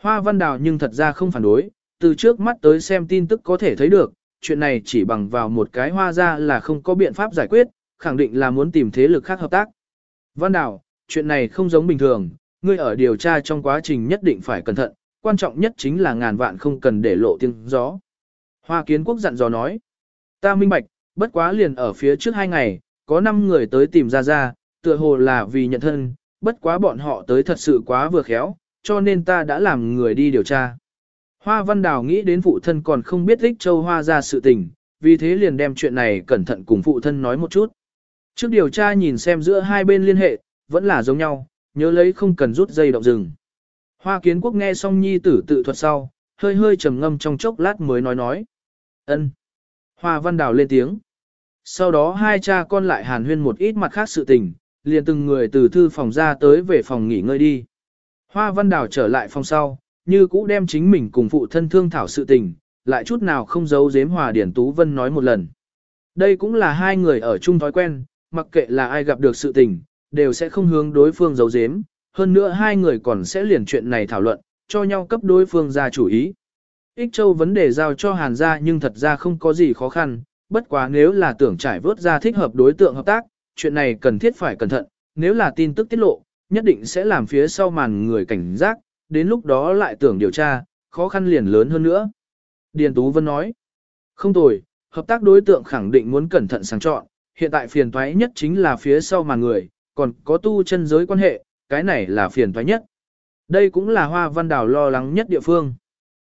Hoa Văn Đào nhưng thật ra không phản đối, từ trước mắt tới xem tin tức có thể thấy được, chuyện này chỉ bằng vào một cái hoa ra là không có biện pháp giải quyết, khẳng định là muốn tìm thế lực khác hợp tác. Văn Đào, chuyện này không giống bình thường, ngươi ở điều tra trong quá trình nhất định phải cẩn thận, quan trọng nhất chính là ngàn vạn không cần để lộ tiếng gió. Hoa Kiến Quốc dặn dò nói, ta minh bạch, bất quá liền ở phía trước hai ngày, có 5 người tới tìm ra ra, tựa hồ là vì nhận thân, bất quá bọn họ tới thật sự quá vừa khéo, cho nên ta đã làm người đi điều tra. Hoa Văn Đào nghĩ đến phụ thân còn không biết thích Châu Hoa ra sự tình, vì thế liền đem chuyện này cẩn thận cùng phụ thân nói một chút. Trước điều tra nhìn xem giữa hai bên liên hệ, vẫn là giống nhau, nhớ lấy không cần rút dây động rừng. Hoa Kiến Quốc nghe xong nhi tử tự thuật sau, hơi hơi trầm ngâm trong chốc lát mới nói nói. ân. Hoa Văn Đào lên tiếng. Sau đó hai cha con lại hàn huyên một ít mặt khác sự tình, liền từng người từ thư phòng ra tới về phòng nghỉ ngơi đi. Hoa Văn Đào trở lại phòng sau, như cũ đem chính mình cùng phụ thân thương thảo sự tình, lại chút nào không giấu giếm Hòa Điển Tú Vân nói một lần. Đây cũng là hai người ở chung thói quen, mặc kệ là ai gặp được sự tình, đều sẽ không hướng đối phương giấu giếm, hơn nữa hai người còn sẽ liền chuyện này thảo luận, cho nhau cấp đối phương ra chủ ý. Ích Châu vấn đề giao cho Hàn gia nhưng thật ra không có gì khó khăn, bất quá nếu là tưởng trải vớt ra thích hợp đối tượng hợp tác, chuyện này cần thiết phải cẩn thận, nếu là tin tức tiết lộ, nhất định sẽ làm phía sau màn người cảnh giác, đến lúc đó lại tưởng điều tra, khó khăn liền lớn hơn nữa. Điền Tú Vân nói, không tồi, hợp tác đối tượng khẳng định muốn cẩn thận sáng chọn, hiện tại phiền toái nhất chính là phía sau màn người, còn có tu chân giới quan hệ, cái này là phiền toái nhất. Đây cũng là Hoa Văn Đào lo lắng nhất địa phương.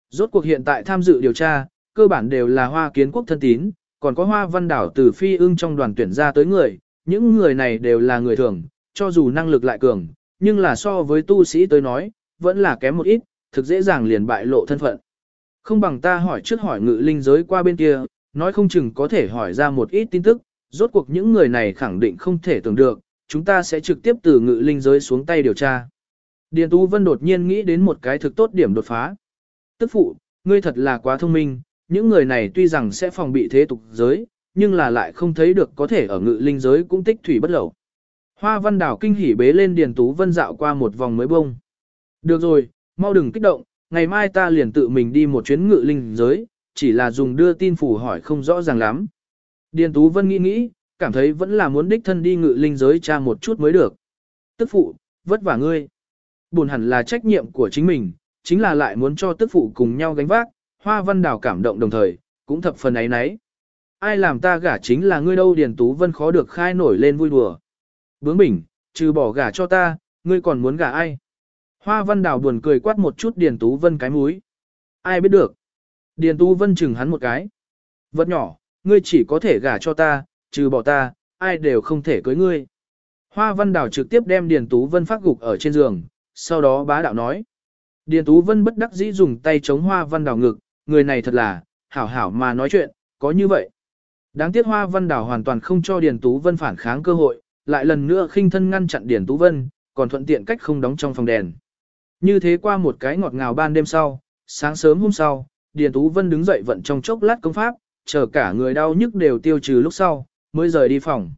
Rốt cuộc hiện tại tham dự điều tra, cơ bản đều là Hoa Kiến Quốc thân tín, còn có Hoa Văn Đảo từ phi ưng trong đoàn tuyển ra tới người, những người này đều là người thường, cho dù năng lực lại cường, nhưng là so với tu sĩ tới nói, vẫn là kém một ít, thực dễ dàng liền bại lộ thân phận. Không bằng ta hỏi trước hỏi ngự linh giới qua bên kia, nói không chừng có thể hỏi ra một ít tin tức, rốt cuộc những người này khẳng định không thể tưởng được, chúng ta sẽ trực tiếp từ ngự linh giới xuống tay điều tra. Điền Tú Vân đột nhiên nghĩ đến một cái thực tốt điểm đột phá. Tức phụ, ngươi thật là quá thông minh, những người này tuy rằng sẽ phòng bị thế tục giới, nhưng là lại không thấy được có thể ở ngự linh giới cũng tích thủy bất lẩu. Hoa văn đảo kinh hỉ bế lên Điền Tú Vân dạo qua một vòng mới bông. Được rồi, mau đừng kích động, ngày mai ta liền tự mình đi một chuyến ngự linh giới, chỉ là dùng đưa tin phủ hỏi không rõ ràng lắm. Điền Tú Vân nghĩ nghĩ, cảm thấy vẫn là muốn đích thân đi ngự linh giới tra một chút mới được. Tức phụ, vất vả ngươi. Buồn hẳn là trách nhiệm của chính mình, chính là lại muốn cho tức phụ cùng nhau gánh vác, hoa văn đảo cảm động đồng thời, cũng thập phần ấy nấy. Ai làm ta gả chính là ngươi đâu Điền Tú Vân khó được khai nổi lên vui đùa. Bướng bỉnh, trừ bỏ gả cho ta, ngươi còn muốn gả ai? Hoa văn đảo buồn cười quát một chút Điền Tú Vân cái múi. Ai biết được? Điền Tú Vân chừng hắn một cái. Vật nhỏ, ngươi chỉ có thể gả cho ta, trừ bỏ ta, ai đều không thể cưới ngươi. Hoa văn đảo trực tiếp đem Điền Tú Vân phát gục ở trên giường, sau đó bá đạo nói. Điền Tú Vân bất đắc dĩ dùng tay chống hoa văn đảo ngực, người này thật là, hảo hảo mà nói chuyện, có như vậy. Đáng tiếc hoa văn đảo hoàn toàn không cho Điền Tú Vân phản kháng cơ hội, lại lần nữa khinh thân ngăn chặn Điền Tú Vân, còn thuận tiện cách không đóng trong phòng đèn. Như thế qua một cái ngọt ngào ban đêm sau, sáng sớm hôm sau, Điền Tú Vân đứng dậy vận trong chốc lát công pháp, chờ cả người đau nhức đều tiêu trừ lúc sau, mới rời đi phòng.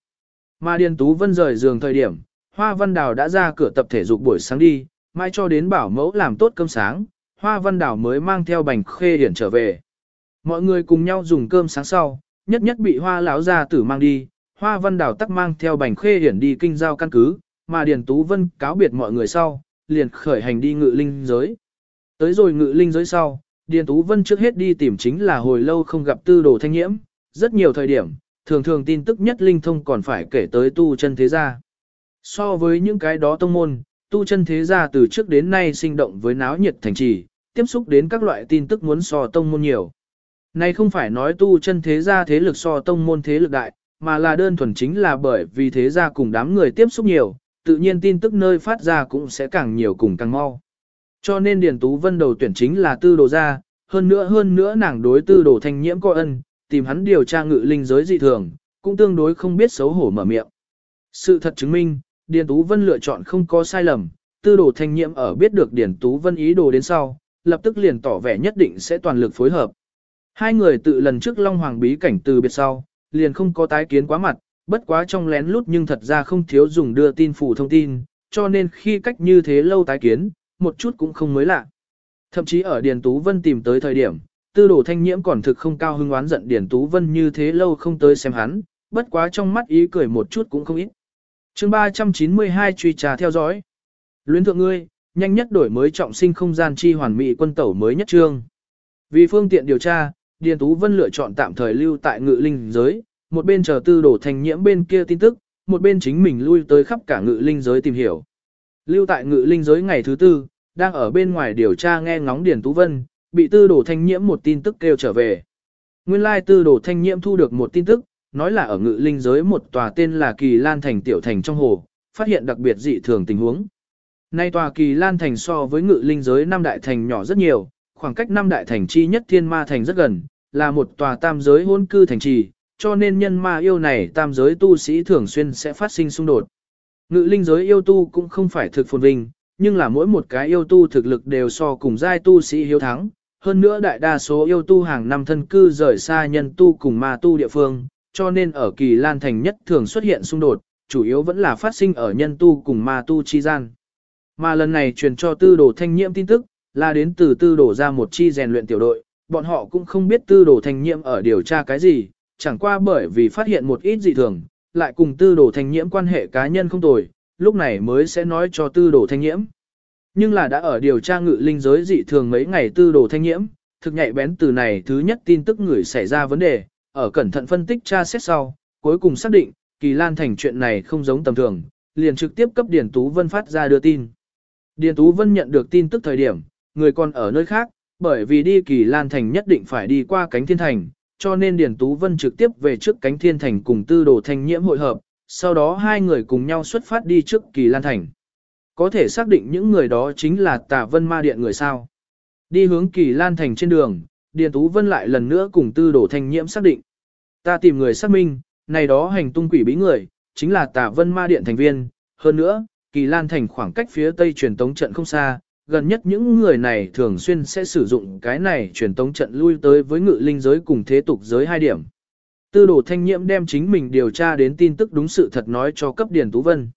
Mà Điền Tú Vân rời giường thời điểm, Hoa Văn Đào đã ra cửa tập thể dục buổi sáng đi, mai cho đến bảo mẫu làm tốt cơm sáng, Hoa Văn Đào mới mang theo bành khê điển trở về. Mọi người cùng nhau dùng cơm sáng sau, nhất nhất bị Hoa lão gia tử mang đi, Hoa Văn Đào tắc mang theo bành khê điển đi kinh giao căn cứ, mà Điền Tú Vân cáo biệt mọi người sau, liền khởi hành đi ngự linh giới. Tới rồi ngự linh giới sau, Điền Tú Vân trước hết đi tìm chính là hồi lâu không gặp tư đồ thanh nhiễm, rất nhiều thời điểm, thường thường tin tức nhất linh thông còn phải kể tới tu chân thế gia. So với những cái đó tông môn, tu chân thế gia từ trước đến nay sinh động với náo nhiệt thành trì, tiếp xúc đến các loại tin tức muốn so tông môn nhiều. Này không phải nói tu chân thế gia thế lực so tông môn thế lực đại, mà là đơn thuần chính là bởi vì thế gia cùng đám người tiếp xúc nhiều, tự nhiên tin tức nơi phát ra cũng sẽ càng nhiều cùng càng mau. Cho nên Điền Tú Vân đầu tuyển chính là tư đồ gia, hơn nữa hơn nữa nàng đối tư đồ thanh nhiễm có ân, tìm hắn điều tra ngự linh giới dị thường, cũng tương đối không biết xấu hổ mở miệng. Sự thật chứng minh, Điền Tú Vân lựa chọn không có sai lầm, tư đồ thanh nhiễm ở biết được Điền Tú Vân ý đồ đến sau, lập tức liền tỏ vẻ nhất định sẽ toàn lực phối hợp. Hai người tự lần trước Long Hoàng bí cảnh từ biệt sau, liền không có tái kiến quá mặt, bất quá trong lén lút nhưng thật ra không thiếu dùng đưa tin phủ thông tin, cho nên khi cách như thế lâu tái kiến, một chút cũng không mới lạ. Thậm chí ở Điền Tú Vân tìm tới thời điểm, tư đồ thanh nhiễm còn thực không cao hưng oán giận Điền Tú Vân như thế lâu không tới xem hắn, bất quá trong mắt ý cười một chút cũng không ít. chương 392 truy trà theo dõi. Luyến thượng ngươi, nhanh nhất đổi mới trọng sinh không gian chi hoàn mỹ quân tẩu mới nhất trương. Vì phương tiện điều tra, Điền Tú Vân lựa chọn tạm thời lưu tại ngự linh giới, một bên chờ tư Đồ thanh nhiễm bên kia tin tức, một bên chính mình lui tới khắp cả ngự linh giới tìm hiểu. Lưu tại ngự linh giới ngày thứ tư, đang ở bên ngoài điều tra nghe ngóng Điền Tú Vân, bị tư Đồ thanh nhiễm một tin tức kêu trở về. Nguyên lai tư Đồ thanh nhiễm thu được một tin tức, nói là ở ngự linh giới một tòa tên là Kỳ Lan Thành Tiểu Thành trong hồ, phát hiện đặc biệt dị thường tình huống. Nay tòa Kỳ Lan Thành so với ngự linh giới năm đại thành nhỏ rất nhiều, khoảng cách năm đại thành chi nhất thiên ma thành rất gần, là một tòa tam giới hôn cư thành trì, cho nên nhân ma yêu này tam giới tu sĩ thường xuyên sẽ phát sinh xung đột. Ngự linh giới yêu tu cũng không phải thực phồn vinh, nhưng là mỗi một cái yêu tu thực lực đều so cùng giai tu sĩ hiếu thắng. Hơn nữa đại đa số yêu tu hàng năm thân cư rời xa nhân tu cùng ma tu địa phương, cho nên ở kỳ lan thành nhất thường xuất hiện xung đột, chủ yếu vẫn là phát sinh ở nhân tu cùng ma tu chi gian. Mà lần này truyền cho tư đồ thanh nhiễm tin tức, là đến từ tư đồ ra một chi rèn luyện tiểu đội, bọn họ cũng không biết tư đồ thanh nhiễm ở điều tra cái gì, chẳng qua bởi vì phát hiện một ít dị thường, lại cùng tư đồ thanh nhiễm quan hệ cá nhân không tồi, lúc này mới sẽ nói cho tư đồ thanh nhiễm. Nhưng là đã ở điều tra ngự linh giới dị thường mấy ngày tư đồ thanh nhiễm, thực nhạy bén từ này thứ nhất tin tức người xảy ra vấn đề, ở cẩn thận phân tích tra xét sau, cuối cùng xác định, kỳ lan thành chuyện này không giống tầm thường, liền trực tiếp cấp Điền Tú Vân phát ra đưa tin. Điền Tú Vân nhận được tin tức thời điểm, người còn ở nơi khác, bởi vì đi kỳ lan thành nhất định phải đi qua cánh thiên thành, cho nên Điền Tú Vân trực tiếp về trước cánh thiên thành cùng tư đồ thanh nhiễm hội hợp, sau đó hai người cùng nhau xuất phát đi trước kỳ lan thành. Có thể xác định những người đó chính là tà vân ma điện người sao. Đi hướng kỳ lan thành trên đường, Điền Tú Vân lại lần nữa cùng tư đồ thanh nhiễm xác định. Ta tìm người xác minh, này đó hành tung quỷ bí người, chính là tà vân ma điện thành viên. Hơn nữa, kỳ lan thành khoảng cách phía tây truyền tống trận không xa, gần nhất những người này thường xuyên sẽ sử dụng cái này truyền tống trận lui tới với ngự linh giới cùng thế tục giới hai điểm. Tư đồ thanh nhiễm đem chính mình điều tra đến tin tức đúng sự thật nói cho cấp Điền Tú Vân.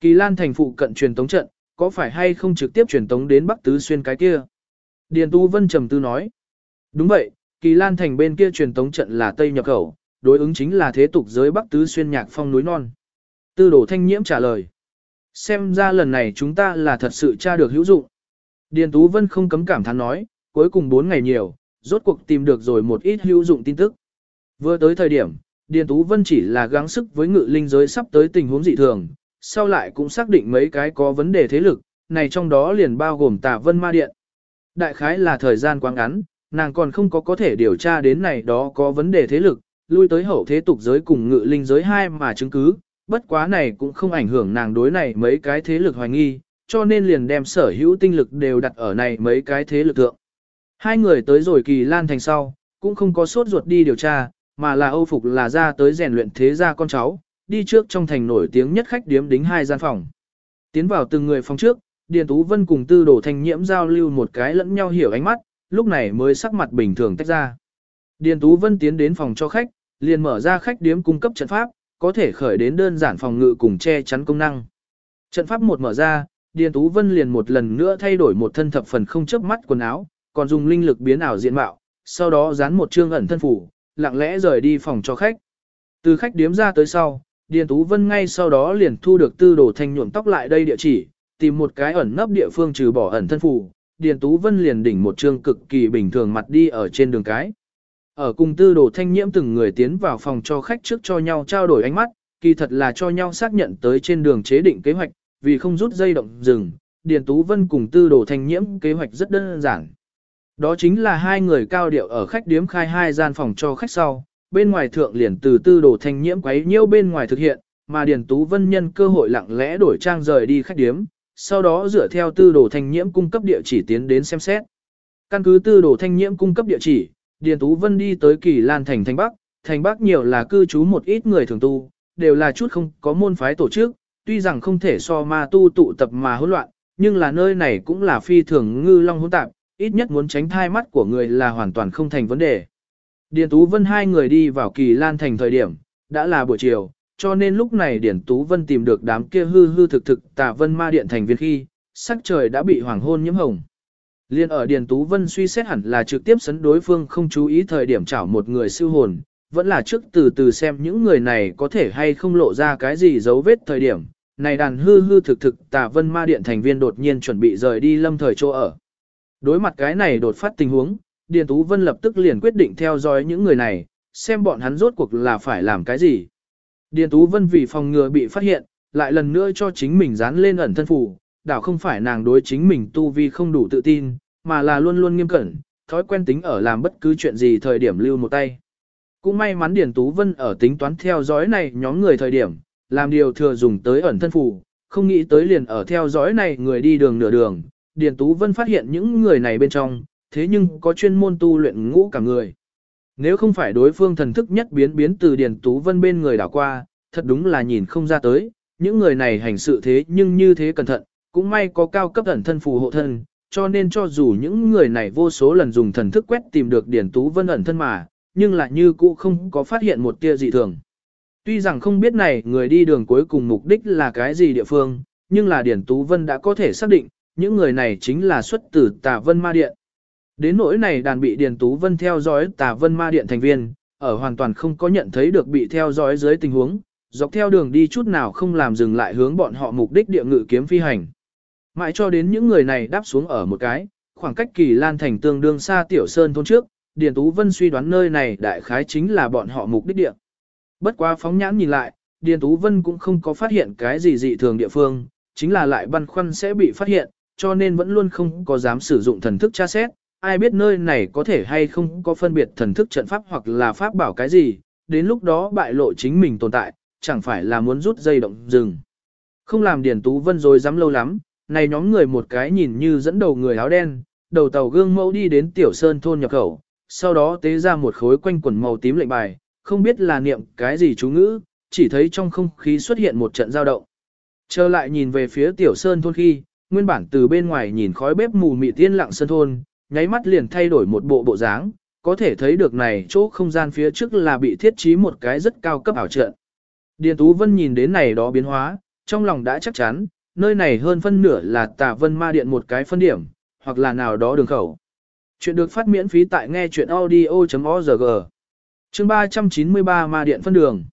Kỳ Lan thành phụ cận truyền tống trận, có phải hay không trực tiếp truyền tống đến Bắc Tứ Xuyên cái kia? Điền Tú Vân trầm tư nói. Đúng vậy, Kỳ Lan thành bên kia truyền tống trận là Tây nhập khẩu, đối ứng chính là thế tục giới Bắc Tứ Xuyên nhạc phong núi non. Tư đồ thanh nhiễm trả lời. Xem ra lần này chúng ta là thật sự tra được hữu dụng. Điền Tú Vân không cấm cảm thán nói, cuối cùng 4 ngày nhiều, rốt cuộc tìm được rồi một ít hữu dụng tin tức. Vừa tới thời điểm, Điền Tú Vân chỉ là gắng sức với ngự linh giới sắp tới tình huống dị thường, sau lại cũng xác định mấy cái có vấn đề thế lực, này trong đó liền bao gồm tà vân ma điện. Đại khái là thời gian quá ngắn, nàng còn không có có thể điều tra đến này đó có vấn đề thế lực, lui tới hậu thế tục giới cùng ngự linh giới hai mà chứng cứ, bất quá này cũng không ảnh hưởng nàng đối này mấy cái thế lực hoài nghi, cho nên liền đem sở hữu tinh lực đều đặt ở này mấy cái thế lực thượng. Hai người tới rồi kỳ lan thành sau, cũng không có sốt ruột đi điều tra, mà là Âu Phục là ra tới rèn luyện thế gia con cháu, đi trước trong thành nổi tiếng nhất khách điếm đính hai gian phòng. Tiến vào từng người phòng trước, Điền Tú Vân cùng Tư Đồ Thanh Nhiễm giao lưu một cái lẫn nhau hiểu ánh mắt, lúc này mới sắc mặt bình thường tách ra. Điền Tú Vân tiến đến phòng cho khách, liền mở ra khách điếm cung cấp trận pháp, có thể khởi đến đơn giản phòng ngự cùng che chắn công năng. Trận pháp một mở ra, Điền Tú Vân liền một lần nữa thay đổi một thân thập phần không chớp mắt quần áo, còn dùng linh lực biến ảo diện mạo, sau đó dán một trương ẩn thân phủ, lặng lẽ rời đi phòng cho khách. Từ khách điếm ra tới sau, Điền Tú Vân ngay sau đó liền thu được tư đồ thanh nhuộm tóc lại đây địa chỉ, tìm một cái ẩn nấp địa phương trừ bỏ ẩn thân phủ, Điền Tú Vân liền đỉnh một trương cực kỳ bình thường mặt đi ở trên đường cái. Ở cùng tư đồ thanh nhiễm từng người tiến vào phòng cho khách trước cho nhau trao đổi ánh mắt, kỳ thật là cho nhau xác nhận tới trên đường chế định kế hoạch, vì không rút dây động rừng, Điền Tú Vân cùng tư đồ thanh nhiễm kế hoạch rất đơn giản. Đó chính là hai người cao điệu ở khách điếm khai hai gian phòng cho khách sau, bên ngoài thượng liền từ tư đồ thanh nhiễm quấy nhiễu bên ngoài thực hiện, mà Điền Tú Vân nhân cơ hội lặng lẽ đổi trang rời đi khách điếm, sau đó dựa theo tư đồ thanh nhiễm cung cấp địa chỉ tiến đến xem xét. Căn cứ tư đồ thanh nhiễm cung cấp địa chỉ, Điền Tú Vân đi tới Kỳ Lan thành thành Bắc, thành Bắc nhiều là cư trú một ít người thường tu, đều là chút không có môn phái tổ chức, tuy rằng không thể so ma tu tụ tập mà hỗn loạn, nhưng là nơi này cũng là phi thường ngư long hỗn tạp, ít nhất muốn tránh thai mắt của người là hoàn toàn không thành vấn đề. Điền Tú Vân hai người đi vào Kỳ Lan thành thời điểm, đã là buổi chiều, cho nên lúc này Điền Tú Vân tìm được đám kia hư hư thực thực tà vân ma điện thành viên khi, sắc trời đã bị hoàng hôn nhiễm hồng. Liên ở Điền Tú Vân suy xét hẳn là trực tiếp sấn đối phương không chú ý thời điểm chảo một người siêu hồn, vẫn là trước từ từ xem những người này có thể hay không lộ ra cái gì dấu vết thời điểm. Này đàn hư hư thực thực tà vân ma điện thành viên đột nhiên chuẩn bị rời đi lâm thời chỗ ở. Đối mặt cái này đột phát tình huống, Điền Tú Vân lập tức liền quyết định theo dõi những người này, xem bọn hắn rốt cuộc là phải làm cái gì. Điền Tú Vân vì phòng ngừa bị phát hiện, lại lần nữa cho chính mình dán lên ẩn thân phủ, đảo không phải nàng đối chính mình tu vi không đủ tự tin, mà là luôn luôn nghiêm cẩn, thói quen tính ở làm bất cứ chuyện gì thời điểm lưu một tay. Cũng may mắn Điền Tú Vân ở tính toán theo dõi này nhóm người thời điểm, làm điều thừa dùng tới ẩn thân phủ, không nghĩ tới liền ở theo dõi này người đi đường nửa đường, Điền Tú Vân phát hiện những người này bên trong, thế nhưng có chuyên môn tu luyện ngũ cả người. Nếu không phải đối phương thần thức nhất biến biến từ Điền Tú Vân bên người đảo qua, thật đúng là nhìn không ra tới, những người này hành sự thế nhưng như thế cẩn thận, cũng may có cao cấp ẩn thân phù hộ thân, cho nên cho dù những người này vô số lần dùng thần thức quét tìm được Điền Tú Vân ẩn thân mà, nhưng lại như cũ không có phát hiện một tia dị thường. Tuy rằng không biết này người đi đường cuối cùng mục đích là cái gì địa phương, nhưng là Điền Tú Vân đã có thể xác định, những người này chính là xuất từ Tà Vân Ma Điện. Đến nỗi này đàn bị Điền Tú Vân theo dõi Tà Vân Ma Điện thành viên, ở hoàn toàn không có nhận thấy được bị theo dõi dưới tình huống, dọc theo đường đi chút nào không làm dừng lại hướng bọn họ mục đích địa ngự kiếm phi hành. Mãi cho đến những người này đáp xuống ở một cái, khoảng cách kỳ lan thành tương đương xa tiểu sơn thôn trước, Điền Tú Vân suy đoán nơi này đại khái chính là bọn họ mục đích địa. Bất quá phóng nhãn nhìn lại, Điền Tú Vân cũng không có phát hiện cái gì dị thường địa phương, chính là lại băn khoăn sẽ bị phát hiện, cho nên vẫn luôn không có dám sử dụng thần thức tra xét, ai biết nơi này có thể hay không có phân biệt thần thức trận pháp hoặc là pháp bảo cái gì, đến lúc đó bại lộ chính mình tồn tại, chẳng phải là muốn rút dây động rừng. Không làm Điền Tú Vân rồi dám lâu lắm, này nhóm người một cái nhìn như dẫn đầu người áo đen, đầu tàu gương mẫu đi đến tiểu sơn thôn nhập khẩu, sau đó tế ra một khối quanh quần màu tím lệnh bài, không biết là niệm cái gì chú ngữ, chỉ thấy trong không khí xuất hiện một trận dao động. Trở lại nhìn về phía tiểu sơn thôn khi, nguyên bản từ bên ngoài nhìn khói bếp mù mị tiên lặng sơn thôn, nháy mắt liền thay đổi một bộ bộ dáng, có thể thấy được này chỗ không gian phía trước là bị thiết trí một cái rất cao cấp ảo trận. Điền Tú Vân nhìn đến này đó biến hóa, trong lòng đã chắc chắn, nơi này hơn phân nửa là tà vân ma điện một cái phân điểm, hoặc là nào đó đường khẩu. Chuyện được phát miễn phí tại nghe chuyện audio.org. Chương 393 ma điện phân đường.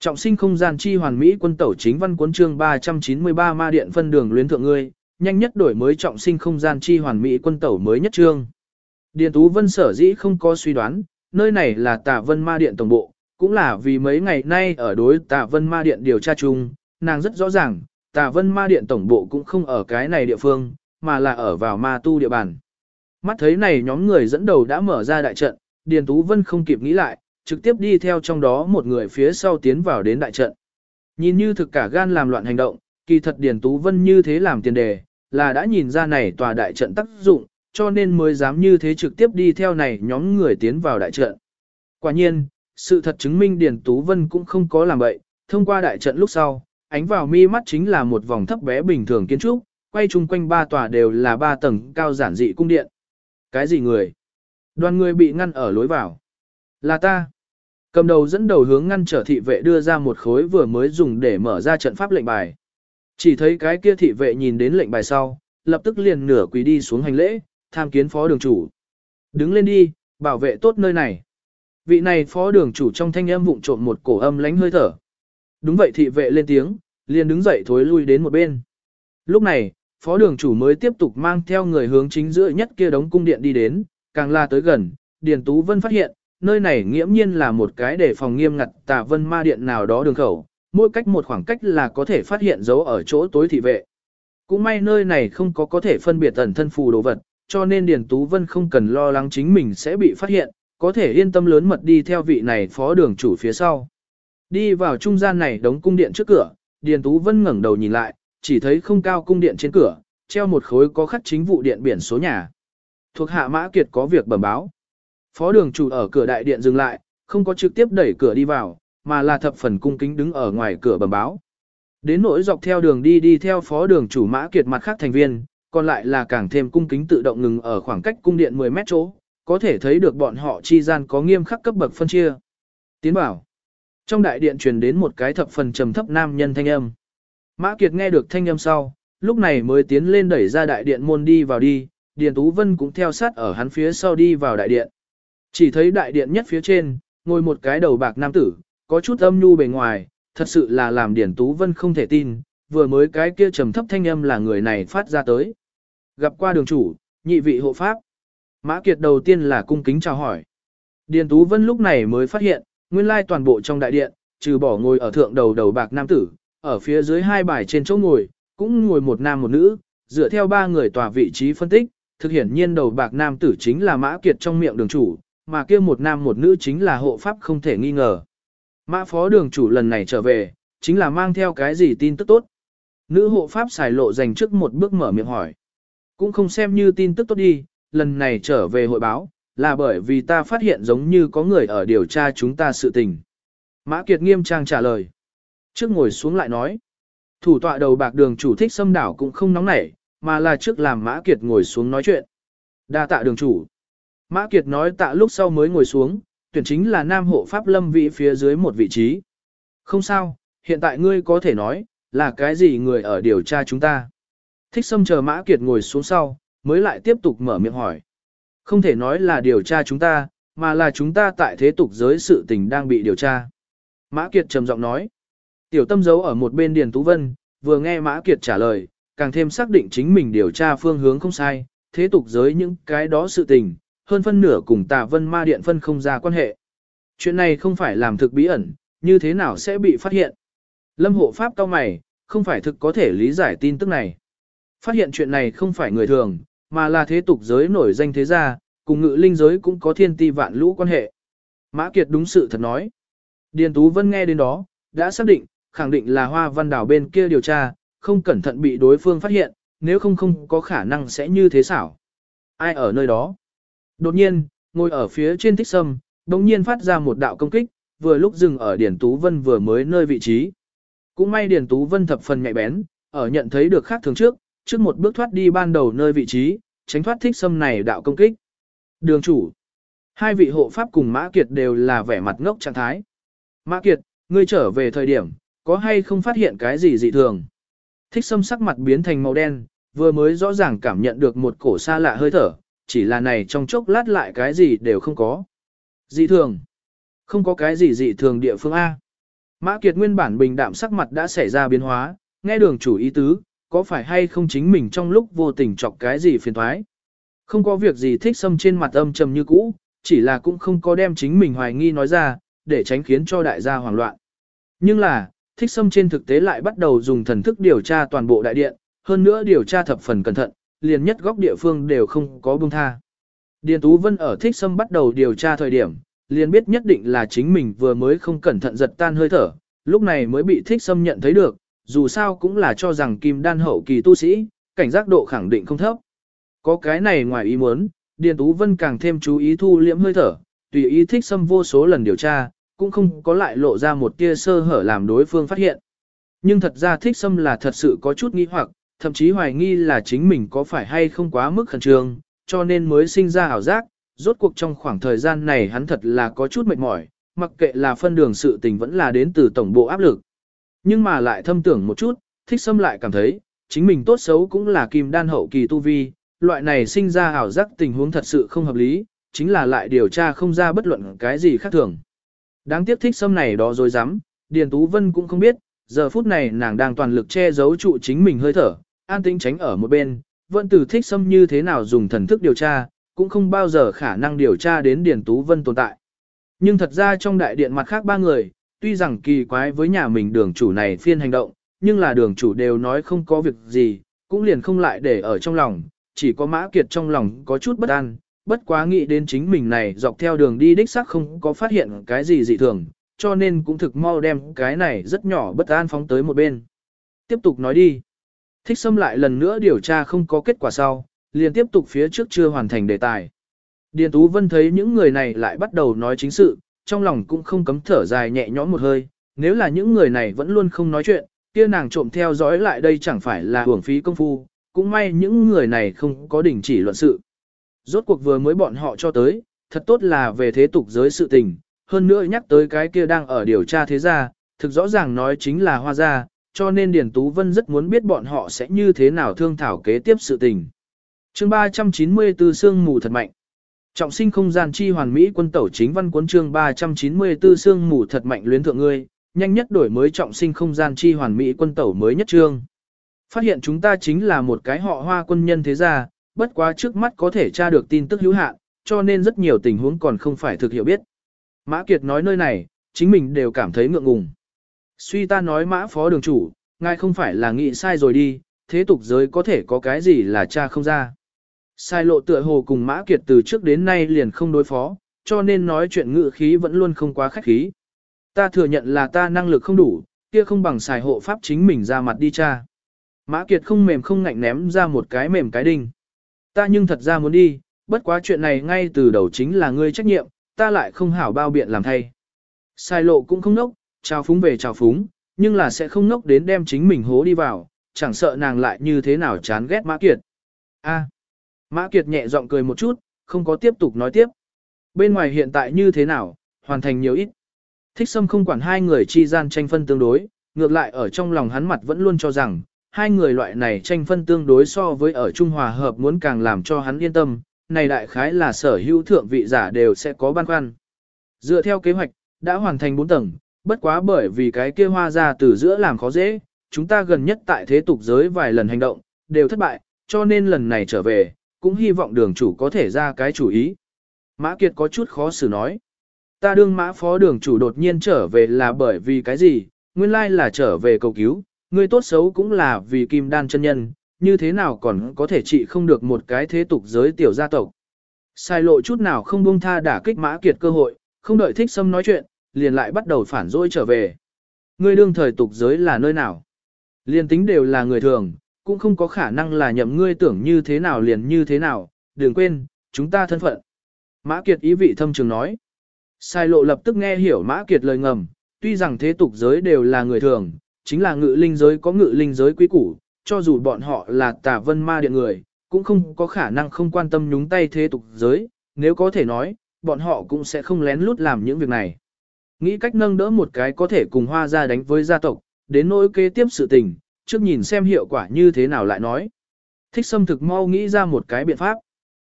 Trọng sinh không gian chi hoàn mỹ quân tẩu chính văn cuốn chương 393 ma điện phân đường luyến thượng ngươi, nhanh nhất đổi mới trọng sinh không gian chi hoàn mỹ quân tẩu mới nhất chương. Điền Tú Vân sở dĩ không có suy đoán, nơi này là Tả vân ma điện tổng bộ, cũng là vì mấy ngày nay ở đối Tả vân ma điện điều tra chung, nàng rất rõ ràng, Tả vân ma điện tổng bộ cũng không ở cái này địa phương, mà là ở vào ma tu địa bàn. Mắt thấy này nhóm người dẫn đầu đã mở ra đại trận, Điền Tú Vân không kịp nghĩ lại, trực tiếp đi theo trong đó một người phía sau tiến vào đến đại trận. Nhìn như thực cả gan làm loạn hành động, kỳ thật Điền Tú Vân như thế làm tiền đề, là đã nhìn ra này tòa đại trận tác dụng, cho nên mới dám như thế trực tiếp đi theo này nhóm người tiến vào đại trận. Quả nhiên, sự thật chứng minh Điền Tú Vân cũng không có làm vậy, thông qua đại trận lúc sau, ánh vào mi mắt chính là một vòng thấp bé bình thường kiến trúc, quay chung quanh ba tòa đều là ba tầng cao giản dị cung điện. Cái gì người? Đoàn người bị ngăn ở lối vào. Là ta. Cầm đầu dẫn đầu hướng ngăn trở thị vệ đưa ra một khối vừa mới dùng để mở ra trận pháp lệnh bài. Chỉ thấy cái kia thị vệ nhìn đến lệnh bài sau, lập tức liền nửa quỳ đi xuống hành lễ, tham kiến phó đường chủ. Đứng lên đi, bảo vệ tốt nơi này. Vị này phó đường chủ trong thanh âm vụng trộm một cổ âm lánh hơi thở. Đúng vậy thị vệ lên tiếng, liền đứng dậy thối lui đến một bên. Lúc này, phó đường chủ mới tiếp tục mang theo người hướng chính giữa nhất kia đống cung điện đi đến, càng la tới gần, Điền Tú Vân phát hiện, nơi này nghiễm nhiên là một cái để phòng nghiêm ngặt tà vân ma điện nào đó đường khẩu, mỗi cách một khoảng cách là có thể phát hiện dấu ở chỗ tối thị vệ. Cũng may nơi này không có có thể phân biệt ẩn thân phù đồ vật, cho nên Điền Tú Vân không cần lo lắng chính mình sẽ bị phát hiện, có thể yên tâm lớn mật đi theo vị này phó đường chủ phía sau. Đi vào trung gian này đóng cung điện trước cửa, Điền Tú Vân ngẩng đầu nhìn lại, chỉ thấy không cao cung điện trên cửa, treo một khối có khắc chính vụ điện biển số nhà. Thuộc hạ Mã Kiệt có việc bẩm báo. Phó đường chủ ở cửa đại điện dừng lại, không có trực tiếp đẩy cửa đi vào, mà là thập phần cung kính đứng ở ngoài cửa bẩm báo. Đến nỗi dọc theo đường đi đi theo phó đường chủ Mã Kiệt mặt khác thành viên, còn lại là càng thêm cung kính tự động ngừng ở khoảng cách cung điện 10 mét chỗ, có thể thấy được bọn họ chi gian có nghiêm khắc cấp bậc phân chia. Tiến bảo. Trong đại điện truyền đến một cái thập phần trầm thấp nam nhân thanh âm. Mã Kiệt nghe được thanh âm sau, lúc này mới tiến lên đẩy ra đại điện môn đi vào đi, Điền Tú Vân cũng theo sát ở hắn phía sau đi vào đại điện. Chỉ thấy đại điện nhất phía trên, ngồi một cái đầu bạc nam tử, có chút âm nhu bề ngoài, thật sự là làm Điền Tú Vân không thể tin, vừa mới cái kia trầm thấp thanh âm là người này phát ra tới. Gặp qua đường chủ, nhị vị hộ pháp. Mã Kiệt đầu tiên là cung kính chào hỏi. Điền Tú Vân lúc này mới phát hiện, nguyên lai toàn bộ trong đại điện, trừ bỏ ngồi ở thượng đầu đầu bạc nam tử, ở phía dưới hai bài trên chỗ ngồi, cũng ngồi một nam một nữ, dựa theo ba người tòa vị trí phân tích, thực hiện nhiên đầu bạc nam tử chính là Mã Kiệt trong miệng đường chủ, mà kia một nam một nữ chính là hộ pháp không thể nghi ngờ. Mã phó đường chủ lần này trở về, chính là mang theo cái gì tin tức tốt. Nữ hộ pháp xài lộ dành trước một bước mở miệng hỏi. Cũng không xem như tin tức tốt đi, lần này trở về hội báo, là bởi vì ta phát hiện giống như có người ở điều tra chúng ta sự tình. Mã Kiệt nghiêm trang trả lời. Trước ngồi xuống lại nói. Thủ tọa đầu bạc đường chủ thích xâm đảo cũng không nóng nảy, mà là trước làm Mã Kiệt ngồi xuống nói chuyện. Đa tạ đường chủ. Mã Kiệt nói tạ lúc sau mới ngồi xuống, tuyển chính là nam hộ pháp lâm vị phía dưới một vị trí. Không sao, hiện tại ngươi có thể nói, là cái gì người ở điều tra chúng ta. Thích xâm chờ Mã Kiệt ngồi xuống sau, mới lại tiếp tục mở miệng hỏi. Không thể nói là điều tra chúng ta, mà là chúng ta tại thế tục giới sự tình đang bị điều tra. Mã Kiệt trầm giọng nói. Tiểu tâm giấu ở một bên Điền Tú Vân, vừa nghe Mã Kiệt trả lời, càng thêm xác định chính mình điều tra phương hướng không sai, thế tục giới những cái đó sự tình, hơn phân nửa cùng tà vân ma điện phân không ra quan hệ. Chuyện này không phải làm thực bí ẩn, như thế nào sẽ bị phát hiện. Lâm hộ pháp cao mày, không phải thực có thể lý giải tin tức này. Phát hiện chuyện này không phải người thường, mà là thế tục giới nổi danh thế gia, cùng ngự linh giới cũng có thiên ti vạn lũ quan hệ. Mã Kiệt đúng sự thật nói. Điền Tú Vân nghe đến đó, đã xác định, khẳng định là hoa văn đảo bên kia điều tra, không cẩn thận bị đối phương phát hiện, nếu không không có khả năng sẽ như thế xảo. Ai ở nơi đó? Đột nhiên, ngồi ở phía trên thích sâm, đồng nhiên phát ra một đạo công kích, vừa lúc dừng ở điển Tú Vân vừa mới nơi vị trí. Cũng may điển Tú Vân thập phần nhạy bén, ở nhận thấy được khác thường trước, trước một bước thoát đi ban đầu nơi vị trí, tránh thoát thích sâm này đạo công kích. Đường chủ. Hai vị hộ pháp cùng Mã Kiệt đều là vẻ mặt ngốc trạng thái. Mã Kiệt, ngươi trở về thời điểm, có hay không phát hiện cái gì dị thường? Thích sâm sắc mặt biến thành màu đen, vừa mới rõ ràng cảm nhận được một cổ xa lạ hơi thở, chỉ là này trong chốc lát lại cái gì đều không có. Dị thường. Không có cái gì dị thường địa phương A. Mã Kiệt nguyên bản bình đạm sắc mặt đã xảy ra biến hóa, nghe đường chủ ý tứ, có phải hay không chính mình trong lúc vô tình chọc cái gì phiền thoái. Không có việc gì thích xâm trên mặt âm trầm như cũ, chỉ là cũng không có đem chính mình hoài nghi nói ra, để tránh khiến cho đại gia hoảng loạn. Nhưng là, thích Sâm trên thực tế lại bắt đầu dùng thần thức điều tra toàn bộ đại điện, hơn nữa điều tra thập phần cẩn thận, liền nhất góc địa phương đều không có buông tha. Điền Tú Vân ở thích Sâm bắt đầu điều tra thời điểm, liền biết nhất định là chính mình vừa mới không cẩn thận giật tan hơi thở, lúc này mới bị thích Sâm nhận thấy được, dù sao cũng là cho rằng kim đan hậu kỳ tu sĩ, cảnh giác độ khẳng định không thấp. Có cái này ngoài ý muốn, Điền Tú Vân càng thêm chú ý thu liễm hơi thở, tùy ý thích Sâm vô số lần điều tra, cũng không có lại lộ ra một tia sơ hở làm đối phương phát hiện. Nhưng thật ra thích xâm là thật sự có chút nghi hoặc, thậm chí hoài nghi là chính mình có phải hay không quá mức khẩn trương, cho nên mới sinh ra ảo giác, rốt cuộc trong khoảng thời gian này hắn thật là có chút mệt mỏi, mặc kệ là phân đường sự tình vẫn là đến từ tổng bộ áp lực. Nhưng mà lại thâm tưởng một chút, thích xâm lại cảm thấy, chính mình tốt xấu cũng là kim đan hậu kỳ tu vi, loại này sinh ra ảo giác tình huống thật sự không hợp lý, chính là lại điều tra không ra bất luận cái gì khác thường. Đáng tiếc thích xâm này đó rồi dám, Điền Tú Vân cũng không biết, giờ phút này nàng đang toàn lực che giấu trụ chính mình hơi thở, an tĩnh tránh ở một bên, vẫn từ thích xâm như thế nào dùng thần thức điều tra, cũng không bao giờ khả năng điều tra đến Điền Tú Vân tồn tại. Nhưng thật ra trong đại điện mặt khác ba người, tuy rằng kỳ quái với nhà mình đường chủ này phiên hành động, nhưng là đường chủ đều nói không có việc gì, cũng liền không lại để ở trong lòng, chỉ có mã kiệt trong lòng có chút bất an, bất quá nghĩ đến chính mình này dọc theo đường đi đích xác không có phát hiện cái gì dị thường, cho nên cũng thực mau đem cái này rất nhỏ bất an phóng tới một bên. Tiếp tục nói đi. Thích xâm lại lần nữa điều tra không có kết quả sau, liền tiếp tục phía trước chưa hoàn thành đề tài. Điền Tú Vân thấy những người này lại bắt đầu nói chính sự, trong lòng cũng không cấm thở dài nhẹ nhõm một hơi, nếu là những người này vẫn luôn không nói chuyện, kia nàng trộm theo dõi lại đây chẳng phải là hưởng phí công phu, cũng may những người này không có đình chỉ luận sự. Rốt cuộc vừa mới bọn họ cho tới, thật tốt là về thế tục giới sự tình, hơn nữa nhắc tới cái kia đang ở điều tra thế gia, thực rõ ràng nói chính là hoa gia, cho nên Điền Tú Vân rất muốn biết bọn họ sẽ như thế nào thương thảo kế tiếp sự tình. chương 394 Sương mù thật mạnh. Trọng sinh không gian chi hoàn mỹ quân tẩu chính văn cuốn chương 394 Sương mù thật mạnh luyến thượng ngươi, nhanh nhất đổi mới trọng sinh không gian chi hoàn mỹ quân tẩu mới nhất chương. Phát hiện chúng ta chính là một cái họ hoa quân nhân thế gia, bất quá trước mắt có thể tra được tin tức hữu hạn, cho nên rất nhiều tình huống còn không phải thực hiểu biết. Mã Kiệt nói nơi này, chính mình đều cảm thấy ngượng ngùng. Suy ta nói mã phó đường chủ, ngài không phải là nghĩ sai rồi đi, thế tục giới có thể có cái gì là cha không ra. Sai lộ tựa hồ cùng mã kiệt từ trước đến nay liền không đối phó, cho nên nói chuyện ngự khí vẫn luôn không quá khách khí. Ta thừa nhận là ta năng lực không đủ, kia không bằng xài hộ pháp chính mình ra mặt đi cha. Mã kiệt không mềm không ngạnh ném ra một cái mềm cái đinh. Ta nhưng thật ra muốn đi, bất quá chuyện này ngay từ đầu chính là ngươi trách nhiệm, ta lại không hảo bao biện làm thay. Sai lộ cũng không nốc, chào phúng về chào phúng, nhưng là sẽ không nốc đến đem chính mình hố đi vào, chẳng sợ nàng lại như thế nào chán ghét Mã Kiệt. A. Mã Kiệt nhẹ giọng cười một chút, không có tiếp tục nói tiếp. Bên ngoài hiện tại như thế nào, hoàn thành nhiều ít. Thích Sâm không quản hai người chi gian tranh phân tương đối, ngược lại ở trong lòng hắn mặt vẫn luôn cho rằng, hai người loại này tranh phân tương đối so với ở Trung Hòa Hợp muốn càng làm cho hắn yên tâm, này đại khái là sở hữu thượng vị giả đều sẽ có ban khoăn. Dựa theo kế hoạch, đã hoàn thành 4 tầng, bất quá bởi vì cái kia hoa ra từ giữa làm khó dễ, chúng ta gần nhất tại thế tục giới vài lần hành động, đều thất bại, cho nên lần này trở về, cũng hy vọng đường chủ có thể ra cái chủ ý. Mã Kiệt có chút khó xử nói. Ta đương mã phó đường chủ đột nhiên trở về là bởi vì cái gì, nguyên lai là trở về cầu cứu, Ngươi tốt xấu cũng là vì kim đan chân nhân, như thế nào còn có thể trị không được một cái thế tục giới tiểu gia tộc. Sai lộ chút nào không buông tha đả kích mã kiệt cơ hội, không đợi thích xâm nói chuyện, liền lại bắt đầu phản dỗi trở về. Ngươi đương thời tục giới là nơi nào? Liên tính đều là người thường, cũng không có khả năng là nhậm ngươi tưởng như thế nào liền như thế nào, đừng quên, chúng ta thân phận. Mã Kiệt ý vị thâm trường nói. Sai lộ lập tức nghe hiểu Mã Kiệt lời ngầm, tuy rằng thế tục giới đều là người thường, chính là ngự linh giới có ngự linh giới quý củ, cho dù bọn họ là tà vân ma điện người, cũng không có khả năng không quan tâm nhúng tay thế tục giới, nếu có thể nói, bọn họ cũng sẽ không lén lút làm những việc này. Nghĩ cách nâng đỡ một cái có thể cùng hoa ra đánh với gia tộc, đến nỗi kế tiếp sự tình, trước nhìn xem hiệu quả như thế nào lại nói. Thích xâm thực mau nghĩ ra một cái biện pháp.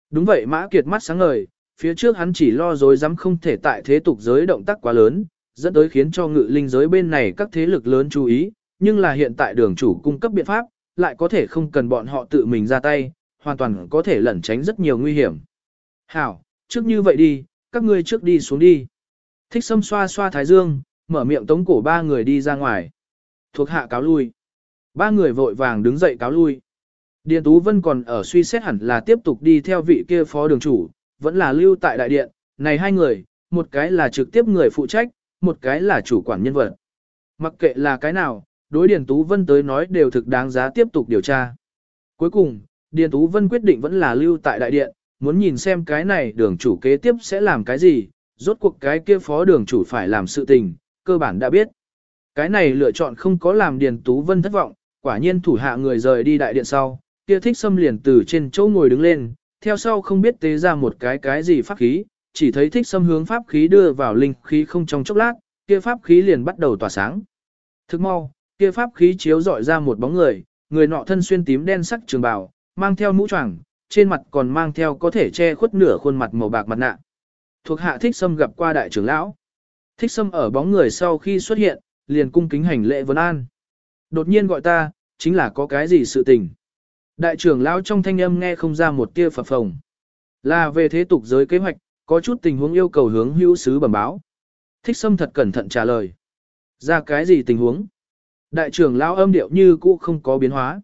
Đúng vậy mã kiệt mắt sáng ngời, phía trước hắn chỉ lo dối dám không thể tại thế tục giới động tác quá lớn, dẫn tới khiến cho ngự linh giới bên này các thế lực lớn chú ý, nhưng là hiện tại đường chủ cung cấp biện pháp, lại có thể không cần bọn họ tự mình ra tay, hoàn toàn có thể lẩn tránh rất nhiều nguy hiểm. Hảo, trước như vậy đi, các ngươi trước đi xuống đi. Thích xâm xoa xoa thái dương, mở miệng tống cổ ba người đi ra ngoài. Thuộc hạ cáo lui. Ba người vội vàng đứng dậy cáo lui. Điền Tú Vân còn ở suy xét hẳn là tiếp tục đi theo vị kia phó đường chủ, vẫn là lưu tại đại điện. Này hai người, một cái là trực tiếp người phụ trách, một cái là chủ quản nhân vật. Mặc kệ là cái nào, đối Điền Tú Vân tới nói đều thực đáng giá tiếp tục điều tra. Cuối cùng, Điền Tú Vân quyết định vẫn là lưu tại đại điện, muốn nhìn xem cái này đường chủ kế tiếp sẽ làm cái gì, rốt cuộc cái kia phó đường chủ phải làm sự tình, cơ bản đã biết. Cái này lựa chọn không có làm Điền Tú Vân thất vọng, quả nhiên thủ hạ người rời đi đại điện sau, kia thích xâm liền từ trên chỗ ngồi đứng lên, theo sau không biết tế ra một cái cái gì pháp khí, chỉ thấy thích xâm hướng pháp khí đưa vào linh khí không trong chốc lát, kia pháp khí liền bắt đầu tỏa sáng. Thức mau, kia pháp khí chiếu dọi ra một bóng người, người nọ thân xuyên tím đen sắc trường bào, mang theo mũ choàng, trên mặt còn mang theo có thể che khuất nửa khuôn mặt màu bạc mặt nạ. Thuộc hạ thích xâm gặp qua đại trưởng lão. Thích xâm ở bóng người sau khi xuất hiện, liền cung kính hành lễ vấn an. Đột nhiên gọi ta, chính là có cái gì sự tình. Đại trưởng lão trong thanh âm nghe không ra một tia phập phồng. Là về thế tục giới kế hoạch, có chút tình huống yêu cầu hướng hữu sứ bẩm báo. Thích Sâm thật cẩn thận trả lời. Ra cái gì tình huống? Đại trưởng lão âm điệu như cũ không có biến hóa.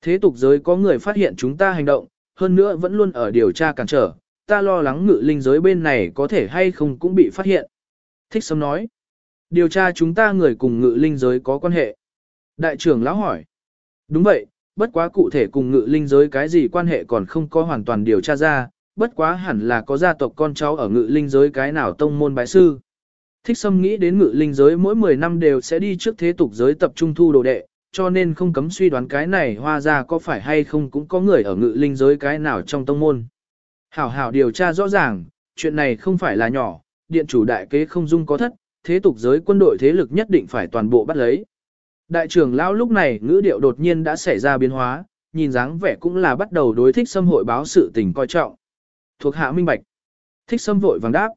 Thế tục giới có người phát hiện chúng ta hành động, hơn nữa vẫn luôn ở điều tra cản trở, ta lo lắng ngự linh giới bên này có thể hay không cũng bị phát hiện. Thích Sâm nói. Điều tra chúng ta người cùng ngự linh giới có quan hệ. Đại trưởng lão hỏi. Đúng vậy, bất quá cụ thể cùng ngự linh giới cái gì quan hệ còn không có hoàn toàn điều tra ra, bất quá hẳn là có gia tộc con cháu ở ngự linh giới cái nào tông môn bái sư. Thích Sâm nghĩ đến ngự linh giới mỗi 10 năm đều sẽ đi trước thế tục giới tập trung thu đồ đệ, cho nên không cấm suy đoán cái này hoa ra có phải hay không cũng có người ở ngự linh giới cái nào trong tông môn. Hảo hảo điều tra rõ ràng, chuyện này không phải là nhỏ, điện chủ đại kế không dung có thất, thế tục giới quân đội thế lực nhất định phải toàn bộ bắt lấy. Đại trưởng lão lúc này ngữ điệu đột nhiên đã xảy ra biến hóa, nhìn dáng vẻ cũng là bắt đầu đối thích xâm hội báo sự tình coi trọng. Thuộc hạ minh bạch. Thích xâm vội vàng đáp.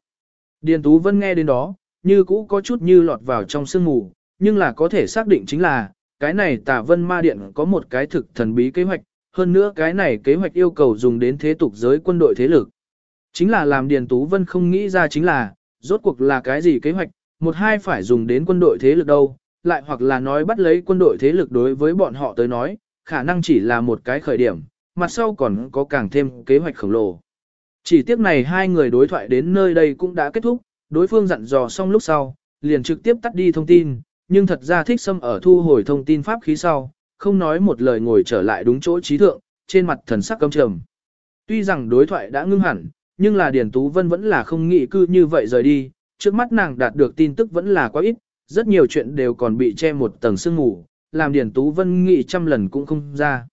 Điền Tú Vân nghe đến đó, như cũ có chút như lọt vào trong sương mù, nhưng là có thể xác định chính là, cái này tà vân ma điện có một cái thực thần bí kế hoạch, hơn nữa cái này kế hoạch yêu cầu dùng đến thế tục giới quân đội thế lực. Chính là làm Điền Tú Vân không nghĩ ra chính là, rốt cuộc là cái gì kế hoạch, một hai phải dùng đến quân đội thế lực đâu, lại hoặc là nói bắt lấy quân đội thế lực đối với bọn họ tới nói, khả năng chỉ là một cái khởi điểm, mặt sau còn có càng thêm kế hoạch khổng lồ. Chỉ tiếc này hai người đối thoại đến nơi đây cũng đã kết thúc, đối phương dặn dò xong lúc sau, liền trực tiếp tắt đi thông tin, nhưng thật ra thích xâm ở thu hồi thông tin pháp khí sau, không nói một lời ngồi trở lại đúng chỗ trí thượng, trên mặt thần sắc căm trầm. Tuy rằng đối thoại đã ngưng hẳn, nhưng là Điền Tú Vân vẫn là không nghĩ cư như vậy rời đi, trước mắt nàng đạt được tin tức vẫn là quá ít, rất nhiều chuyện đều còn bị che một tầng sương mù, làm Điền Tú Vân nghĩ trăm lần cũng không ra.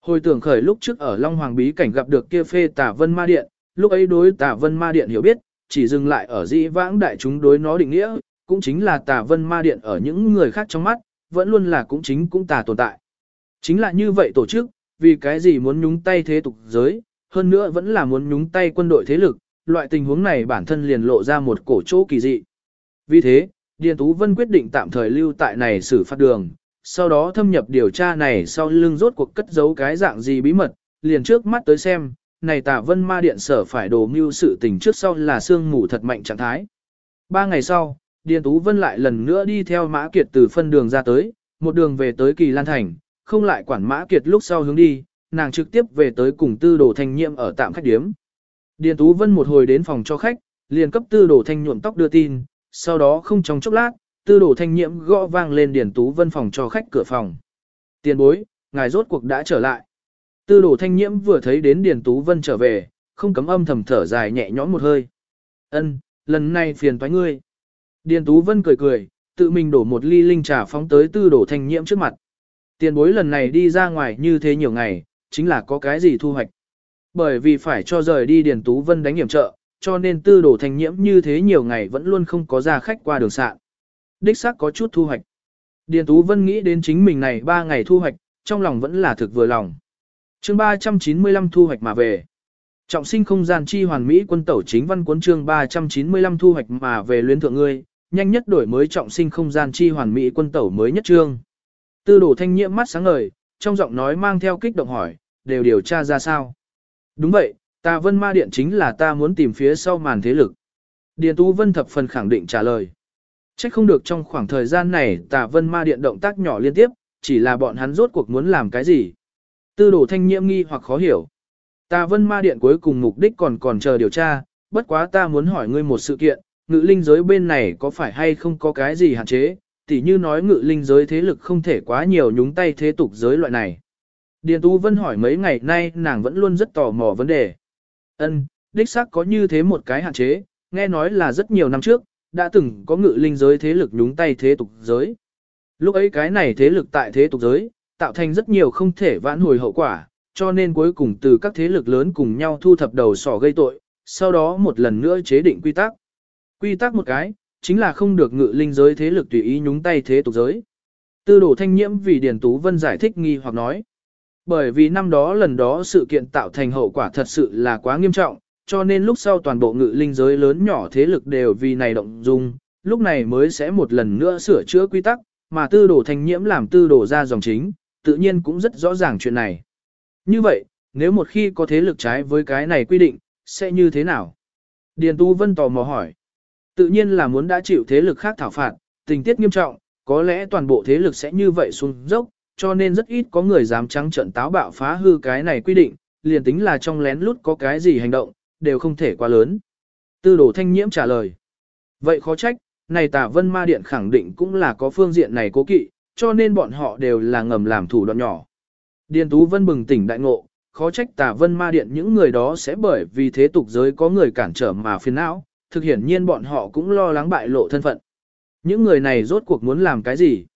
Hồi tưởng khởi lúc trước ở Long Hoàng Bí cảnh gặp được kia phê tả vân ma điện, lúc ấy đối tả vân ma điện hiểu biết, chỉ dừng lại ở dĩ vãng đại chúng đối nó định nghĩa, cũng chính là tả vân ma điện ở những người khác trong mắt, vẫn luôn là cũng chính cũng tà tồn tại. Chính là như vậy tổ chức, vì cái gì muốn nhúng tay thế tục giới, hơn nữa vẫn là muốn nhúng tay quân đội thế lực, loại tình huống này bản thân liền lộ ra một cổ chỗ kỳ dị. Vì thế, Điền Tú Vân quyết định tạm thời lưu tại này xử phát đường, sau đó thâm nhập điều tra này sau lưng rốt cuộc cất giấu cái dạng gì bí mật, liền trước mắt tới xem, này tả vân ma điện sở phải đồ mưu sự tình trước sau là sương mù thật mạnh trạng thái. Ba ngày sau, Điền Tú Vân lại lần nữa đi theo Mã Kiệt từ phân đường ra tới, một đường về tới Kỳ Lan Thành, không lại quản Mã Kiệt lúc sau hướng đi, nàng trực tiếp về tới cùng tư đồ thanh nhiệm ở tạm khách điếm. Điền Tú Vân một hồi đến phòng cho khách, liền cấp tư đồ thanh nhuộm tóc đưa tin, sau đó không trong chốc lát, tư đồ thanh nhiệm gõ vang lên Điền Tú Vân phòng cho khách cửa phòng. Tiền bối, ngài rốt cuộc đã trở lại. Tư đồ thanh nhiễm vừa thấy đến Điền Tú Vân trở về, không cấm âm thầm thở dài nhẹ nhõm một hơi. Ân, lần này phiền toái ngươi. Điền Tú Vân cười cười, tự mình đổ một ly linh trà phóng tới tư đồ thanh nhiễm trước mặt. Tiền bối lần này đi ra ngoài như thế nhiều ngày, chính là có cái gì thu hoạch. Bởi vì phải cho rời đi Điền Tú Vân đánh hiểm trợ, cho nên tư đồ thanh nhiễm như thế nhiều ngày vẫn luôn không có ra khách qua đường sạn. Đích xác có chút thu hoạch. Điền Tú Vân nghĩ đến chính mình này ba ngày thu hoạch, trong lòng vẫn là thực vừa lòng chương 395 thu hoạch mà về. Trọng sinh không gian chi hoàn mỹ quân tẩu chính văn cuốn chương 395 thu hoạch mà về luyến thượng ngươi, nhanh nhất đổi mới trọng sinh không gian chi hoàn mỹ quân tẩu mới nhất chương. Tư đồ thanh nhiễm mắt sáng ngời, trong giọng nói mang theo kích động hỏi, đều điều tra ra sao. Đúng vậy, Ta vân ma điện chính là ta muốn tìm phía sau màn thế lực. Điền Tú Vân thập phần khẳng định trả lời. Chắc không được trong khoảng thời gian này tà vân ma điện động tác nhỏ liên tiếp, chỉ là bọn hắn rốt cuộc muốn làm cái gì. Tư đồ thanh nhiễm nghi hoặc khó hiểu. Ta vân ma điện cuối cùng mục đích còn còn chờ điều tra, bất quá ta muốn hỏi ngươi một sự kiện, ngự linh giới bên này có phải hay không có cái gì hạn chế, tỉ như nói ngự linh giới thế lực không thể quá nhiều nhúng tay thế tục giới loại này. Điền Tú Vân hỏi mấy ngày nay nàng vẫn luôn rất tò mò vấn đề. Ân, đích xác có như thế một cái hạn chế, nghe nói là rất nhiều năm trước, đã từng có ngự linh giới thế lực nhúng tay thế tục giới. Lúc ấy cái này thế lực tại thế tục giới, tạo thành rất nhiều không thể vãn hồi hậu quả, cho nên cuối cùng từ các thế lực lớn cùng nhau thu thập đầu sỏ gây tội, sau đó một lần nữa chế định quy tắc. Quy tắc một cái, chính là không được ngự linh giới thế lực tùy ý nhúng tay thế tục giới. Tư đồ thanh nhiễm vì Điền Tú Vân giải thích nghi hoặc nói. Bởi vì năm đó lần đó sự kiện tạo thành hậu quả thật sự là quá nghiêm trọng, cho nên lúc sau toàn bộ ngự linh giới lớn nhỏ thế lực đều vì này động dung, lúc này mới sẽ một lần nữa sửa chữa quy tắc, mà tư đồ thanh nhiễm làm tư đồ ra dòng chính, tự nhiên cũng rất rõ ràng chuyện này. Như vậy, nếu một khi có thế lực trái với cái này quy định, sẽ như thế nào? Điền Tu Vân tò mò hỏi. Tự nhiên là muốn đã chịu thế lực khác thảo phạt, tình tiết nghiêm trọng, có lẽ toàn bộ thế lực sẽ như vậy xuống dốc, cho nên rất ít có người dám trắng trận táo bạo phá hư cái này quy định, liền tính là trong lén lút có cái gì hành động, đều không thể quá lớn. Tư đồ thanh nhiễm trả lời. Vậy khó trách, này tả vân ma điện khẳng định cũng là có phương diện này cố kỵ, cho nên bọn họ đều là ngầm làm thủ đoạn nhỏ. Điền Tú Vân bừng tỉnh đại ngộ, khó trách tả vân ma điện những người đó sẽ bởi vì thế tục giới có người cản trở mà phiền não, thực hiển nhiên bọn họ cũng lo lắng bại lộ thân phận. Những người này rốt cuộc muốn làm cái gì?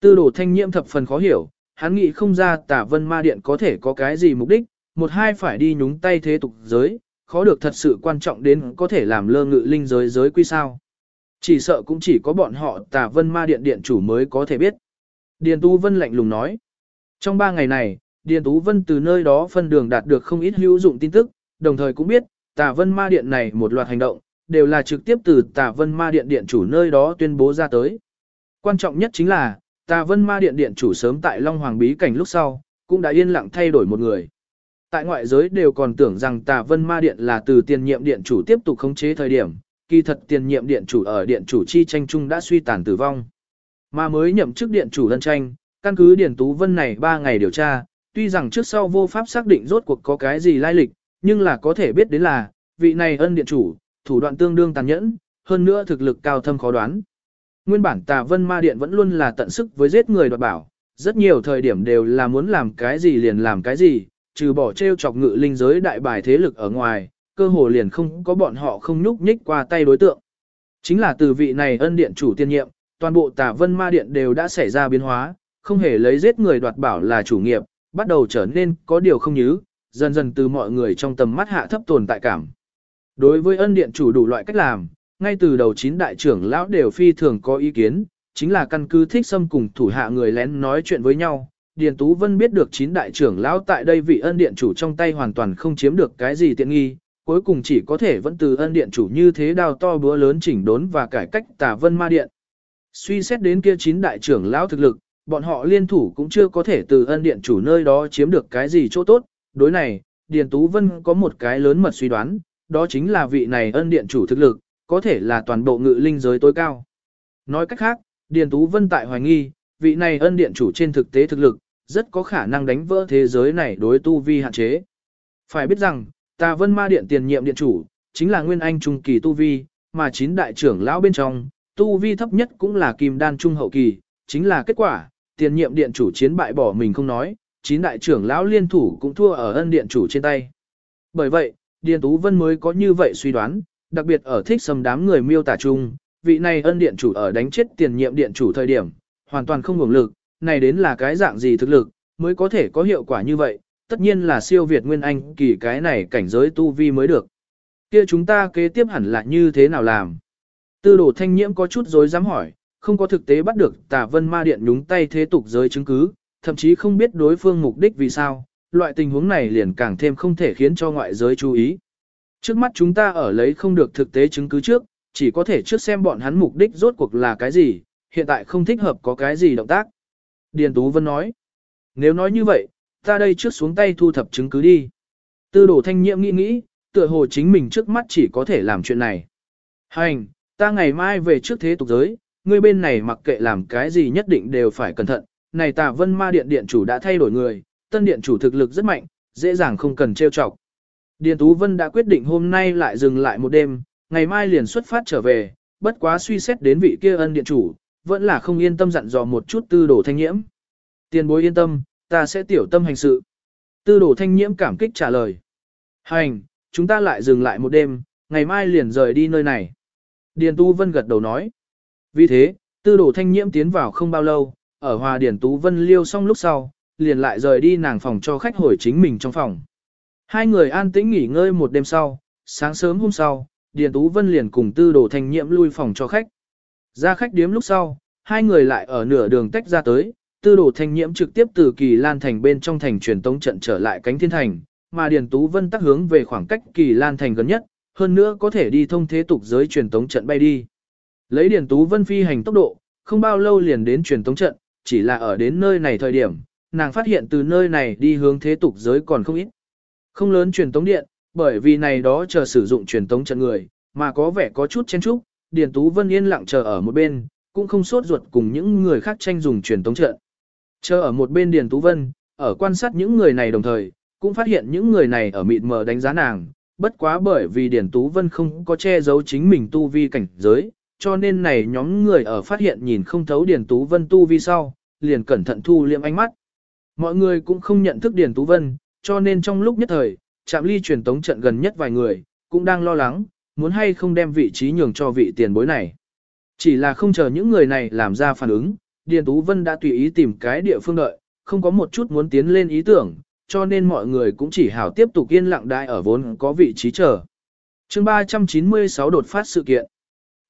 Tư đồ thanh nhiễm thập phần khó hiểu, hắn nghĩ không ra tả vân ma điện có thể có cái gì mục đích, một hai phải đi nhúng tay thế tục giới, khó được thật sự quan trọng đến có thể làm lơ ngự linh giới giới quy sao. Chỉ sợ cũng chỉ có bọn họ tả vân ma điện điện chủ mới có thể biết. Điền Tú Vân lạnh lùng nói. Trong ba ngày này, Điền Tú Vân từ nơi đó phân đường đạt được không ít hữu dụng tin tức, đồng thời cũng biết, tả vân ma điện này một loạt hành động, đều là trực tiếp từ tả vân ma điện điện chủ nơi đó tuyên bố ra tới. Quan trọng nhất chính là, tà vân ma điện điện chủ sớm tại Long Hoàng bí cảnh lúc sau, cũng đã yên lặng thay đổi một người. Tại ngoại giới đều còn tưởng rằng tà vân ma điện là từ tiền nhiệm điện chủ tiếp tục khống chế thời điểm, kỳ thật tiền nhiệm điện chủ ở điện chủ chi tranh chung đã suy tàn tử vong. Mà mới nhậm chức điện chủ lân tranh, căn cứ Điển Tú Vân này 3 ngày điều tra, tuy rằng trước sau vô pháp xác định rốt cuộc có cái gì lai lịch, nhưng là có thể biết đến là, vị này ân điện chủ, thủ đoạn tương đương tàn nhẫn, hơn nữa thực lực cao thâm khó đoán. Nguyên bản tà vân ma điện vẫn luôn là tận sức với giết người đoạt bảo, rất nhiều thời điểm đều là muốn làm cái gì liền làm cái gì, trừ bỏ treo chọc ngự linh giới đại bài thế lực ở ngoài, cơ hồ liền không có bọn họ không nhúc nhích qua tay đối tượng. Chính là từ vị này ân điện chủ tiên nhiệm, toàn bộ tà vân ma điện đều đã xảy ra biến hóa, không hề lấy giết người đoạt bảo là chủ nghiệp, bắt đầu trở nên có điều không nhứ, dần dần từ mọi người trong tầm mắt hạ thấp tồn tại cảm. Đối với ân điện chủ đủ loại cách làm, ngay từ đầu chín đại trưởng lão đều phi thường có ý kiến, chính là căn cứ thích xâm cùng thủ hạ người lén nói chuyện với nhau. Điền Tú Vân biết được chín đại trưởng lão tại đây vị ân điện chủ trong tay hoàn toàn không chiếm được cái gì tiện nghi, cuối cùng chỉ có thể vẫn từ ân điện chủ như thế đào to búa lớn chỉnh đốn và cải cách tà vân ma điện. Suy xét đến kia chín đại trưởng lão thực lực, bọn họ liên thủ cũng chưa có thể từ ân điện chủ nơi đó chiếm được cái gì chỗ tốt. Đối này, Điền Tú Vân có một cái lớn mật suy đoán, đó chính là vị này ân điện chủ thực lực, có thể là toàn bộ ngự linh giới tối cao. Nói cách khác, Điền Tú Vân tại hoài nghi, vị này ân điện chủ trên thực tế thực lực, rất có khả năng đánh vỡ thế giới này đối tu vi hạn chế. Phải biết rằng, Tà Vân Ma Điện tiền nhiệm điện chủ, chính là Nguyên Anh trung kỳ tu vi, mà chín đại trưởng lão bên trong, tu vi thấp nhất cũng là Kim Đan trung hậu kỳ, chính là kết quả, tiền nhiệm điện chủ chiến bại bỏ mình không nói, chín đại trưởng lão liên thủ cũng thua ở ân điện chủ trên tay. Bởi vậy, Điền Tú Vân mới có như vậy suy đoán, đặc biệt ở thích sầm đám người miêu tả chung, vị này ân điện chủ ở đánh chết tiền nhiệm điện chủ thời điểm, hoàn toàn không hưởng lực, này đến là cái dạng gì thực lực, mới có thể có hiệu quả như vậy, tất nhiên là siêu Việt Nguyên Anh kỳ cái này cảnh giới tu vi mới được. Kia chúng ta kế tiếp hẳn là như thế nào làm? Tư đồ thanh nhiễm có chút dối dám hỏi, không có thực tế bắt được tà vân ma điện nhúng tay thế tục giới chứng cứ, thậm chí không biết đối phương mục đích vì sao, loại tình huống này liền càng thêm không thể khiến cho ngoại giới chú ý. Trước mắt chúng ta ở lấy không được thực tế chứng cứ trước, chỉ có thể trước xem bọn hắn mục đích rốt cuộc là cái gì, hiện tại không thích hợp có cái gì động tác. Điền Tú Vân nói, nếu nói như vậy, ta đây trước xuống tay thu thập chứng cứ đi. Tư đồ thanh nhiệm nghĩ nghĩ, tựa hồ chính mình trước mắt chỉ có thể làm chuyện này. Hành, ta ngày mai về trước thế tục giới, ngươi bên này mặc kệ làm cái gì nhất định đều phải cẩn thận. Này tà vân ma điện điện chủ đã thay đổi người, tân điện chủ thực lực rất mạnh, dễ dàng không cần trêu chọc. Điền Tú Vân đã quyết định hôm nay lại dừng lại một đêm, ngày mai liền xuất phát trở về, bất quá suy xét đến vị kia ân điện chủ, vẫn là không yên tâm dặn dò một chút tư đồ thanh nhiễm. Tiền bối yên tâm, ta sẽ tiểu tâm hành sự. Tư đồ thanh nhiễm cảm kích trả lời. Hành, chúng ta lại dừng lại một đêm, ngày mai liền rời đi nơi này. Điền Tú Vân gật đầu nói. Vì thế, tư đồ thanh nhiễm tiến vào không bao lâu, ở hòa Điền Tú Vân liêu xong lúc sau, liền lại rời đi nàng phòng cho khách hồi chính mình trong phòng. Hai người an tĩnh nghỉ ngơi một đêm sau, sáng sớm hôm sau, Điền Tú Vân liền cùng tư đồ thanh nhiễm lui phòng cho khách. Ra khách điếm lúc sau, hai người lại ở nửa đường tách ra tới, tư đồ thanh nhiễm trực tiếp từ kỳ lan thành bên trong thành truyền tống trận trở lại cánh thiên thành, mà Điền Tú Vân tắc hướng về khoảng cách kỳ lan thành gần nhất, hơn nữa có thể đi thông thế tục giới truyền tống trận bay đi. Lấy Điền Tú Vân phi hành tốc độ, không bao lâu liền đến truyền tống trận, chỉ là ở đến nơi này thời điểm, nàng phát hiện từ nơi này đi hướng thế tục giới còn không ít. Không lớn truyền tống điện, bởi vì này đó chờ sử dụng truyền tống trận người, mà có vẻ có chút chen chúc, Điền Tú Vân yên lặng chờ ở một bên, cũng không sốt ruột cùng những người khác tranh dùng truyền tống trận. Chờ ở một bên Điền Tú Vân, ở quan sát những người này đồng thời, cũng phát hiện những người này ở mịt mờ đánh giá nàng, bất quá bởi vì Điền Tú Vân không có che giấu chính mình tu vi cảnh giới, cho nên này nhóm người ở phát hiện nhìn không thấu Điền Tú Vân tu vi sau, liền cẩn thận thu liệm ánh mắt. Mọi người cũng không nhận thức Điền Tú Vân, cho nên trong lúc nhất thời, chạm ly truyền tống trận gần nhất vài người, cũng đang lo lắng, muốn hay không đem vị trí nhường cho vị tiền bối này. Chỉ là không chờ những người này làm ra phản ứng, Điền Tú Vân đã tùy ý tìm cái địa phương đợi, không có một chút muốn tiến lên ý tưởng, cho nên mọi người cũng chỉ hảo tiếp tục yên lặng đại ở vốn có vị trí chờ. chương 396 đột phát sự kiện.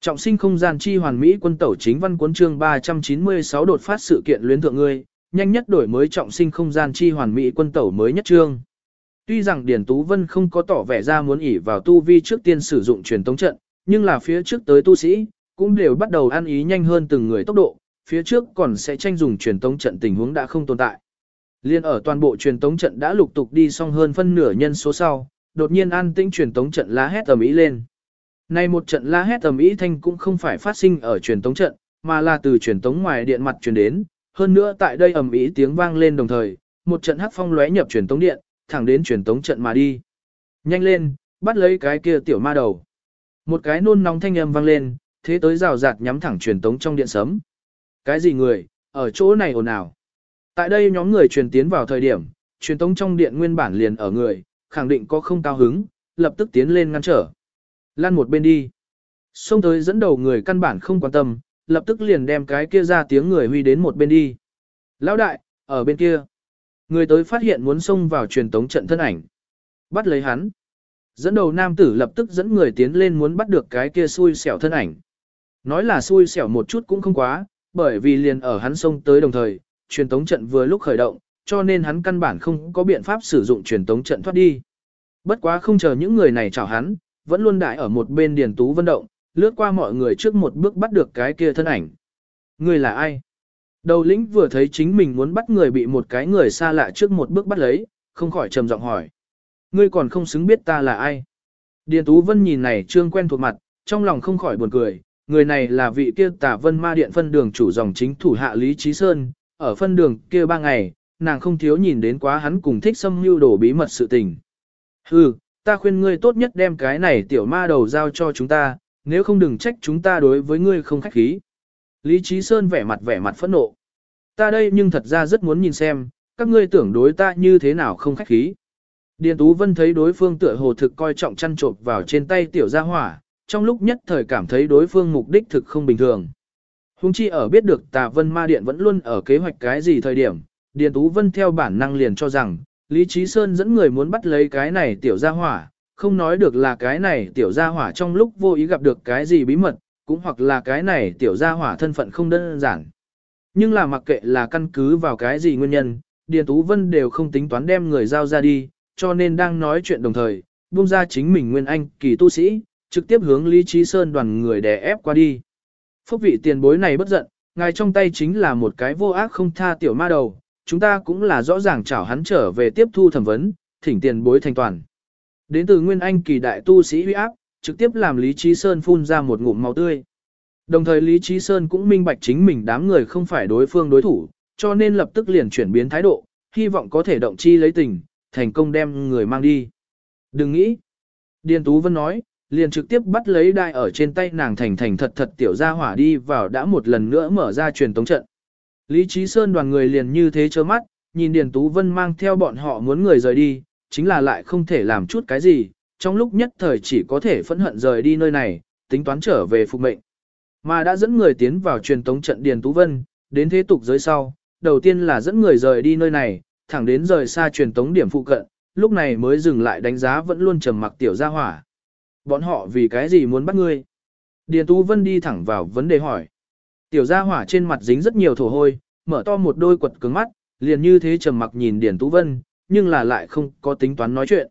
Trọng sinh không gian chi hoàn mỹ quân tẩu chính văn cuốn chương 396 đột phát sự kiện luyến thượng ngươi, nhanh nhất đổi mới trọng sinh không gian chi hoàn mỹ quân tẩu mới nhất chương. Tuy rằng Điền Tú Vân không có tỏ vẻ ra muốn ỉ vào tu vi trước tiên sử dụng truyền tống trận, nhưng là phía trước tới tu sĩ, cũng đều bắt đầu ăn ý nhanh hơn từng người tốc độ, phía trước còn sẽ tranh dùng truyền tống trận tình huống đã không tồn tại. Liên ở toàn bộ truyền tống trận đã lục tục đi xong hơn phân nửa nhân số sau, đột nhiên an tĩnh truyền tống trận la hét ầm ĩ lên. Nay một trận la hét ầm ĩ thanh cũng không phải phát sinh ở truyền tống trận, mà là từ truyền tống ngoài điện mặt truyền đến, hơn nữa tại đây ầm ĩ tiếng vang lên đồng thời, một trận hắc phong lóe nhập truyền tống điện, thẳng đến truyền tống trận mà đi. Nhanh lên, bắt lấy cái kia tiểu ma đầu. Một cái nôn nóng thanh âm vang lên, thế tới rào rạt nhắm thẳng truyền tống trong điện sấm. Cái gì người, ở chỗ này ồn ào. Tại đây nhóm người truyền tiến vào thời điểm, truyền tống trong điện nguyên bản liền ở người, khẳng định có không cao hứng, lập tức tiến lên ngăn trở. Lan một bên đi. Xông tới dẫn đầu người căn bản không quan tâm, lập tức liền đem cái kia ra tiếng người huy đến một bên đi. Lão đại, ở bên kia. Người tới phát hiện muốn xông vào truyền tống trận thân ảnh. Bắt lấy hắn. Dẫn đầu nam tử lập tức dẫn người tiến lên muốn bắt được cái kia xui xẻo thân ảnh. Nói là xui xẻo một chút cũng không quá, bởi vì liền ở hắn xông tới đồng thời, truyền tống trận vừa lúc khởi động, cho nên hắn căn bản không có biện pháp sử dụng truyền tống trận thoát đi. Bất quá không chờ những người này chào hắn, vẫn luôn đại ở một bên điền tú vận động, lướt qua mọi người trước một bước bắt được cái kia thân ảnh. Người là ai? Đầu lĩnh vừa thấy chính mình muốn bắt người bị một cái người xa lạ trước một bước bắt lấy, không khỏi trầm giọng hỏi. Ngươi còn không xứng biết ta là ai? Điền Tú Vân nhìn này trương quen thuộc mặt, trong lòng không khỏi buồn cười, người này là vị kia tả vân ma điện phân đường chủ dòng chính thủ hạ Lý Trí Sơn, ở phân đường kia ba ngày, nàng không thiếu nhìn đến quá hắn cùng thích xâm mưu đổ bí mật sự tình. Hừ, ta khuyên ngươi tốt nhất đem cái này tiểu ma đầu giao cho chúng ta, nếu không đừng trách chúng ta đối với ngươi không khách khí. Lý Trí Sơn vẻ mặt vẻ mặt phẫn nộ. Ta đây nhưng thật ra rất muốn nhìn xem, các ngươi tưởng đối ta như thế nào không khách khí. Điền Tú Vân thấy đối phương tựa hồ thực coi trọng chăn trộm vào trên tay tiểu gia hỏa, trong lúc nhất thời cảm thấy đối phương mục đích thực không bình thường. Hùng chi ở biết được tà vân ma điện vẫn luôn ở kế hoạch cái gì thời điểm, Điền Tú Vân theo bản năng liền cho rằng, Lý Trí Sơn dẫn người muốn bắt lấy cái này tiểu gia hỏa, không nói được là cái này tiểu gia hỏa trong lúc vô ý gặp được cái gì bí mật, cũng hoặc là cái này tiểu gia hỏa thân phận không đơn giản. Nhưng là mặc kệ là căn cứ vào cái gì nguyên nhân, Điền Tú Vân đều không tính toán đem người giao ra đi, cho nên đang nói chuyện đồng thời, buông ra chính mình nguyên anh kỳ tu sĩ, trực tiếp hướng Lý Trí Sơn đoàn người đè ép qua đi. Phúc vị tiền bối này bất giận, ngài trong tay chính là một cái vô ác không tha tiểu ma đầu, chúng ta cũng là rõ ràng chảo hắn trở về tiếp thu thẩm vấn, thỉnh tiền bối thành toàn. Đến từ nguyên anh kỳ đại tu sĩ huy áp, trực tiếp làm Lý Trí Sơn phun ra một ngụm máu tươi. Đồng thời Lý Trí Sơn cũng minh bạch chính mình đám người không phải đối phương đối thủ, cho nên lập tức liền chuyển biến thái độ, hy vọng có thể động chi lấy tình, thành công đem người mang đi. Đừng nghĩ. Điền Tú Vân nói, liền trực tiếp bắt lấy đai ở trên tay nàng thành thành thật thật tiểu ra hỏa đi vào đã một lần nữa mở ra truyền tống trận. Lý Trí Sơn đoàn người liền như thế chớ mắt, nhìn Điền Tú Vân mang theo bọn họ muốn người rời đi, chính là lại không thể làm chút cái gì, trong lúc nhất thời chỉ có thể phẫn hận rời đi nơi này, tính toán trở về phục mệnh. Mà đã dẫn người tiến vào truyền tống trận Điền Tú Vân, đến thế tục giới sau, đầu tiên là dẫn người rời đi nơi này, thẳng đến rời xa truyền tống điểm phụ cận, lúc này mới dừng lại đánh giá vẫn luôn trầm mặc tiểu gia hỏa. Bọn họ vì cái gì muốn bắt ngươi? Điền Tú Vân đi thẳng vào vấn đề hỏi. Tiểu gia hỏa trên mặt dính rất nhiều thổ hôi, mở to một đôi quật cứng mắt, liền như thế trầm mặc nhìn Điền Tú Vân, nhưng là lại không có tính toán nói chuyện.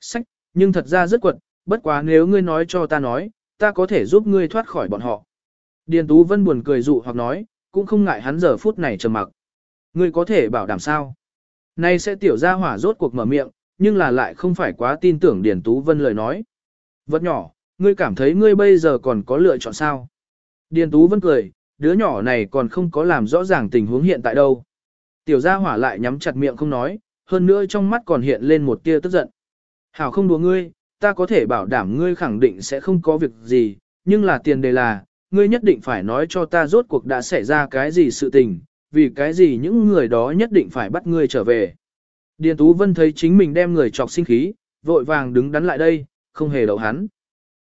Sách, nhưng thật ra rất quật, bất quá nếu ngươi nói cho ta nói, ta có thể giúp ngươi thoát khỏi bọn họ. Điền Tú Vân buồn cười dụ hoặc nói, cũng không ngại hắn giờ phút này trầm mặc. Ngươi có thể bảo đảm sao? Nay sẽ tiểu gia hỏa rốt cuộc mở miệng, nhưng là lại không phải quá tin tưởng Điền Tú Vân lời nói. Vật nhỏ, ngươi cảm thấy ngươi bây giờ còn có lựa chọn sao? Điền Tú vẫn cười, đứa nhỏ này còn không có làm rõ ràng tình huống hiện tại đâu. Tiểu gia hỏa lại nhắm chặt miệng không nói, hơn nữa trong mắt còn hiện lên một tia tức giận. Hảo không đùa ngươi, ta có thể bảo đảm ngươi khẳng định sẽ không có việc gì, nhưng là tiền đề là, ngươi nhất định phải nói cho ta rốt cuộc đã xảy ra cái gì sự tình, vì cái gì những người đó nhất định phải bắt ngươi trở về. Điền Tú Vân thấy chính mình đem người chọc sinh khí, vội vàng đứng đắn lại đây, không hề đậu hắn.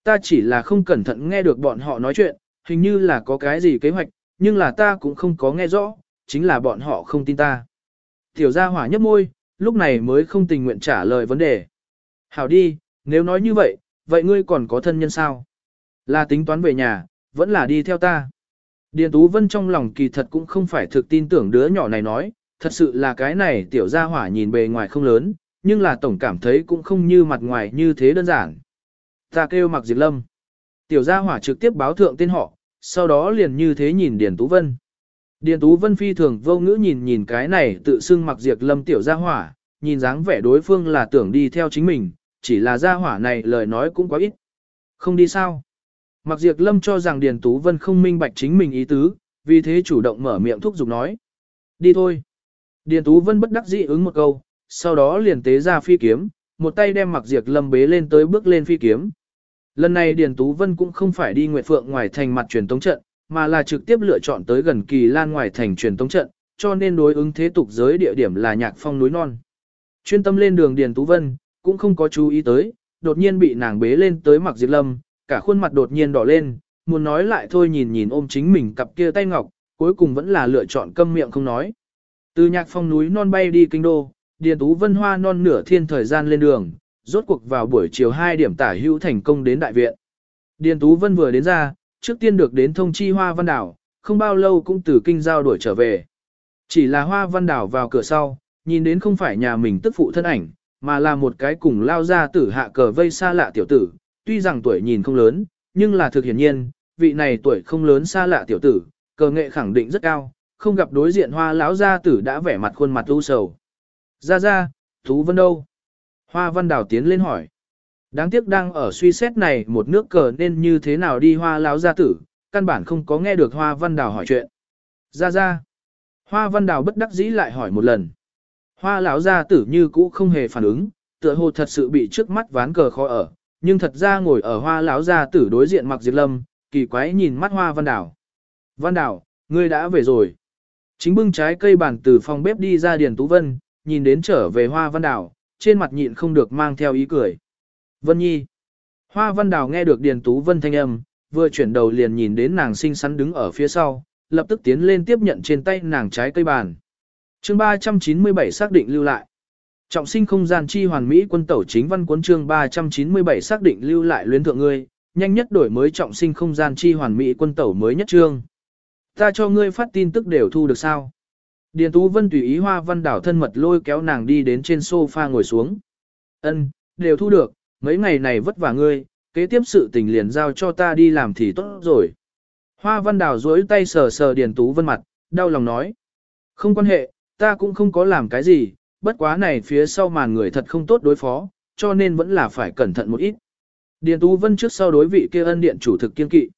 Ta chỉ là không cẩn thận nghe được bọn họ nói chuyện, hình như là có cái gì kế hoạch, nhưng là ta cũng không có nghe rõ, chính là bọn họ không tin ta. Tiểu gia hỏa nhấp môi, lúc này mới không tình nguyện trả lời vấn đề. Hảo đi, nếu nói như vậy, vậy ngươi còn có thân nhân sao? Là tính toán về nhà, vẫn là đi theo ta. Điền Tú Vân trong lòng kỳ thật cũng không phải thực tin tưởng đứa nhỏ này nói, thật sự là cái này tiểu gia hỏa nhìn bề ngoài không lớn, nhưng là tổng cảm thấy cũng không như mặt ngoài như thế đơn giản. Ta kêu mặc diệt lâm. Tiểu gia hỏa trực tiếp báo thượng tên họ, sau đó liền như thế nhìn Điền Tú Vân. Điền Tú Vân phi thường vô ngữ nhìn nhìn cái này tự xưng mặc diệt lâm tiểu gia hỏa, nhìn dáng vẻ đối phương là tưởng đi theo chính mình, chỉ là gia hỏa này lời nói cũng quá ít. Không đi sao? Mặc diệt lâm cho rằng Điền Tú Vân không minh bạch chính mình ý tứ, vì thế chủ động mở miệng thúc giục nói. Đi thôi. Điền Tú Vân bất đắc dĩ ứng một câu, sau đó liền tế ra phi kiếm, một tay đem mặc diệt lâm bế lên tới bước lên phi kiếm. Lần này Điền Tú Vân cũng không phải đi Nguyệt Phượng ngoài thành mặt truyền tống trận, mà là trực tiếp lựa chọn tới gần kỳ lan ngoài thành truyền tống trận, cho nên đối ứng thế tục giới địa điểm là nhạc phong núi non. Chuyên tâm lên đường Điền Tú Vân, cũng không có chú ý tới, đột nhiên bị nàng bế lên tới mặc diệt lâm, cả khuôn mặt đột nhiên đỏ lên, muốn nói lại thôi nhìn nhìn ôm chính mình cặp kia tay ngọc, cuối cùng vẫn là lựa chọn câm miệng không nói. Từ nhạc phong núi non bay đi kinh đô, Điền Tú Vân Hoa non nửa thiên thời gian lên đường, rốt cuộc vào buổi chiều 2 điểm tả hữu thành công đến đại viện. Điền Tú Vân vừa đến ra, trước tiên được đến thông chi Hoa Văn Đảo, không bao lâu cũng từ kinh giao đuổi trở về. Chỉ là Hoa Văn Đảo vào cửa sau, nhìn đến không phải nhà mình tức phụ thân ảnh, mà là một cái cùng lao ra tử hạ cờ vây xa lạ tiểu tử, tuy rằng tuổi nhìn không lớn, nhưng là thực hiển nhiên, vị này tuổi không lớn xa lạ tiểu tử, cờ nghệ khẳng định rất cao, không gặp đối diện hoa lão gia tử đã vẻ mặt khuôn mặt u sầu. Ra ra, Thú Vân đâu? Hoa Văn Đào tiến lên hỏi. Đáng tiếc đang ở suy xét này một nước cờ nên như thế nào đi hoa lão gia tử, căn bản không có nghe được Hoa Văn Đào hỏi chuyện. Ra ra. Hoa Văn Đào bất đắc dĩ lại hỏi một lần. Hoa lão gia tử như cũ không hề phản ứng, tựa hồ thật sự bị trước mắt ván cờ khó ở, nhưng thật ra ngồi ở hoa lão gia tử đối diện mặc diệt lâm, kỳ quái nhìn mắt hoa văn Đào. Văn Đào, ngươi đã về rồi. Chính bưng trái cây bàn từ phòng bếp đi ra Điền Tú Vân, nhìn đến trở về hoa văn đảo, trên mặt nhịn không được mang theo ý cười. Vân Nhi. Hoa văn đảo nghe được Điền Tú Vân thanh âm, vừa chuyển đầu liền nhìn đến nàng xinh xắn đứng ở phía sau, lập tức tiến lên tiếp nhận trên tay nàng trái cây bàn. chương 397 xác định lưu lại. Trọng sinh không gian chi hoàn mỹ quân tẩu chính văn cuốn chương 397 xác định lưu lại luyến thượng ngươi, nhanh nhất đổi mới trọng sinh không gian chi hoàn mỹ quân tẩu mới nhất chương. Ta cho ngươi phát tin tức đều thu được sao? Điền Tú Vân tùy ý hoa văn đảo thân mật lôi kéo nàng đi đến trên sofa ngồi xuống. Ân, đều thu được, mấy ngày này vất vả ngươi, kế tiếp sự tình liền giao cho ta đi làm thì tốt rồi. Hoa văn đảo duỗi tay sờ sờ Điền Tú Vân mặt, đau lòng nói. Không quan hệ, ta cũng không có làm cái gì, bất quá này phía sau màn người thật không tốt đối phó, cho nên vẫn là phải cẩn thận một ít. Điền Tú Vân trước sau đối vị kia ân điện chủ thực kiên kỵ.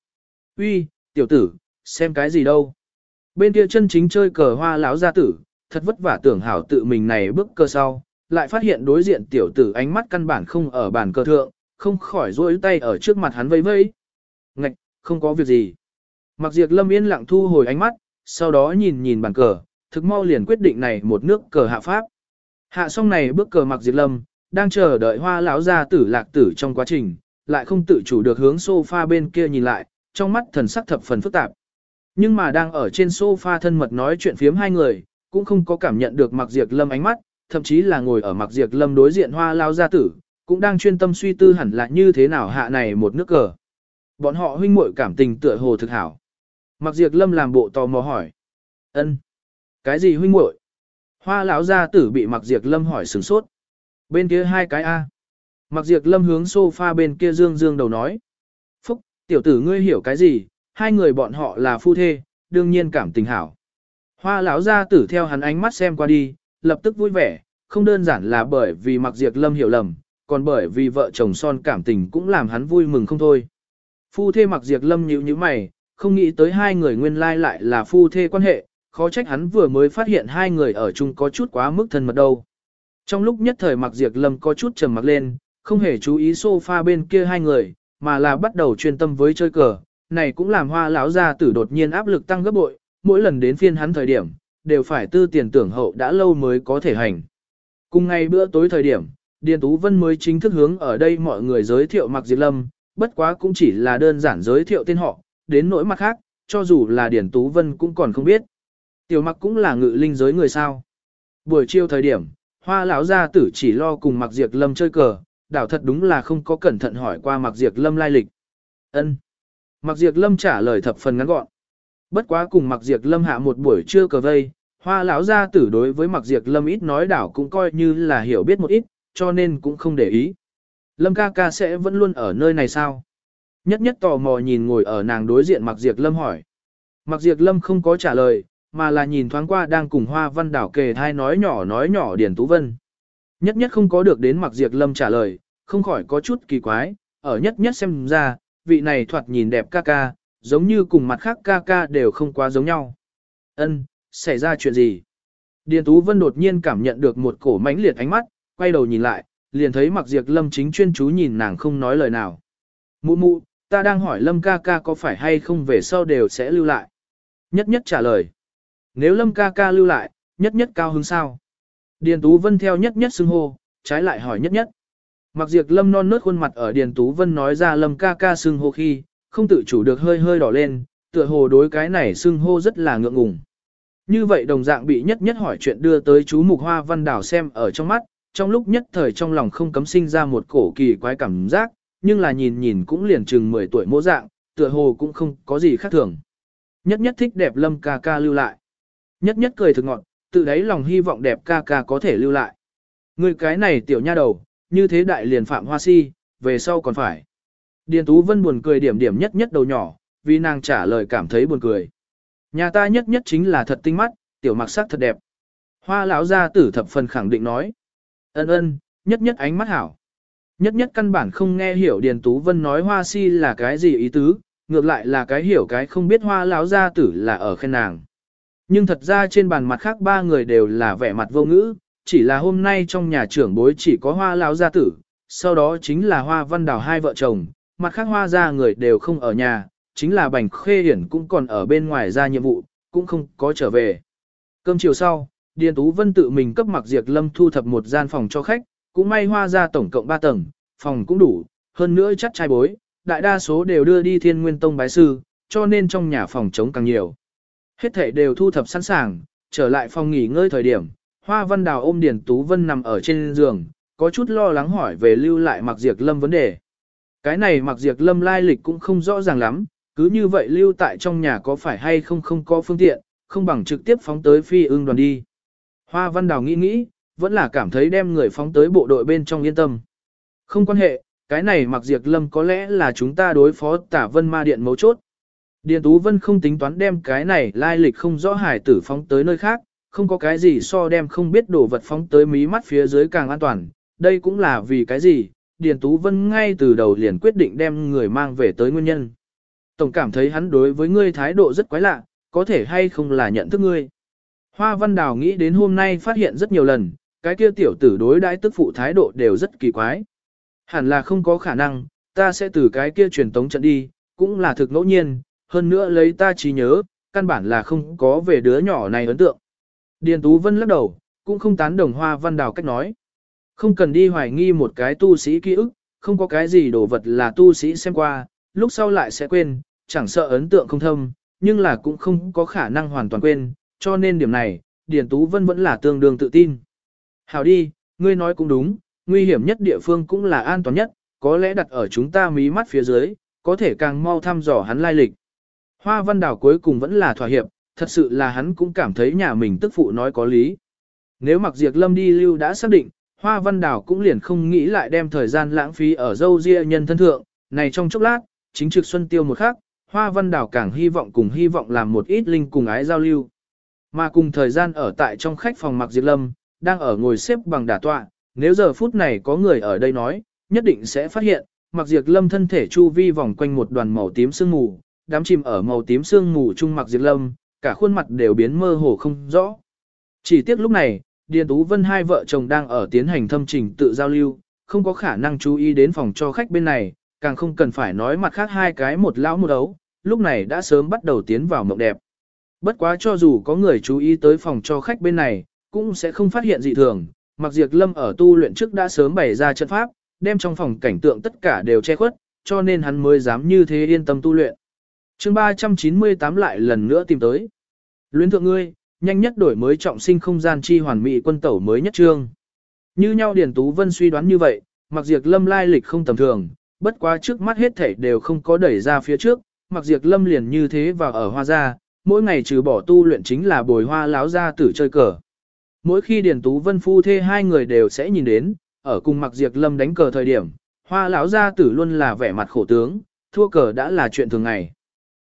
Uy, tiểu tử, xem cái gì đâu. Bên kia chân chính chơi cờ hoa lão gia tử, thật vất vả tưởng hảo tự mình này bước cơ sau, lại phát hiện đối diện tiểu tử ánh mắt căn bản không ở bàn cờ thượng, không khỏi rỗi tay ở trước mặt hắn vây vây. Ngạch, không có việc gì. Mặc diệt lâm yên lặng thu hồi ánh mắt, sau đó nhìn nhìn bàn cờ, thực mau liền quyết định này một nước cờ hạ pháp. Hạ xong này bước cờ mặc diệt lâm, đang chờ đợi hoa lão gia tử lạc tử trong quá trình, lại không tự chủ được hướng sofa bên kia nhìn lại, trong mắt thần sắc thập phần phức tạp. Nhưng mà đang ở trên sofa thân mật nói chuyện phiếm hai người, cũng không có cảm nhận được mặc diệt lâm ánh mắt, thậm chí là ngồi ở mặc diệt lâm đối diện hoa lao gia tử, cũng đang chuyên tâm suy tư hẳn là như thế nào hạ này một nước cờ. Bọn họ huynh muội cảm tình tựa hồ thực hảo. Mặc diệt lâm làm bộ tò mò hỏi. ân Cái gì huynh muội? Hoa lão gia tử bị mặc diệt lâm hỏi sửng sốt. Bên kia hai cái A. Mặc diệt lâm hướng sofa bên kia dương dương đầu nói. Phúc, tiểu tử ngươi hiểu cái gì, hai người bọn họ là phu thê, đương nhiên cảm tình hảo. Hoa lão gia tử theo hắn ánh mắt xem qua đi, lập tức vui vẻ, không đơn giản là bởi vì mặc diệt lâm hiểu lầm, còn bởi vì vợ chồng son cảm tình cũng làm hắn vui mừng không thôi. Phu thê mặc diệt lâm nhíu nhíu mày, không nghĩ tới hai người nguyên lai lại là phu thê quan hệ, khó trách hắn vừa mới phát hiện hai người ở chung có chút quá mức thân mật đâu. Trong lúc nhất thời mặc diệt lâm có chút trầm mặc lên, không hề chú ý sofa bên kia hai người, mà là bắt đầu chuyên tâm với chơi cờ, này cũng làm hoa lão gia tử đột nhiên áp lực tăng gấp bội, mỗi lần đến phiên hắn thời điểm, đều phải tư tiền tưởng hậu đã lâu mới có thể hành. Cùng ngày bữa tối thời điểm, Điền Tú Vân mới chính thức hướng ở đây mọi người giới thiệu Mạc Diệp Lâm, bất quá cũng chỉ là đơn giản giới thiệu tên họ, đến nỗi mặt khác, cho dù là Điền Tú Vân cũng còn không biết. Tiểu Mặc cũng là ngự linh giới người sao. Buổi chiều thời điểm, hoa lão gia tử chỉ lo cùng Mạc Diệp Lâm chơi cờ, đảo thật đúng là không có cẩn thận hỏi qua Mạc Diệp Lâm lai lịch. Ân. Mạc Diệp Lâm trả lời thập phần ngắn gọn. Bất quá cùng Mạc Diệp Lâm hạ một buổi trưa cờ vây, hoa lão gia tử đối với Mạc Diệp Lâm ít nói đảo cũng coi như là hiểu biết một ít, cho nên cũng không để ý. Lâm ca ca sẽ vẫn luôn ở nơi này sao? Nhất nhất tò mò nhìn ngồi ở nàng đối diện Mạc Diệp Lâm hỏi. Mạc Diệp Lâm không có trả lời, mà là nhìn thoáng qua đang cùng Hoa Văn Đảo kề thai nói nhỏ nói nhỏ Điền Tú Vân. Nhất nhất không có được đến Mạc Diệp Lâm trả lời, không khỏi có chút kỳ quái, ở nhất nhất xem ra, vị này thoạt nhìn đẹp ca ca, giống như cùng mặt khác ca ca đều không quá giống nhau. Ân, xảy ra chuyện gì? Điền Tú Vân đột nhiên cảm nhận được một cổ mãnh liệt ánh mắt, quay đầu nhìn lại, liền thấy mặc Diệp Lâm chính chuyên chú nhìn nàng không nói lời nào. Mụ mụ, ta đang hỏi Lâm ca ca có phải hay không về sau đều sẽ lưu lại. Nhất nhất trả lời. Nếu Lâm ca ca lưu lại, nhất nhất cao hứng sao? Điền Tú Vân theo nhất nhất xưng hô, trái lại hỏi nhất nhất. Mặc diệt Lâm non nớt khuôn mặt ở Điền Tú Vân nói ra Lâm ca ca xưng hô khi, không tự chủ được hơi hơi đỏ lên, tựa hồ đối cái này xưng hô rất là ngượng ngùng. Như vậy đồng dạng bị nhất nhất hỏi chuyện đưa tới chú Mục Hoa Văn Đảo xem ở trong mắt, trong lúc nhất thời trong lòng không cấm sinh ra một cổ kỳ quái cảm giác, nhưng là nhìn nhìn cũng liền chừng 10 tuổi mỗ dạng, tựa hồ cũng không có gì khác thường. Nhất nhất thích đẹp lâm ca ca lưu lại. Nhất nhất cười thực ngọn, tự đáy lòng hy vọng đẹp ca ca có thể lưu lại. Người cái này tiểu nha đầu, như thế đại liền phạm hoa si, về sau còn phải. Điền Tú Vân buồn cười điểm điểm nhất nhất đầu nhỏ, vì nàng trả lời cảm thấy buồn cười. Nhà ta nhất nhất chính là thật tinh mắt, tiểu mặc sắc thật đẹp. Hoa lão gia tử thập phần khẳng định nói. Ân ân, nhất nhất ánh mắt hảo. Nhất nhất căn bản không nghe hiểu Điền Tú Vân nói hoa si là cái gì ý tứ, ngược lại là cái hiểu cái không biết hoa lão gia tử là ở khen nàng. Nhưng thật ra trên bàn mặt khác ba người đều là vẻ mặt vô ngữ, chỉ là hôm nay trong nhà trưởng bối chỉ có hoa lão gia tử, sau đó chính là hoa văn đào hai vợ chồng, mặt khác hoa gia người đều không ở nhà, chính là bành khê hiển cũng còn ở bên ngoài ra nhiệm vụ, cũng không có trở về. Cơm chiều sau, Điền Tú Vân tự mình cấp mặc Diệt Lâm thu thập một gian phòng cho khách, cũng may hoa ra tổng cộng 3 tầng, phòng cũng đủ, hơn nữa chắc trai bối, đại đa số đều đưa đi thiên nguyên tông bái sư, cho nên trong nhà phòng trống càng nhiều. Hết thể đều thu thập sẵn sàng, trở lại phòng nghỉ ngơi thời điểm, Hoa Văn Đào ôm Điền Tú Vân nằm ở trên giường, có chút lo lắng hỏi về lưu lại Mạc Diệp Lâm vấn đề. Cái này Mạc Diệp Lâm lai lịch cũng không rõ ràng lắm, cứ như vậy lưu tại trong nhà có phải hay không không có phương tiện, không bằng trực tiếp phóng tới phi ưng đoàn đi. Hoa Văn Đào nghĩ nghĩ, vẫn là cảm thấy đem người phóng tới bộ đội bên trong yên tâm. Không quan hệ, cái này Mạc diệt lâm có lẽ là chúng ta đối phó tả vân ma điện mấu chốt. Điền Tú Vân không tính toán đem cái này lai lịch không rõ hải tử phóng tới nơi khác, không có cái gì so đem không biết đồ vật phóng tới mí mắt phía dưới càng an toàn, đây cũng là vì cái gì, Điền Tú Vân ngay từ đầu liền quyết định đem người mang về tới nguyên nhân. Tổng cảm thấy hắn đối với ngươi thái độ rất quái lạ, có thể hay không là nhận thức ngươi. Hoa Văn Đào nghĩ đến hôm nay phát hiện rất nhiều lần, cái kia tiểu tử đối đãi tức phụ thái độ đều rất kỳ quái. Hẳn là không có khả năng, ta sẽ từ cái kia truyền tống trận đi, cũng là thực ngẫu nhiên, hơn nữa lấy ta trí nhớ, căn bản là không có về đứa nhỏ này ấn tượng. Điền Tú Vân lắc đầu, cũng không tán đồng Hoa Văn Đào cách nói. Không cần đi hoài nghi một cái tu sĩ ký ức, không có cái gì đồ vật là tu sĩ xem qua, lúc sau lại sẽ quên, chẳng sợ ấn tượng không thâm, nhưng là cũng không có khả năng hoàn toàn quên, cho nên điểm này, Điền Tú Vân vẫn là tương đương tự tin. Hảo đi, ngươi nói cũng đúng, nguy hiểm nhất địa phương cũng là an toàn nhất, có lẽ đặt ở chúng ta mí mắt phía dưới, có thể càng mau thăm dò hắn lai lịch. Hoa Văn Đào cuối cùng vẫn là thỏa hiệp, thật sự là hắn cũng cảm thấy nhà mình tức phụ nói có lý. Nếu mặc diệt lâm đi lưu đã xác định, Hoa Văn Đào cũng liền không nghĩ lại đem thời gian lãng phí ở dâu ria nhân thân thượng, này trong chốc lát, chính trực xuân tiêu một khắc, Hoa Văn Đào càng hy vọng cùng hy vọng làm một ít linh cùng ái giao lưu. Mà cùng thời gian ở tại trong khách phòng mặc diệt lâm, đang ở ngồi xếp bằng đả tọa, nếu giờ phút này có người ở đây nói, nhất định sẽ phát hiện, mặc diệt lâm thân thể chu vi vòng quanh một đoàn màu tím sương mù, đám chìm ở màu tím sương mù chung mặc diệt lâm, cả khuôn mặt đều biến mơ hồ không rõ. Chỉ tiếc lúc này, Điền Tú Vân hai vợ chồng đang ở tiến hành thâm trình tự giao lưu, không có khả năng chú ý đến phòng cho khách bên này, càng không cần phải nói mặt khác hai cái một lão một ấu, lúc này đã sớm bắt đầu tiến vào mộng đẹp. Bất quá cho dù có người chú ý tới phòng cho khách bên này, cũng sẽ không phát hiện dị thường, mặc diệt lâm ở tu luyện trước đã sớm bày ra trận pháp, đem trong phòng cảnh tượng tất cả đều che khuất, cho nên hắn mới dám như thế yên tâm tu luyện chương 398 lại lần nữa tìm tới. Luyến thượng ngươi, nhanh nhất đổi mới trọng sinh không gian chi hoàn mỹ quân tẩu mới nhất trương. Như nhau Điền Tú Vân suy đoán như vậy, mặc diệt lâm lai lịch không tầm thường, bất quá trước mắt hết thảy đều không có đẩy ra phía trước, mặc diệt lâm liền như thế và ở hoa gia, mỗi ngày trừ bỏ tu luyện chính là bồi hoa láo ra tử chơi cờ. Mỗi khi Điền Tú Vân phu thê hai người đều sẽ nhìn đến, ở cùng mặc diệt lâm đánh cờ thời điểm, hoa lão gia tử luôn là vẻ mặt khổ tướng, thua cờ đã là chuyện thường ngày.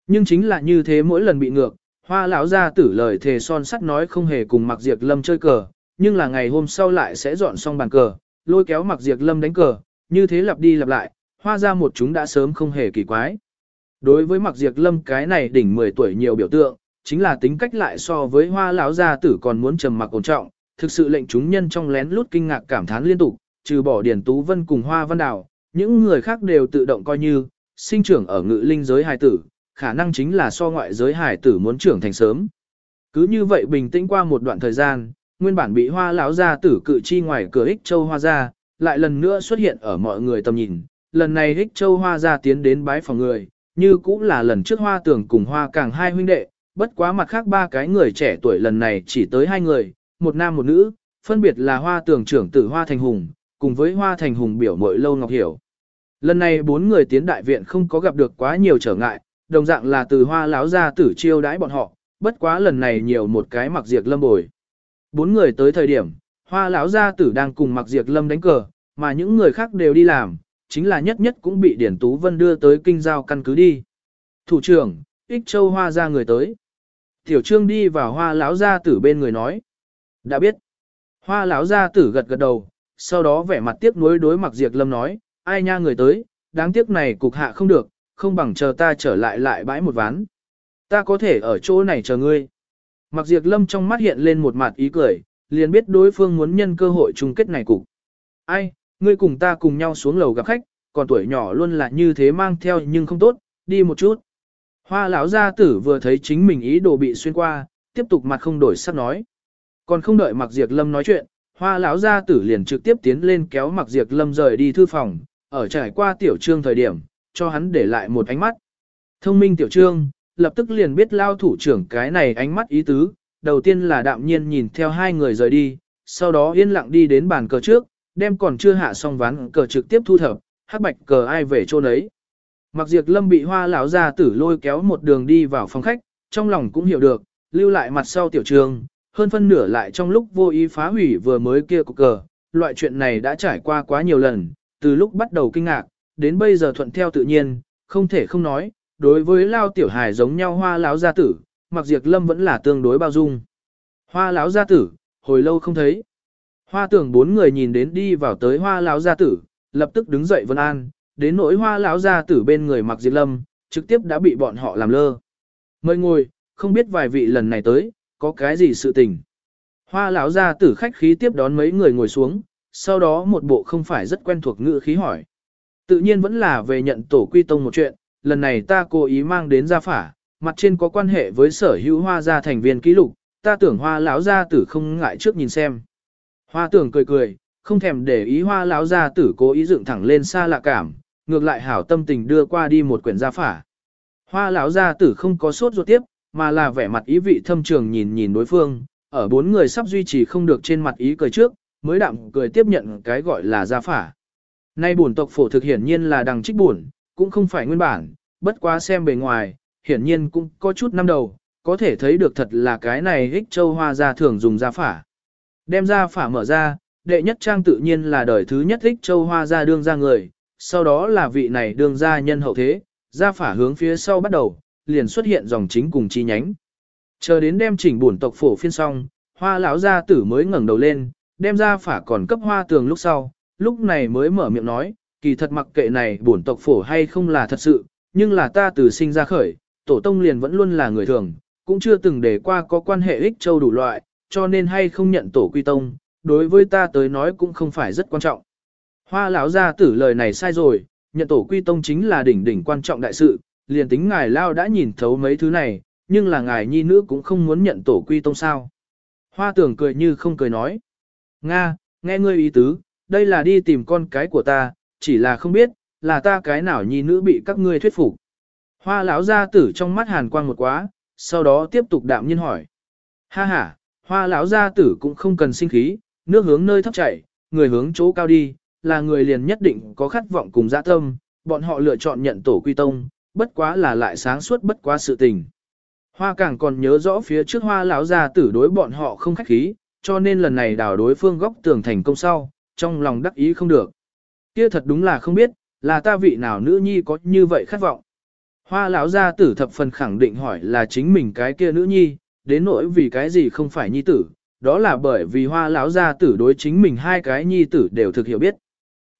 Nhưng chính là như thế mỗi lần bị ngược, hoa lão gia tử lời thề son sắt nói không hề cùng mặc diệt lâm chơi cờ, nhưng là ngày hôm sau lại sẽ dọn xong bàn cờ, lôi kéo mặc diệt lâm đánh cờ, như thế lặp đi lặp lại, hoa ra một chúng đã sớm không hề kỳ quái. Đối với mặc diệt lâm cái này đỉnh 10 tuổi nhiều biểu tượng, chính là tính cách lại so với hoa lão gia tử còn muốn trầm mặc ổn trọng, thực sự lệnh chúng nhân trong lén lút kinh ngạc cảm thán liên tục, trừ bỏ Điền Tú Vân cùng Hoa Văn Đào, những người khác đều tự động coi như, sinh trưởng ở ngự linh giới hài tử, khả năng chính là so ngoại giới hải tử muốn trưởng thành sớm. Cứ như vậy bình tĩnh qua một đoạn thời gian, nguyên bản bị hoa lão gia tử cự chi ngoài cửa ích châu hoa ra, lại lần nữa xuất hiện ở mọi người tầm nhìn, lần này ích châu hoa ra tiến đến bái phòng người, như cũng là lần trước hoa tưởng cùng hoa càng hai huynh đệ, bất quá mặt khác ba cái người trẻ tuổi lần này chỉ tới hai người, một nam một nữ, phân biệt là hoa tưởng trưởng tử hoa thành hùng, cùng với hoa thành hùng biểu mội lâu ngọc hiểu. Lần này bốn người tiến đại viện không có gặp được quá nhiều trở ngại, đồng dạng là từ hoa láo ra tử chiêu đãi bọn họ, bất quá lần này nhiều một cái mặc diệt lâm bồi. Bốn người tới thời điểm, hoa lão gia tử đang cùng mặc diệt lâm đánh cờ, mà những người khác đều đi làm, chính là nhất nhất cũng bị Điển Tú Vân đưa tới kinh giao căn cứ đi. Thủ trưởng, ích châu hoa ra người tới. Tiểu trương đi vào hoa lão gia tử bên người nói. Đã biết. Hoa lão gia tử gật gật đầu, sau đó vẻ mặt tiếc nuối đối mặc diệt lâm nói, ai nha người tới, đáng tiếc này cục hạ không được, không bằng chờ ta trở lại lại bãi một ván. Ta có thể ở chỗ này chờ ngươi. Mặc diệt lâm trong mắt hiện lên một mặt ý cười, liền biết đối phương muốn nhân cơ hội chung kết này cục. Ai, ngươi cùng ta cùng nhau xuống lầu gặp khách, còn tuổi nhỏ luôn là như thế mang theo nhưng không tốt, đi một chút. Hoa lão gia tử vừa thấy chính mình ý đồ bị xuyên qua, tiếp tục mặt không đổi sắc nói. Còn không đợi Mặc Diệp Lâm nói chuyện, Hoa lão gia tử liền trực tiếp tiến lên kéo Mặc Diệp Lâm rời đi thư phòng, ở trải qua tiểu trương thời điểm, cho hắn để lại một ánh mắt. Thông minh tiểu trương, lập tức liền biết lao thủ trưởng cái này ánh mắt ý tứ, đầu tiên là đạm nhiên nhìn theo hai người rời đi, sau đó yên lặng đi đến bàn cờ trước, đem còn chưa hạ xong ván cờ trực tiếp thu thập, hắc bạch cờ ai về chỗ nấy. Mặc diệt lâm bị hoa lão ra tử lôi kéo một đường đi vào phòng khách, trong lòng cũng hiểu được, lưu lại mặt sau tiểu trường, hơn phân nửa lại trong lúc vô ý phá hủy vừa mới kia cục cờ, loại chuyện này đã trải qua quá nhiều lần, từ lúc bắt đầu kinh ngạc, đến bây giờ thuận theo tự nhiên, không thể không nói, đối với lao tiểu hài giống nhau hoa lão gia tử, mặc diệt lâm vẫn là tương đối bao dung. Hoa lão gia tử, hồi lâu không thấy. Hoa tưởng bốn người nhìn đến đi vào tới hoa lão gia tử, lập tức đứng dậy vân an, đến nỗi hoa lão gia tử bên người mặc diệt lâm, trực tiếp đã bị bọn họ làm lơ. Mời ngồi, không biết vài vị lần này tới, có cái gì sự tình. Hoa lão gia tử khách khí tiếp đón mấy người ngồi xuống, sau đó một bộ không phải rất quen thuộc ngữ khí hỏi. Tự nhiên vẫn là về nhận tổ quy tông một chuyện, lần này ta cố ý mang đến gia phả, mặt trên có quan hệ với sở hữu hoa gia thành viên ký lục, ta tưởng hoa lão gia tử không ngại trước nhìn xem. Hoa tưởng cười cười, không thèm để ý hoa lão gia tử cố ý dựng thẳng lên xa lạ cảm, ngược lại hảo tâm tình đưa qua đi một quyển gia phả. Hoa lão gia tử không có sốt ruột tiếp, mà là vẻ mặt ý vị thâm trường nhìn nhìn đối phương, ở bốn người sắp duy trì không được trên mặt ý cười trước, mới đạm cười tiếp nhận cái gọi là gia phả. Nay bổn tộc phổ thực hiển nhiên là đằng trích bổn, cũng không phải nguyên bản, bất quá xem bề ngoài, hiển nhiên cũng có chút năm đầu, có thể thấy được thật là cái này hích châu hoa gia thường dùng gia phả. Đem gia phả mở ra, đệ nhất trang tự nhiên là đời thứ nhất hích châu hoa gia đương ra người, sau đó là vị này đương gia nhân hậu thế, gia phả hướng phía sau bắt đầu, liền xuất hiện dòng chính cùng chi nhánh. Chờ đến đem chỉnh bổn tộc phổ phiên xong, hoa lão gia tử mới ngẩng đầu lên, đem ra phả còn cấp hoa tường lúc sau, lúc này mới mở miệng nói, kỳ thật mặc kệ này bổn tộc phổ hay không là thật sự, nhưng là ta từ sinh ra khởi, tổ tông liền vẫn luôn là người thường, cũng chưa từng để qua có quan hệ ích châu đủ loại, cho nên hay không nhận tổ quy tông, đối với ta tới nói cũng không phải rất quan trọng. Hoa lão gia tử lời này sai rồi, nhận tổ quy tông chính là đỉnh đỉnh quan trọng đại sự, liền tính ngài lao đã nhìn thấu mấy thứ này, nhưng là ngài nhi nữ cũng không muốn nhận tổ quy tông sao. Hoa tưởng cười như không cười nói. Nga, nghe ngươi ý tứ, đây là đi tìm con cái của ta, chỉ là không biết, là ta cái nào nhi nữ bị các ngươi thuyết phục. Hoa lão gia tử trong mắt hàn quang một quá, sau đó tiếp tục đạm nhiên hỏi. Ha ha, hoa lão gia tử cũng không cần sinh khí, nước hướng nơi thấp chảy, người hướng chỗ cao đi, là người liền nhất định có khát vọng cùng dạ tâm, bọn họ lựa chọn nhận tổ quy tông, bất quá là lại sáng suốt bất quá sự tình. Hoa càng còn nhớ rõ phía trước hoa lão gia tử đối bọn họ không khách khí, cho nên lần này đào đối phương góc tường thành công sau, trong lòng đắc ý không được. Kia thật đúng là không biết, là ta vị nào nữ nhi có như vậy khát vọng. Hoa lão gia tử thập phần khẳng định hỏi là chính mình cái kia nữ nhi, đến nỗi vì cái gì không phải nhi tử, đó là bởi vì hoa lão gia tử đối chính mình hai cái nhi tử đều thực hiểu biết.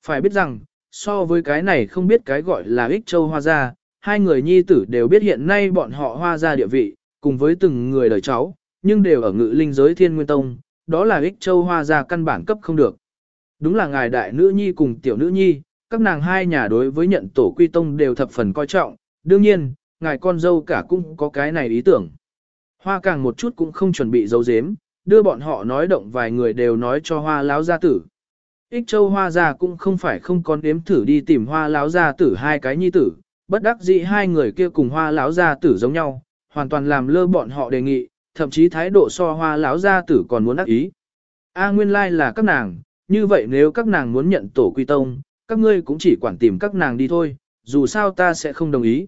Phải biết rằng, so với cái này không biết cái gọi là ích châu hoa gia, hai người nhi tử đều biết hiện nay bọn họ hoa gia địa vị, cùng với từng người đời cháu, nhưng đều ở ngự linh giới thiên nguyên tông, đó là ích châu hoa gia căn bản cấp không được. Đúng là ngài đại nữ nhi cùng tiểu nữ nhi, các nàng hai nhà đối với nhận tổ quy tông đều thập phần coi trọng, đương nhiên, ngài con dâu cả cũng có cái này ý tưởng. Hoa càng một chút cũng không chuẩn bị giấu giếm, đưa bọn họ nói động vài người đều nói cho hoa láo gia tử. Ích châu hoa gia cũng không phải không còn đếm thử đi tìm hoa láo gia tử hai cái nhi tử, bất đắc dĩ hai người kia cùng hoa láo gia tử giống nhau, hoàn toàn làm lơ bọn họ đề nghị, thậm chí thái độ so hoa láo gia tử còn muốn ác ý. A nguyên lai like là các nàng, như vậy nếu các nàng muốn nhận tổ quy tông, các ngươi cũng chỉ quản tìm các nàng đi thôi, dù sao ta sẽ không đồng ý.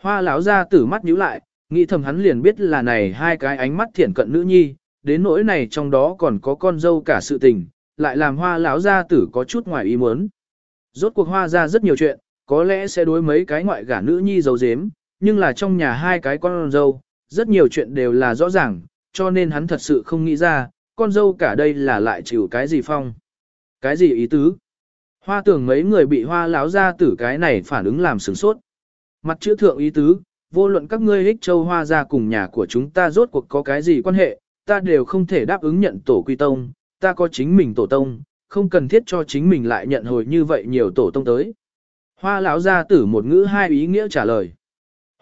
Hoa láo gia tử mắt nhíu lại, nghĩ thầm hắn liền biết là này hai cái ánh mắt thiện cận nữ nhi, đến nỗi này trong đó còn có con dâu cả sự tình, lại làm hoa láo gia tử có chút ngoài ý muốn. Rốt cuộc hoa ra rất nhiều chuyện, có lẽ sẽ đối mấy cái ngoại gả nữ nhi giấu giếm, nhưng là trong nhà hai cái con dâu, rất nhiều chuyện đều là rõ ràng, cho nên hắn thật sự không nghĩ ra, con dâu cả đây là lại chịu cái gì phong. Cái gì ý tứ? Hoa tưởng mấy người bị hoa láo ra tử cái này phản ứng làm sửng sốt. Mặt chữ thượng ý tứ, vô luận các ngươi hích châu hoa ra cùng nhà của chúng ta rốt cuộc có cái gì quan hệ, ta đều không thể đáp ứng nhận tổ quy tông, ta có chính mình tổ tông, không cần thiết cho chính mình lại nhận hồi như vậy nhiều tổ tông tới. Hoa lão gia tử một ngữ hai ý nghĩa trả lời.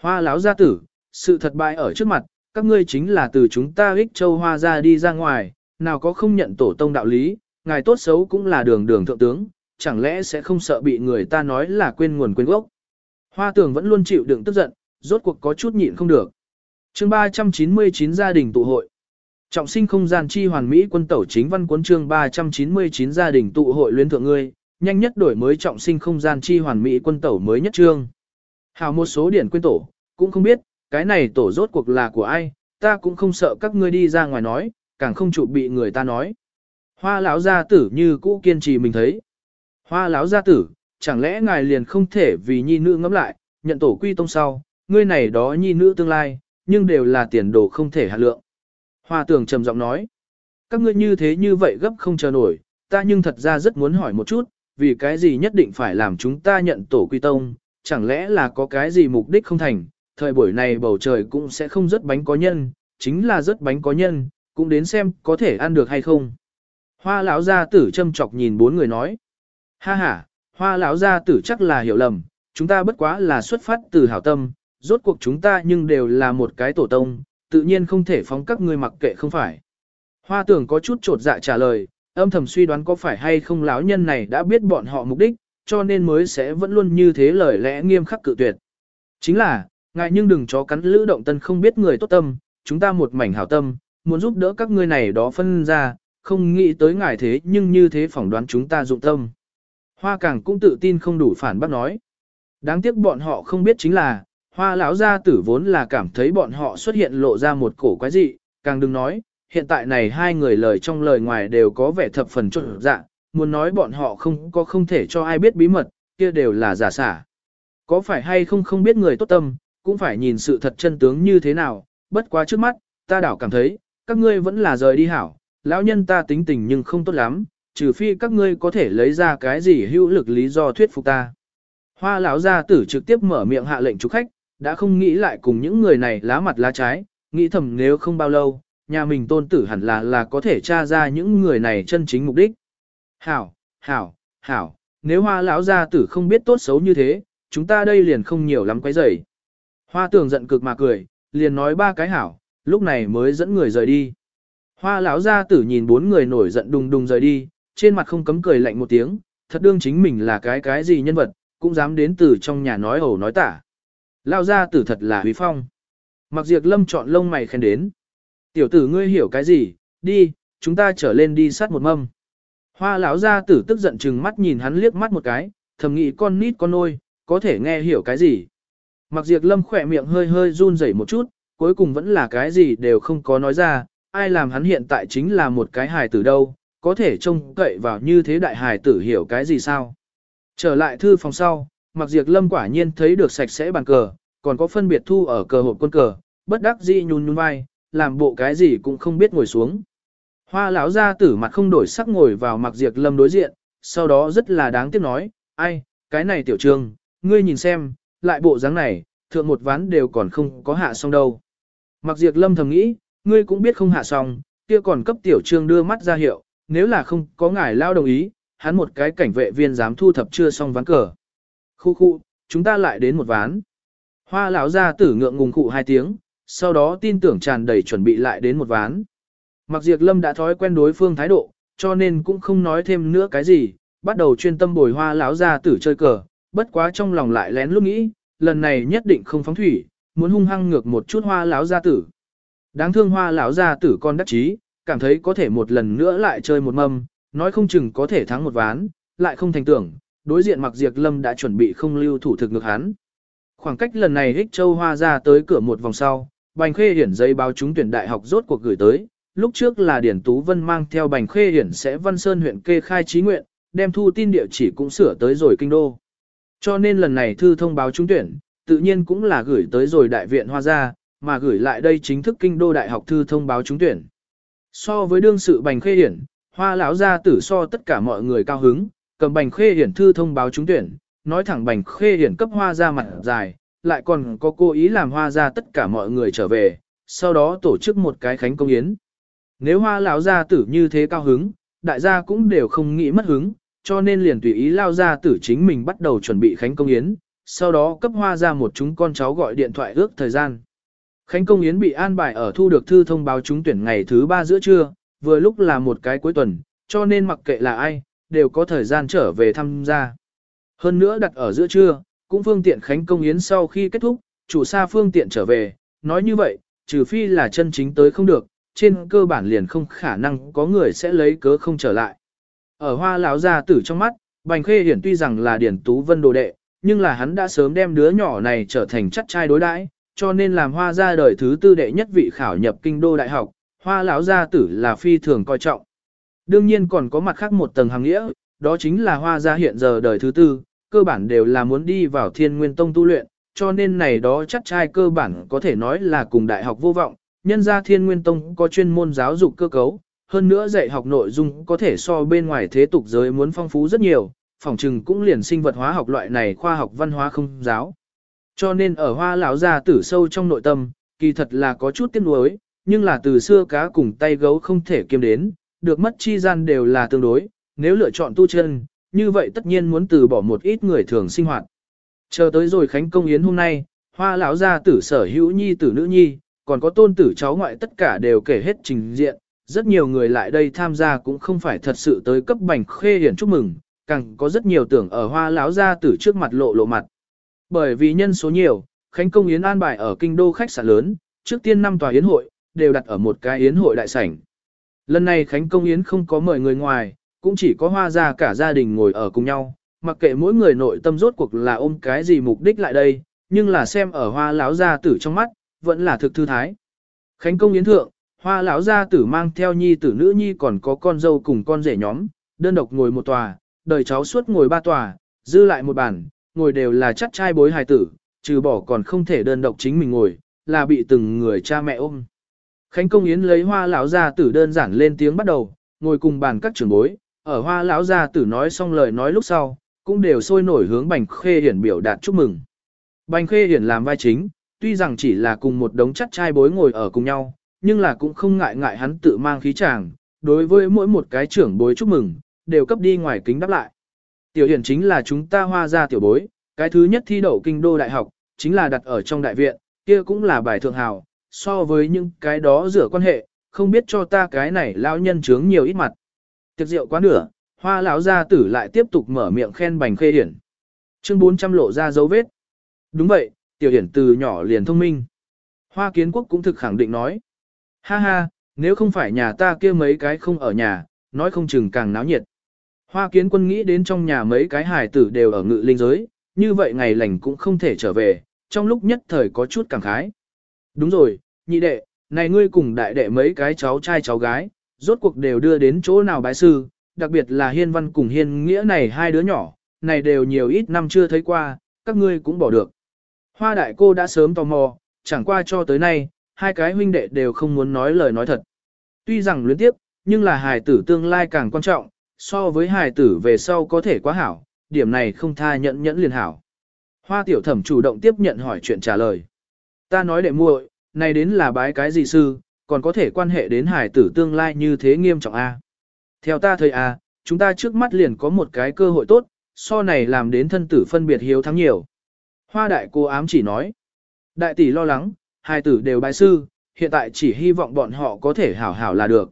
Hoa lão gia tử, sự thật bại ở trước mặt, các ngươi chính là từ chúng ta ích châu hoa ra đi ra ngoài, nào có không nhận tổ tông đạo lý, ngài tốt xấu cũng là đường đường thượng tướng, chẳng lẽ sẽ không sợ bị người ta nói là quên nguồn quên gốc. Hoa tường vẫn luôn chịu đựng tức giận, rốt cuộc có chút nhịn không được. chương 399 gia đình tụ hội. Trọng sinh không gian chi hoàn mỹ quân tẩu chính văn cuốn chương 399 gia đình tụ hội luyến thượng ngươi, nhanh nhất đổi mới trọng sinh không gian chi hoàn mỹ quân tẩu mới nhất chương. Hào một số điển quên tổ, cũng không biết, cái này tổ rốt cuộc là của ai, ta cũng không sợ các ngươi đi ra ngoài nói, càng không chụp bị người ta nói. Hoa lão gia tử như cũ kiên trì mình thấy. Hoa lão gia tử, chẳng lẽ ngài liền không thể vì nhi nữ ngẫm lại, nhận tổ quy tông sau, ngươi này đó nhi nữ tương lai, nhưng đều là tiền đồ không thể hạ lượng. Hoa tường trầm giọng nói, các ngươi như thế như vậy gấp không chờ nổi, ta nhưng thật ra rất muốn hỏi một chút, vì cái gì nhất định phải làm chúng ta nhận tổ quy tông, chẳng lẽ là có cái gì mục đích không thành, thời buổi này bầu trời cũng sẽ không rớt bánh có nhân, chính là rớt bánh có nhân, cũng đến xem có thể ăn được hay không. Hoa lão gia tử châm chọc nhìn bốn người nói, ha ha, hoa lão gia tử chắc là hiểu lầm, chúng ta bất quá là xuất phát từ hảo tâm, rốt cuộc chúng ta nhưng đều là một cái tổ tông, tự nhiên không thể phóng các ngươi mặc kệ không phải. Hoa tưởng có chút trột dạ trả lời, âm thầm suy đoán có phải hay không lão nhân này đã biết bọn họ mục đích, cho nên mới sẽ vẫn luôn như thế lời lẽ nghiêm khắc cự tuyệt. Chính là, ngài nhưng đừng cho cắn lữ động tân không biết người tốt tâm, chúng ta một mảnh hảo tâm, muốn giúp đỡ các ngươi này đó phân ra, không nghĩ tới ngài thế nhưng như thế phỏng đoán chúng ta dụng tâm. Hoa càng cũng tự tin không đủ phản bác nói. Đáng tiếc bọn họ không biết chính là, hoa lão gia tử vốn là cảm thấy bọn họ xuất hiện lộ ra một cổ quái dị, càng đừng nói, hiện tại này hai người lời trong lời ngoài đều có vẻ thập phần trộn dạ, muốn nói bọn họ không có không thể cho ai biết bí mật, kia đều là giả xả. Có phải hay không không biết người tốt tâm, cũng phải nhìn sự thật chân tướng như thế nào, bất quá trước mắt, ta đảo cảm thấy, các ngươi vẫn là rời đi hảo, lão nhân ta tính tình nhưng không tốt lắm, trừ phi các ngươi có thể lấy ra cái gì hữu lực lý do thuyết phục ta. Hoa lão gia tử trực tiếp mở miệng hạ lệnh chúc khách, đã không nghĩ lại cùng những người này lá mặt lá trái, nghĩ thầm nếu không bao lâu, nhà mình tôn tử hẳn là là có thể tra ra những người này chân chính mục đích. Hảo, hảo, hảo, nếu hoa lão gia tử không biết tốt xấu như thế, chúng ta đây liền không nhiều lắm quấy rầy. Hoa tường giận cực mà cười, liền nói ba cái hảo, lúc này mới dẫn người rời đi. Hoa lão gia tử nhìn bốn người nổi giận đùng đùng rời đi, trên mặt không cấm cười lạnh một tiếng, thật đương chính mình là cái cái gì nhân vật, cũng dám đến từ trong nhà nói ẩu nói tả. Lão gia tử thật là huy phong. Mặc diệt lâm chọn lông mày khen đến. Tiểu tử ngươi hiểu cái gì, đi, chúng ta trở lên đi sát một mâm. Hoa lão gia tử tức giận chừng mắt nhìn hắn liếc mắt một cái, thầm nghĩ con nít con nôi, có thể nghe hiểu cái gì. Mặc diệt lâm khỏe miệng hơi hơi run rẩy một chút, cuối cùng vẫn là cái gì đều không có nói ra, ai làm hắn hiện tại chính là một cái hài tử đâu, có thể trông cậy vào như thế đại hài tử hiểu cái gì sao. Trở lại thư phòng sau, mặc diệt lâm quả nhiên thấy được sạch sẽ bàn cờ, còn có phân biệt thu ở cờ hộp quân cờ, bất đắc dĩ nhún nhún vai, làm bộ cái gì cũng không biết ngồi xuống. Hoa lão ra tử mặt không đổi sắc ngồi vào mặc diệt lâm đối diện, sau đó rất là đáng tiếc nói, ai, cái này tiểu trương, ngươi nhìn xem, lại bộ dáng này, thượng một ván đều còn không có hạ xong đâu. Mặc diệt lâm thầm nghĩ, ngươi cũng biết không hạ xong, kia còn cấp tiểu trương đưa mắt ra hiệu, nếu là không có ngài lao đồng ý, hắn một cái cảnh vệ viên dám thu thập chưa xong ván cờ. Khu khu, chúng ta lại đến một ván. Hoa lão ra tử ngượng ngùng khụ hai tiếng, sau đó tin tưởng tràn đầy chuẩn bị lại đến một ván. Mặc diệt lâm đã thói quen đối phương thái độ, cho nên cũng không nói thêm nữa cái gì, bắt đầu chuyên tâm bồi hoa lão ra tử chơi cờ, bất quá trong lòng lại lén lúc nghĩ, lần này nhất định không phóng thủy, muốn hung hăng ngược một chút hoa lão gia tử. Đáng thương hoa lão gia tử con đắc chí, cảm thấy có thể một lần nữa lại chơi một mâm, nói không chừng có thể thắng một ván, lại không thành tưởng, đối diện mặc diệt lâm đã chuẩn bị không lưu thủ thực ngược hắn. Khoảng cách lần này hích châu hoa ra tới cửa một vòng sau, bành khê hiển giấy báo trúng tuyển đại học rốt cuộc gửi tới, lúc trước là Điển Tú Vân mang theo bành khê hiển sẽ văn sơn huyện kê khai trí nguyện, đem thu tin địa chỉ cũng sửa tới rồi kinh đô. Cho nên lần này thư thông báo trúng tuyển, tự nhiên cũng là gửi tới rồi đại viện hoa gia, mà gửi lại đây chính thức kinh đô đại học thư thông báo trúng tuyển. So với đương sự bành khê hiển, hoa lão gia tử so tất cả mọi người cao hứng, cầm bành khê hiển thư thông báo trúng tuyển, nói thẳng bành khê hiển cấp hoa ra mặt dài, lại còn có cố ý làm hoa ra tất cả mọi người trở về, sau đó tổ chức một cái khánh công yến. Nếu hoa lão gia tử như thế cao hứng, đại gia cũng đều không nghĩ mất hứng, cho nên liền tùy ý lao gia tử chính mình bắt đầu chuẩn bị khánh công yến, sau đó cấp hoa ra một chúng con cháu gọi điện thoại ước thời gian. Khánh công yến bị an bài ở thu được thư thông báo trúng tuyển ngày thứ ba giữa trưa, vừa lúc là một cái cuối tuần, cho nên mặc kệ là ai, đều có thời gian trở về tham gia. Hơn nữa đặt ở giữa trưa, cũng phương tiện khánh công yến sau khi kết thúc, chủ xa phương tiện trở về, nói như vậy, trừ phi là chân chính tới không được, trên cơ bản liền không khả năng có người sẽ lấy cớ không trở lại. Ở hoa lão gia tử trong mắt, Bành Khê Hiển tuy rằng là Điển Tú Vân đồ đệ, nhưng là hắn đã sớm đem đứa nhỏ này trở thành chắc trai đối đãi, cho nên làm hoa gia đời thứ tư đệ nhất vị khảo nhập kinh đô đại học, hoa lão gia tử là phi thường coi trọng. Đương nhiên còn có mặt khác một tầng hàng nghĩa, đó chính là hoa gia hiện giờ đời thứ tư, cơ bản đều là muốn đi vào thiên nguyên tông tu luyện, cho nên này đó chắc trai cơ bản có thể nói là cùng đại học vô vọng, nhân ra thiên nguyên tông có chuyên môn giáo dục cơ cấu, hơn nữa dạy học nội dung có thể so bên ngoài thế tục giới muốn phong phú rất nhiều, phòng trừng cũng liền sinh vật hóa học loại này khoa học văn hóa không giáo. Cho nên ở hoa lão gia tử sâu trong nội tâm, kỳ thật là có chút tiếc nuối, nhưng là từ xưa cá cùng tay gấu không thể kiêm đến, được mất chi gian đều là tương đối, nếu lựa chọn tu chân, như vậy tất nhiên muốn từ bỏ một ít người thường sinh hoạt. Chờ tới rồi Khánh Công Yến hôm nay, hoa lão gia tử sở hữu nhi tử nữ nhi, còn có tôn tử cháu ngoại tất cả đều kể hết trình diện, rất nhiều người lại đây tham gia cũng không phải thật sự tới cấp bành khê hiển chúc mừng, càng có rất nhiều tưởng ở hoa lão gia tử trước mặt lộ lộ mặt. Bởi vì nhân số nhiều, Khánh Công Yến an bài ở kinh đô khách sạn lớn, trước tiên năm tòa yến hội, đều đặt ở một cái yến hội đại sảnh. Lần này Khánh Công Yến không có mời người ngoài, cũng chỉ có hoa ra cả gia đình ngồi ở cùng nhau, mặc kệ mỗi người nội tâm rốt cuộc là ôm cái gì mục đích lại đây, nhưng là xem ở hoa lão gia tử trong mắt, vẫn là thực thư thái. Khánh Công Yến thượng, hoa lão gia tử mang theo nhi tử nữ nhi còn có con dâu cùng con rể nhóm, đơn độc ngồi một tòa, đời cháu suốt ngồi ba tòa, dư lại một bàn, ngồi đều là chắc trai bối hài tử, trừ bỏ còn không thể đơn độc chính mình ngồi, là bị từng người cha mẹ ôm. Khánh công yến lấy hoa lão gia tử đơn giản lên tiếng bắt đầu, ngồi cùng bàn các trưởng bối, ở hoa lão gia tử nói xong lời nói lúc sau, cũng đều sôi nổi hướng Bành Khê Hiển biểu đạt chúc mừng. Bành Khê Hiển làm vai chính, tuy rằng chỉ là cùng một đống chắc trai bối ngồi ở cùng nhau, nhưng là cũng không ngại ngại hắn tự mang khí chàng, đối với mỗi một cái trưởng bối chúc mừng, đều cấp đi ngoài kính đáp lại. Tiểu Hiển chính là chúng ta hoa gia tiểu bối, cái thứ nhất thi đậu kinh đô đại học, chính là đặt ở trong đại viện, kia cũng là bài thượng hào, so với những cái đó rửa quan hệ, không biết cho ta cái này lão nhân chướng nhiều ít mặt. Tiệc rượu quá nửa, hoa lão gia tử lại tiếp tục mở miệng khen bành khê hiển. Chương 400 lộ ra dấu vết. Đúng vậy, tiểu hiển từ nhỏ liền thông minh. Hoa kiến quốc cũng thực khẳng định nói. Ha ha, nếu không phải nhà ta kia mấy cái không ở nhà, nói không chừng càng náo nhiệt. Hoa kiến quân nghĩ đến trong nhà mấy cái hài tử đều ở ngự linh giới, như vậy ngày lành cũng không thể trở về, trong lúc nhất thời có chút cảm khái. Đúng rồi, nhị đệ, này ngươi cùng đại đệ mấy cái cháu trai cháu gái, rốt cuộc đều đưa đến chỗ nào bái sư, đặc biệt là hiên văn cùng hiên nghĩa này hai đứa nhỏ, này đều nhiều ít năm chưa thấy qua, các ngươi cũng bỏ được. Hoa đại cô đã sớm tò mò, chẳng qua cho tới nay, hai cái huynh đệ đều không muốn nói lời nói thật. Tuy rằng luyến tiếp, nhưng là hài tử tương lai càng quan trọng, so với hài tử về sau có thể quá hảo, điểm này không tha nhẫn nhẫn liền hảo. Hoa tiểu thẩm chủ động tiếp nhận hỏi chuyện trả lời. Ta nói đệ muội, này đến là bái cái gì sư, còn có thể quan hệ đến hải tử tương lai như thế nghiêm trọng a. Theo ta thời a, chúng ta trước mắt liền có một cái cơ hội tốt, so này làm đến thân tử phân biệt hiếu thắng nhiều. Hoa đại cô ám chỉ nói. Đại tỷ lo lắng, hài tử đều bái sư, hiện tại chỉ hy vọng bọn họ có thể hảo hảo là được.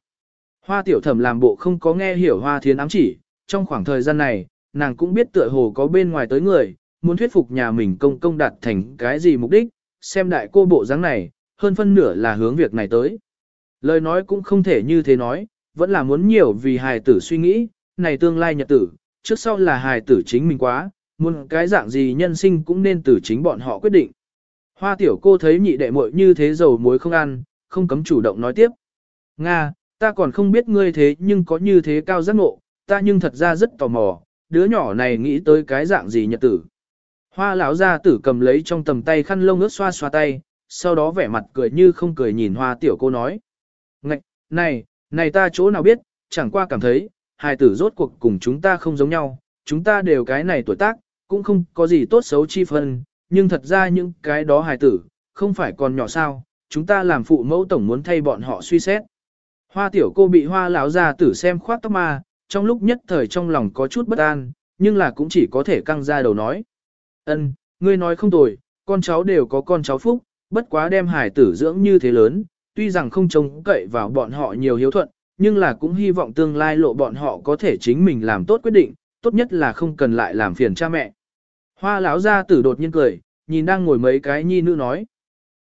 Hoa tiểu thẩm làm bộ không có nghe hiểu hoa thiến ám chỉ, trong khoảng thời gian này, nàng cũng biết tựa hồ có bên ngoài tới người, muốn thuyết phục nhà mình công công đạt thành cái gì mục đích, xem đại cô bộ dáng này, hơn phân nửa là hướng việc này tới. Lời nói cũng không thể như thế nói, vẫn là muốn nhiều vì hài tử suy nghĩ, này tương lai nhật tử, trước sau là hài tử chính mình quá, muốn cái dạng gì nhân sinh cũng nên từ chính bọn họ quyết định. Hoa tiểu cô thấy nhị đệ muội như thế dầu muối không ăn, không cấm chủ động nói tiếp. Nga, ta còn không biết ngươi thế nhưng có như thế cao giác ngộ, ta nhưng thật ra rất tò mò, đứa nhỏ này nghĩ tới cái dạng gì nhật tử. Hoa lão gia tử cầm lấy trong tầm tay khăn lông ướt xoa xoa tay, sau đó vẻ mặt cười như không cười nhìn hoa tiểu cô nói. Ngạch, này, này ta chỗ nào biết, chẳng qua cảm thấy, hài tử rốt cuộc cùng chúng ta không giống nhau, chúng ta đều cái này tuổi tác, cũng không có gì tốt xấu chi phân, nhưng thật ra những cái đó hài tử, không phải còn nhỏ sao, chúng ta làm phụ mẫu tổng muốn thay bọn họ suy xét. Hoa tiểu cô bị hoa lão gia tử xem khoát tóc ma, trong lúc nhất thời trong lòng có chút bất an, nhưng là cũng chỉ có thể căng ra đầu nói. Ân, ngươi nói không tồi, con cháu đều có con cháu phúc, bất quá đem hải tử dưỡng như thế lớn, tuy rằng không trông cậy vào bọn họ nhiều hiếu thuận, nhưng là cũng hy vọng tương lai lộ bọn họ có thể chính mình làm tốt quyết định, tốt nhất là không cần lại làm phiền cha mẹ. Hoa lão gia tử đột nhiên cười, nhìn đang ngồi mấy cái nhi nữ nói.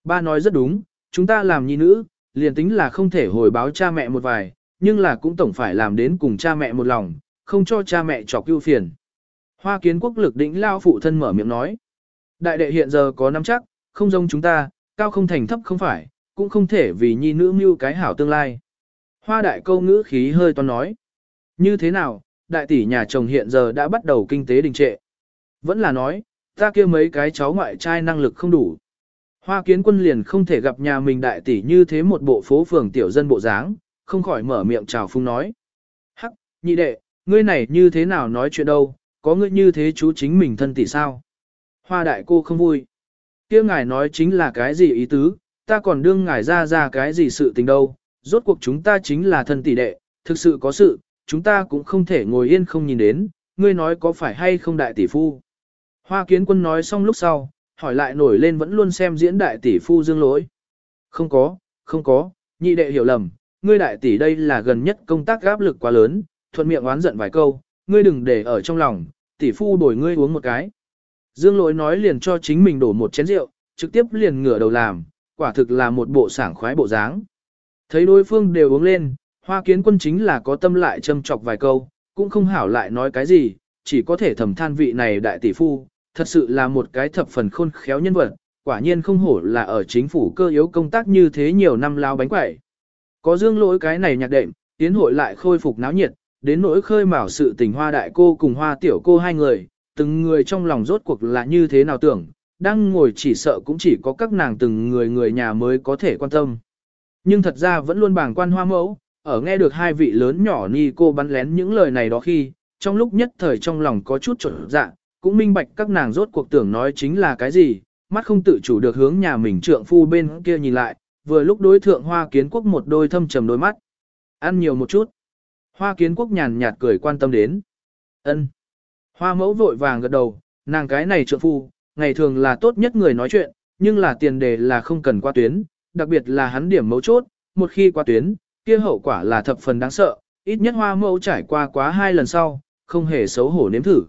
Ba nói rất đúng, chúng ta làm nhi nữ, liền tính là không thể hồi báo cha mẹ một vài, nhưng là cũng tổng phải làm đến cùng cha mẹ một lòng, không cho cha mẹ chọc ưu phiền. Hoa kiến quốc lực đỉnh lao phụ thân mở miệng nói. Đại đệ hiện giờ có nắm chắc, không giống chúng ta, cao không thành thấp không phải, cũng không thể vì nhi nữ mưu cái hảo tương lai. Hoa đại câu ngữ khí hơi toan nói. Như thế nào, đại tỷ nhà chồng hiện giờ đã bắt đầu kinh tế đình trệ. Vẫn là nói, ta kia mấy cái cháu ngoại trai năng lực không đủ. Hoa kiến quân liền không thể gặp nhà mình đại tỷ như thế một bộ phố phường tiểu dân bộ dáng, không khỏi mở miệng chào phung nói. Hắc, nhị đệ, ngươi này như thế nào nói chuyện đâu, có ngươi như thế chú chính mình thân tỷ sao? Hoa đại cô không vui. kia ngài nói chính là cái gì ý tứ, ta còn đương ngài ra ra cái gì sự tình đâu, rốt cuộc chúng ta chính là thân tỷ đệ, thực sự có sự, chúng ta cũng không thể ngồi yên không nhìn đến, ngươi nói có phải hay không đại tỷ phu. Hoa kiến quân nói xong lúc sau, hỏi lại nổi lên vẫn luôn xem diễn đại tỷ phu dương lỗi. Không có, không có, nhị đệ hiểu lầm, ngươi đại tỷ đây là gần nhất công tác áp lực quá lớn, thuận miệng oán giận vài câu, ngươi đừng để ở trong lòng, tỷ phu đổi ngươi uống một cái. Dương lỗi nói liền cho chính mình đổ một chén rượu, trực tiếp liền ngửa đầu làm, quả thực là một bộ sảng khoái bộ dáng. Thấy đối phương đều uống lên, hoa kiến quân chính là có tâm lại châm chọc vài câu, cũng không hảo lại nói cái gì, chỉ có thể thầm than vị này đại tỷ phu, thật sự là một cái thập phần khôn khéo nhân vật, quả nhiên không hổ là ở chính phủ cơ yếu công tác như thế nhiều năm lao bánh quẩy. Có dương lỗi cái này nhạc đệm, tiến hội lại khôi phục náo nhiệt, đến nỗi khơi mào sự tình hoa đại cô cùng hoa tiểu cô hai người, từng người trong lòng rốt cuộc là như thế nào tưởng, đang ngồi chỉ sợ cũng chỉ có các nàng từng người người nhà mới có thể quan tâm. Nhưng thật ra vẫn luôn bàng quan hoa mẫu, ở nghe được hai vị lớn nhỏ ni cô bắn lén những lời này đó khi, trong lúc nhất thời trong lòng có chút trộn dạ, cũng minh bạch các nàng rốt cuộc tưởng nói chính là cái gì, mắt không tự chủ được hướng nhà mình trượng phu bên kia nhìn lại, vừa lúc đối thượng hoa kiến quốc một đôi thâm trầm đôi mắt. Ăn nhiều một chút. Hoa kiến quốc nhàn nhạt cười quan tâm đến. ân Hoa mẫu vội vàng gật đầu, nàng cái này trượng phu, ngày thường là tốt nhất người nói chuyện, nhưng là tiền đề là không cần qua tuyến, đặc biệt là hắn điểm mấu chốt, một khi qua tuyến, kia hậu quả là thập phần đáng sợ, ít nhất hoa mẫu trải qua quá hai lần sau, không hề xấu hổ nếm thử.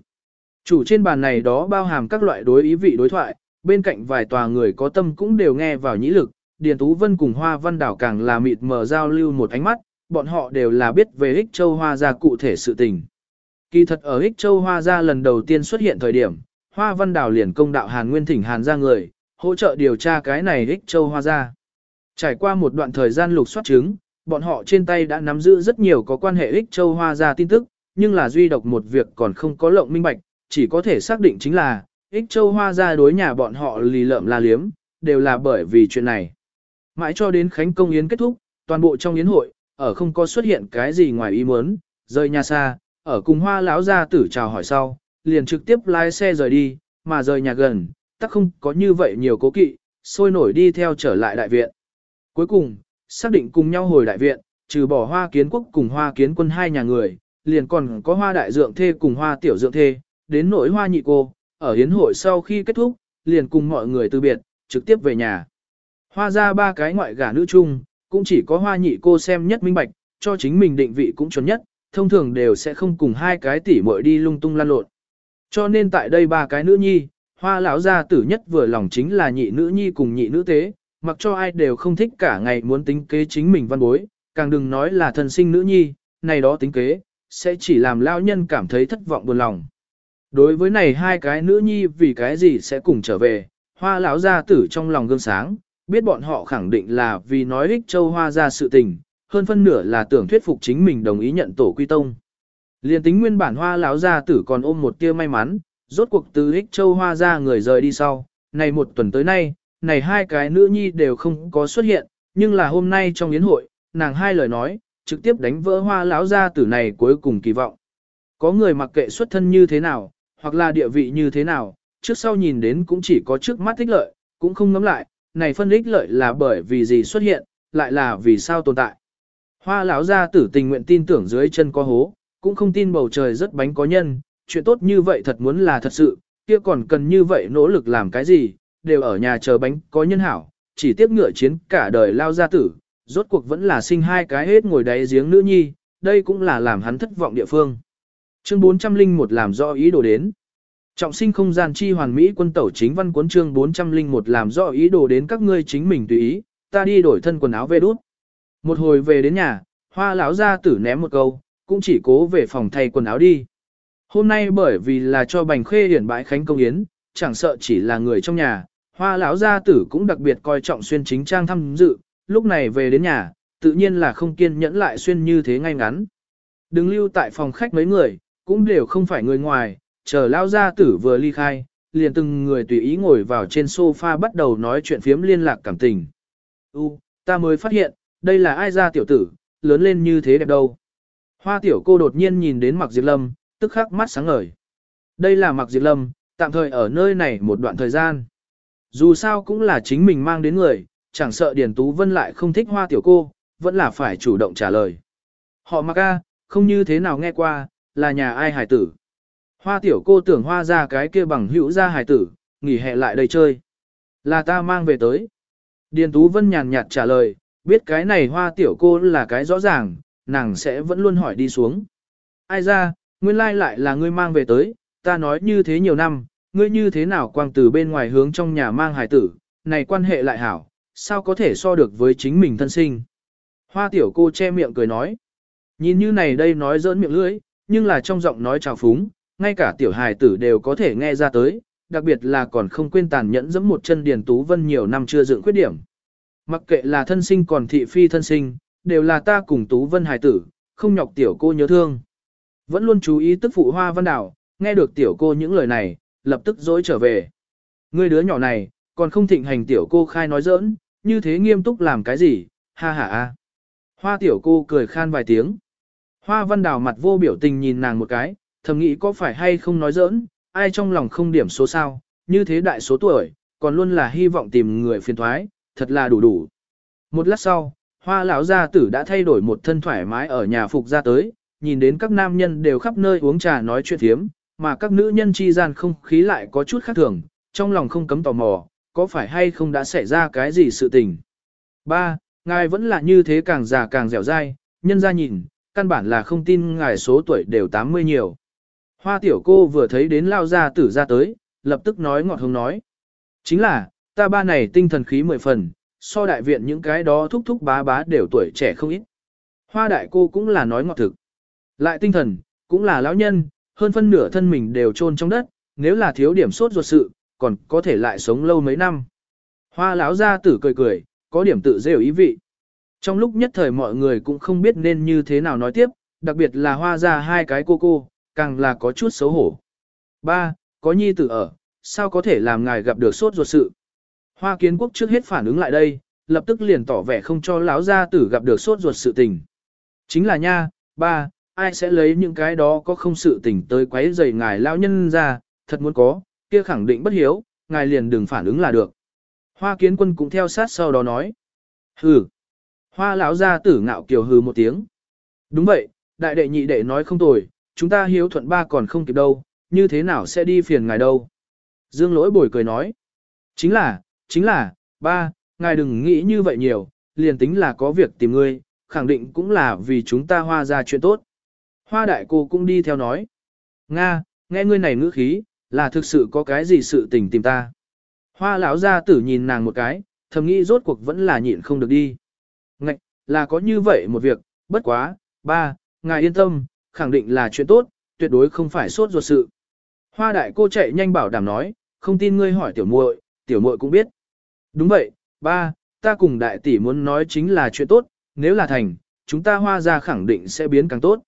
Chủ trên bàn này đó bao hàm các loại đối ý vị đối thoại, bên cạnh vài tòa người có tâm cũng đều nghe vào nhĩ lực, Điền Tú Vân cùng Hoa Văn Đảo càng là mịt mờ giao lưu một ánh mắt, bọn họ đều là biết về Hích Châu Hoa gia cụ thể sự tình. Kỳ thật ở Hích Châu Hoa gia lần đầu tiên xuất hiện thời điểm, Hoa Văn Đảo liền công đạo Hàn Nguyên Thỉnh Hàn gia người, hỗ trợ điều tra cái này Hích Châu Hoa gia. Trải qua một đoạn thời gian lục soát chứng, bọn họ trên tay đã nắm giữ rất nhiều có quan hệ Hích Châu Hoa gia tin tức, nhưng là duy độc một việc còn không có lộng minh bạch, chỉ có thể xác định chính là, ích châu hoa ra đối nhà bọn họ lì lợm la liếm, đều là bởi vì chuyện này. Mãi cho đến Khánh Công Yến kết thúc, toàn bộ trong yến hội, ở không có xuất hiện cái gì ngoài ý muốn, rời nhà xa, ở cùng hoa lão gia tử chào hỏi sau, liền trực tiếp lái xe rời đi, mà rời nhà gần, tắc không có như vậy nhiều cố kỵ, sôi nổi đi theo trở lại đại viện. Cuối cùng, xác định cùng nhau hồi đại viện, trừ bỏ hoa kiến quốc cùng hoa kiến quân hai nhà người, liền còn có hoa đại dượng thê cùng hoa tiểu dượng thê, đến nỗi hoa nhị cô, ở hiến hội sau khi kết thúc, liền cùng mọi người từ biệt, trực tiếp về nhà. Hoa ra ba cái ngoại gả nữ chung, cũng chỉ có hoa nhị cô xem nhất minh bạch, cho chính mình định vị cũng chuẩn nhất, thông thường đều sẽ không cùng hai cái tỷ muội đi lung tung lan lộn. Cho nên tại đây ba cái nữ nhi, hoa lão gia tử nhất vừa lòng chính là nhị nữ nhi cùng nhị nữ tế, mặc cho ai đều không thích cả ngày muốn tính kế chính mình văn bối, càng đừng nói là thân sinh nữ nhi, này đó tính kế, sẽ chỉ làm lao nhân cảm thấy thất vọng buồn lòng. Đối với này hai cái nữ nhi vì cái gì sẽ cùng trở về, hoa lão gia tử trong lòng gương sáng, biết bọn họ khẳng định là vì nói ích châu hoa ra sự tình, hơn phân nửa là tưởng thuyết phục chính mình đồng ý nhận tổ quy tông. Liên tính nguyên bản hoa lão gia tử còn ôm một tia may mắn, rốt cuộc từ ích châu hoa ra người rời đi sau, này một tuần tới nay, này hai cái nữ nhi đều không có xuất hiện, nhưng là hôm nay trong yến hội, nàng hai lời nói, trực tiếp đánh vỡ hoa lão gia tử này cuối cùng kỳ vọng. Có người mặc kệ xuất thân như thế nào, hoặc là địa vị như thế nào, trước sau nhìn đến cũng chỉ có trước mắt ích lợi, cũng không ngắm lại, này phân ích lợi là bởi vì gì xuất hiện, lại là vì sao tồn tại. Hoa lão gia tử tình nguyện tin tưởng dưới chân có hố, cũng không tin bầu trời rất bánh có nhân, chuyện tốt như vậy thật muốn là thật sự, kia còn cần như vậy nỗ lực làm cái gì, đều ở nhà chờ bánh có nhân hảo, chỉ tiếc ngựa chiến cả đời lao gia tử, rốt cuộc vẫn là sinh hai cái hết ngồi đáy giếng nữ nhi, đây cũng là làm hắn thất vọng địa phương. Chương 401 làm rõ ý đồ đến. Trọng sinh không gian chi hoàn mỹ quân tẩu chính văn cuốn chương 401 làm rõ ý đồ đến các ngươi chính mình tùy ý, ta đi đổi thân quần áo về đút. Một hồi về đến nhà, hoa lão gia tử ném một câu, cũng chỉ cố về phòng thay quần áo đi. Hôm nay bởi vì là cho bành khê hiển bãi khánh công yến, chẳng sợ chỉ là người trong nhà, hoa lão gia tử cũng đặc biệt coi trọng xuyên chính trang thăm dự, lúc này về đến nhà, tự nhiên là không kiên nhẫn lại xuyên như thế ngay ngắn. Đừng lưu tại phòng khách mấy người, cũng đều không phải người ngoài, chờ lao gia tử vừa ly khai, liền từng người tùy ý ngồi vào trên sofa bắt đầu nói chuyện phiếm liên lạc cảm tình. U, ta mới phát hiện, đây là ai ra tiểu tử, lớn lên như thế đẹp đâu. Hoa tiểu cô đột nhiên nhìn đến Mạc Diệp Lâm, tức khắc mắt sáng ngời. Đây là Mạc Diệp Lâm, tạm thời ở nơi này một đoạn thời gian. Dù sao cũng là chính mình mang đến người, chẳng sợ Điền Tú Vân lại không thích hoa tiểu cô, vẫn là phải chủ động trả lời. Họ Mạc A, không như thế nào nghe qua, là nhà ai hải tử. Hoa tiểu cô tưởng hoa ra cái kia bằng hữu ra hải tử, nghỉ hè lại đây chơi. Là ta mang về tới. Điền Tú Vân nhàn nhạt trả lời, biết cái này hoa tiểu cô là cái rõ ràng, nàng sẽ vẫn luôn hỏi đi xuống. Ai ra, nguyên lai lại là ngươi mang về tới, ta nói như thế nhiều năm, ngươi như thế nào quang từ bên ngoài hướng trong nhà mang hải tử, này quan hệ lại hảo, sao có thể so được với chính mình thân sinh. Hoa tiểu cô che miệng cười nói. Nhìn như này đây nói dỡn miệng lưỡi, nhưng là trong giọng nói trào phúng, ngay cả tiểu hài tử đều có thể nghe ra tới, đặc biệt là còn không quên tàn nhẫn giẫm một chân Điền Tú Vân nhiều năm chưa dựng khuyết điểm. Mặc kệ là thân sinh còn thị phi thân sinh, đều là ta cùng Tú Vân hài tử, không nhọc tiểu cô nhớ thương. Vẫn luôn chú ý tức phụ hoa văn đảo, nghe được tiểu cô những lời này, lập tức dối trở về. Người đứa nhỏ này, còn không thịnh hành tiểu cô khai nói giỡn, như thế nghiêm túc làm cái gì, ha ha a. Hoa tiểu cô cười khan vài tiếng. Hoa văn đào mặt vô biểu tình nhìn nàng một cái, thầm nghĩ có phải hay không nói giỡn, ai trong lòng không điểm số sao, như thế đại số tuổi, còn luôn là hy vọng tìm người phiền thoái, thật là đủ đủ. Một lát sau, hoa lão gia tử đã thay đổi một thân thoải mái ở nhà phục ra tới, nhìn đến các nam nhân đều khắp nơi uống trà nói chuyện thiếm, mà các nữ nhân chi gian không khí lại có chút khác thường, trong lòng không cấm tò mò, có phải hay không đã xảy ra cái gì sự tình. Ba, Ngài vẫn là như thế càng già càng dẻo dai, nhân ra nhìn, căn bản là không tin ngài số tuổi đều 80 nhiều. Hoa tiểu cô vừa thấy đến lao gia tử ra tới, lập tức nói ngọt hồng nói. Chính là, ta ba này tinh thần khí mười phần, so đại viện những cái đó thúc thúc bá bá đều tuổi trẻ không ít. Hoa đại cô cũng là nói ngọt thực. Lại tinh thần, cũng là lão nhân, hơn phân nửa thân mình đều chôn trong đất, nếu là thiếu điểm sốt ruột sự, còn có thể lại sống lâu mấy năm. Hoa lão gia tử cười cười, có điểm tự rêu ý vị. Trong lúc nhất thời mọi người cũng không biết nên như thế nào nói tiếp, đặc biệt là hoa ra hai cái cô cô, càng là có chút xấu hổ. Ba, có nhi tử ở, sao có thể làm ngài gặp được sốt ruột sự. Hoa kiến quốc trước hết phản ứng lại đây, lập tức liền tỏ vẻ không cho lão gia tử gặp được sốt ruột sự tình. Chính là nha, ba, ai sẽ lấy những cái đó có không sự tình tới quấy rầy ngài lão nhân ra, thật muốn có, kia khẳng định bất hiếu, ngài liền đừng phản ứng là được. Hoa kiến quân cũng theo sát sau đó nói. Hừ. Hoa lão gia tử ngạo kiều hừ một tiếng. Đúng vậy, đại đệ nhị đệ nói không tồi, chúng ta hiếu thuận ba còn không kịp đâu, như thế nào sẽ đi phiền ngài đâu. Dương lỗi bồi cười nói. Chính là, chính là, ba, ngài đừng nghĩ như vậy nhiều, liền tính là có việc tìm ngươi, khẳng định cũng là vì chúng ta hoa ra chuyện tốt. Hoa đại cô cũng đi theo nói. Nga, nghe ngươi này ngữ khí, là thực sự có cái gì sự tình tìm ta. Hoa lão gia tử nhìn nàng một cái, thầm nghĩ rốt cuộc vẫn là nhịn không được đi. Là có như vậy một việc, bất quá, ba, ngài yên tâm, khẳng định là chuyện tốt, tuyệt đối không phải sốt ruột sự. Hoa đại cô chạy nhanh bảo đảm nói, không tin ngươi hỏi tiểu muội, tiểu muội cũng biết. Đúng vậy, ba, ta cùng đại tỷ muốn nói chính là chuyện tốt, nếu là thành, chúng ta hoa ra khẳng định sẽ biến càng tốt.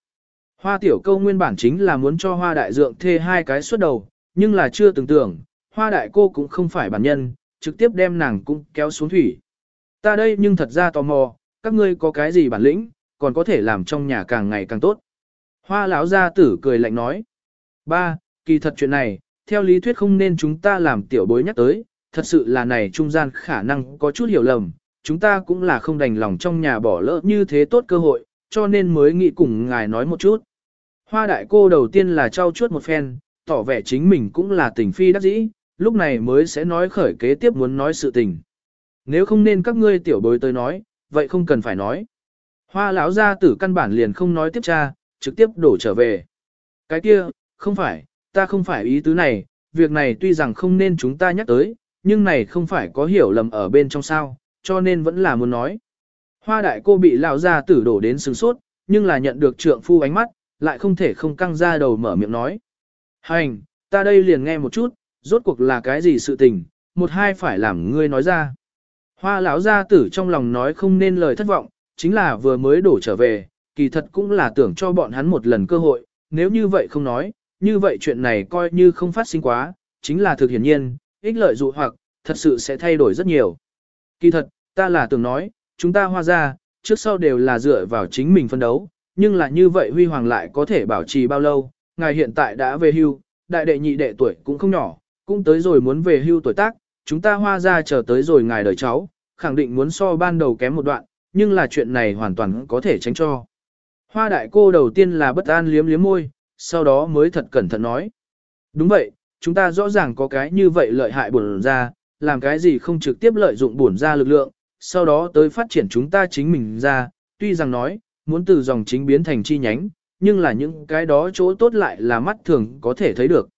Hoa tiểu câu nguyên bản chính là muốn cho hoa đại dượng thê hai cái suốt đầu, nhưng là chưa từng tưởng, hoa đại cô cũng không phải bản nhân, trực tiếp đem nàng cũng kéo xuống thủy. Ta đây nhưng thật ra tò mò, các ngươi có cái gì bản lĩnh, còn có thể làm trong nhà càng ngày càng tốt. Hoa lão gia tử cười lạnh nói. Ba, kỳ thật chuyện này, theo lý thuyết không nên chúng ta làm tiểu bối nhắc tới, thật sự là này trung gian khả năng có chút hiểu lầm, chúng ta cũng là không đành lòng trong nhà bỏ lỡ như thế tốt cơ hội, cho nên mới nghĩ cùng ngài nói một chút. Hoa đại cô đầu tiên là trao chuốt một phen, tỏ vẻ chính mình cũng là tình phi đắc dĩ, lúc này mới sẽ nói khởi kế tiếp muốn nói sự tình. Nếu không nên các ngươi tiểu bối tới nói, vậy không cần phải nói. Hoa lão gia tử căn bản liền không nói tiếp cha, trực tiếp đổ trở về. Cái kia, không phải, ta không phải ý tứ này, việc này tuy rằng không nên chúng ta nhắc tới, nhưng này không phải có hiểu lầm ở bên trong sao, cho nên vẫn là muốn nói. Hoa đại cô bị lão gia tử đổ đến sừng sốt, nhưng là nhận được trượng phu ánh mắt, lại không thể không căng ra đầu mở miệng nói. Hành, ta đây liền nghe một chút, rốt cuộc là cái gì sự tình, một hai phải làm ngươi nói ra. Hoa lão gia tử trong lòng nói không nên lời thất vọng, chính là vừa mới đổ trở về, kỳ thật cũng là tưởng cho bọn hắn một lần cơ hội, nếu như vậy không nói, như vậy chuyện này coi như không phát sinh quá, chính là thực hiển nhiên, ích lợi dụ hoặc, thật sự sẽ thay đổi rất nhiều. Kỳ thật, ta là tưởng nói, chúng ta hoa ra, trước sau đều là dựa vào chính mình phân đấu, nhưng là như vậy huy hoàng lại có thể bảo trì bao lâu, ngài hiện tại đã về hưu, đại đệ nhị đệ tuổi cũng không nhỏ, cũng tới rồi muốn về hưu tuổi tác, chúng ta hoa ra chờ tới rồi ngài đời cháu, khẳng định muốn so ban đầu kém một đoạn, nhưng là chuyện này hoàn toàn có thể tránh cho. Hoa đại cô đầu tiên là bất an liếm liếm môi, sau đó mới thật cẩn thận nói. Đúng vậy, chúng ta rõ ràng có cái như vậy lợi hại bổn ra, làm cái gì không trực tiếp lợi dụng bổn ra lực lượng, sau đó tới phát triển chúng ta chính mình ra, tuy rằng nói, muốn từ dòng chính biến thành chi nhánh, nhưng là những cái đó chỗ tốt lại là mắt thường có thể thấy được.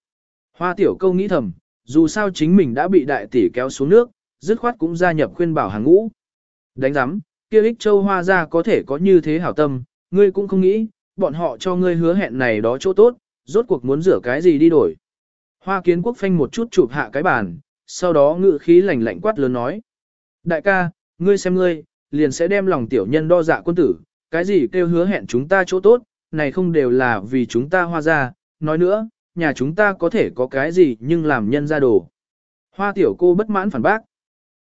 Hoa tiểu câu nghĩ thầm, dù sao chính mình đã bị đại tỷ kéo xuống nước, dứt khoát cũng gia nhập khuyên bảo hàng ngũ. Đánh giám, kia ích châu hoa ra có thể có như thế hảo tâm, ngươi cũng không nghĩ, bọn họ cho ngươi hứa hẹn này đó chỗ tốt, rốt cuộc muốn rửa cái gì đi đổi. Hoa kiến quốc phanh một chút chụp hạ cái bàn, sau đó ngự khí lạnh lạnh quát lớn nói. Đại ca, ngươi xem ngươi, liền sẽ đem lòng tiểu nhân đo dạ quân tử, cái gì kêu hứa hẹn chúng ta chỗ tốt, này không đều là vì chúng ta hoa ra, nói nữa, nhà chúng ta có thể có cái gì nhưng làm nhân ra đồ. Hoa tiểu cô bất mãn phản bác.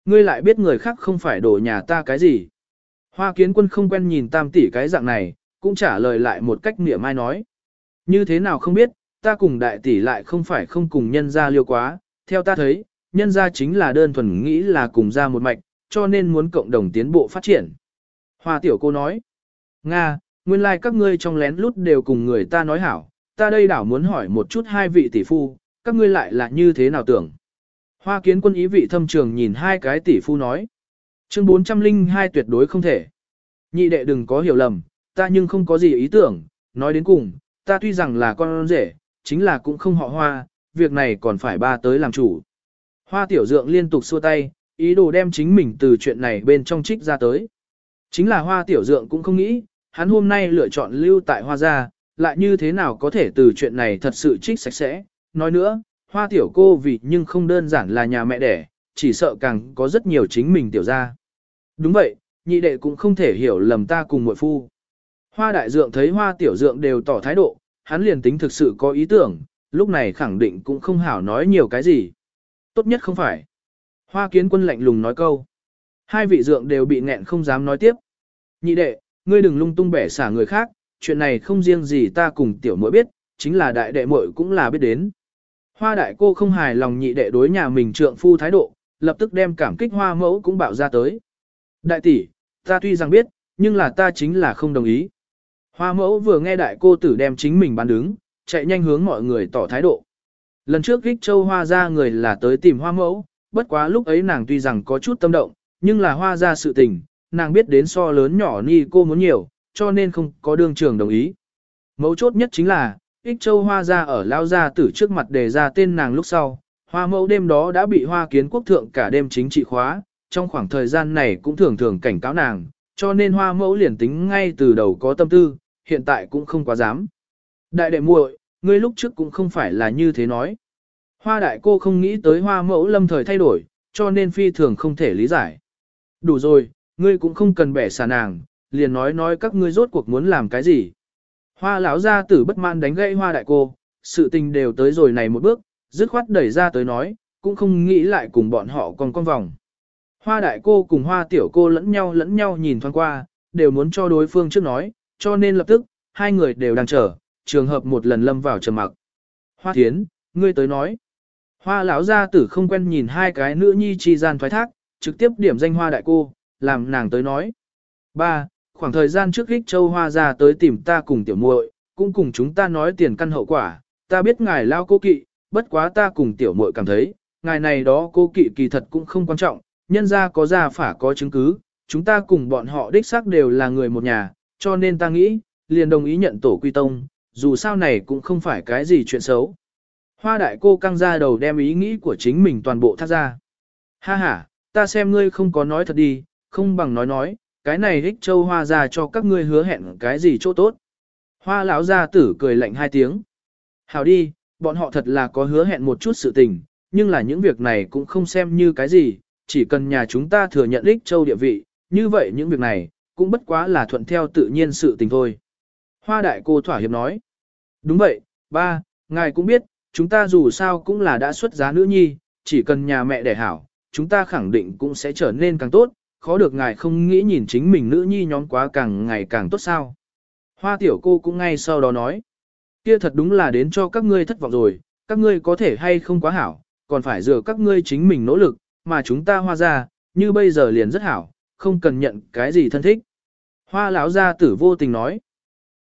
Ngươi lại biết người khác không phải đổ nhà ta cái gì. Hoa kiến quân không quen nhìn tam tỷ cái dạng này, cũng trả lời lại một cách mỉa mai nói. Như thế nào không biết, ta cùng đại tỷ lại không phải không cùng nhân ra liêu quá, theo ta thấy, nhân ra chính là đơn thuần nghĩ là cùng ra một mạch, cho nên muốn cộng đồng tiến bộ phát triển. Hoa tiểu cô nói, Nga, nguyên lai like các ngươi trong lén lút đều cùng người ta nói hảo, ta đây đảo muốn hỏi một chút hai vị tỷ phu, các ngươi lại là như thế nào tưởng. Hoa kiến quân ý vị thâm trường nhìn hai cái tỷ phu nói. Chương 402 tuyệt đối không thể. Nhị đệ đừng có hiểu lầm, ta nhưng không có gì ý tưởng, nói đến cùng, ta tuy rằng là con rể, chính là cũng không họ hoa, việc này còn phải ba tới làm chủ. Hoa tiểu dượng liên tục xua tay, ý đồ đem chính mình từ chuyện này bên trong trích ra tới. Chính là hoa tiểu dượng cũng không nghĩ, hắn hôm nay lựa chọn lưu tại hoa gia, lại như thế nào có thể từ chuyện này thật sự trích sạch sẽ. Nói nữa, hoa tiểu cô vì nhưng không đơn giản là nhà mẹ đẻ, chỉ sợ càng có rất nhiều chính mình tiểu gia. Đúng vậy, nhị đệ cũng không thể hiểu lầm ta cùng muội phu. Hoa đại dượng thấy hoa tiểu dượng đều tỏ thái độ, hắn liền tính thực sự có ý tưởng, lúc này khẳng định cũng không hảo nói nhiều cái gì. Tốt nhất không phải. Hoa kiến quân lạnh lùng nói câu. Hai vị dượng đều bị nghẹn không dám nói tiếp. Nhị đệ, ngươi đừng lung tung bẻ xả người khác, chuyện này không riêng gì ta cùng tiểu muội biết, chính là đại đệ muội cũng là biết đến. Hoa đại cô không hài lòng nhị đệ đối nhà mình trượng phu thái độ, lập tức đem cảm kích hoa mẫu cũng bảo ra tới. Đại tỷ, ta tuy rằng biết, nhưng là ta chính là không đồng ý. Hoa mẫu vừa nghe đại cô tử đem chính mình bán đứng, chạy nhanh hướng mọi người tỏ thái độ. Lần trước kích Châu Hoa ra người là tới tìm hoa mẫu, bất quá lúc ấy nàng tuy rằng có chút tâm động, nhưng là hoa ra sự tình, nàng biết đến so lớn nhỏ ni cô muốn nhiều, cho nên không có đương trường đồng ý. Mấu chốt nhất chính là, Ích Châu Hoa ra ở lao ra tử trước mặt đề ra tên nàng lúc sau, hoa mẫu đêm đó đã bị hoa kiến quốc thượng cả đêm chính trị khóa, trong khoảng thời gian này cũng thường thường cảnh cáo nàng, cho nên hoa mẫu liền tính ngay từ đầu có tâm tư, hiện tại cũng không quá dám. Đại đệ muội, ngươi lúc trước cũng không phải là như thế nói. Hoa đại cô không nghĩ tới hoa mẫu lâm thời thay đổi, cho nên phi thường không thể lý giải. Đủ rồi, ngươi cũng không cần bẻ xà nàng, liền nói nói các ngươi rốt cuộc muốn làm cái gì. Hoa lão gia tử bất mãn đánh gãy hoa đại cô, sự tình đều tới rồi này một bước, dứt khoát đẩy ra tới nói, cũng không nghĩ lại cùng bọn họ còn con vòng. Hoa đại cô cùng hoa tiểu cô lẫn nhau lẫn nhau nhìn thoáng qua, đều muốn cho đối phương trước nói, cho nên lập tức, hai người đều đang chờ, trường hợp một lần lâm vào trầm mặc. Hoa thiến, ngươi tới nói. Hoa lão gia tử không quen nhìn hai cái nữ nhi chi gian thoái thác, trực tiếp điểm danh hoa đại cô, làm nàng tới nói. Ba, khoảng thời gian trước Rích Châu Hoa ra tới tìm ta cùng tiểu muội, cũng cùng chúng ta nói tiền căn hậu quả, ta biết ngài lao cô kỵ, bất quá ta cùng tiểu muội cảm thấy, ngài này đó cô kỵ kỳ thật cũng không quan trọng, nhân ra có ra phả có chứng cứ, chúng ta cùng bọn họ đích xác đều là người một nhà, cho nên ta nghĩ, liền đồng ý nhận tổ quy tông, dù sao này cũng không phải cái gì chuyện xấu. Hoa đại cô căng ra đầu đem ý nghĩ của chính mình toàn bộ thắt ra. Ha ha, ta xem ngươi không có nói thật đi, không bằng nói nói, cái này hích châu hoa ra cho các ngươi hứa hẹn cái gì chỗ tốt. Hoa lão gia tử cười lạnh hai tiếng. Hảo đi, bọn họ thật là có hứa hẹn một chút sự tình, nhưng là những việc này cũng không xem như cái gì, chỉ cần nhà chúng ta thừa nhận ích châu địa vị, như vậy những việc này, cũng bất quá là thuận theo tự nhiên sự tình thôi. Hoa đại cô thỏa hiệp nói. Đúng vậy, ba, ngài cũng biết, chúng ta dù sao cũng là đã xuất giá nữ nhi, chỉ cần nhà mẹ đẻ hảo, chúng ta khẳng định cũng sẽ trở nên càng tốt, khó được ngài không nghĩ nhìn chính mình nữ nhi nhóm quá càng ngày càng tốt sao. Hoa tiểu cô cũng ngay sau đó nói, kia thật đúng là đến cho các ngươi thất vọng rồi, các ngươi có thể hay không quá hảo, còn phải dựa các ngươi chính mình nỗ lực, mà chúng ta hoa ra, như bây giờ liền rất hảo, không cần nhận cái gì thân thích. Hoa lão gia tử vô tình nói,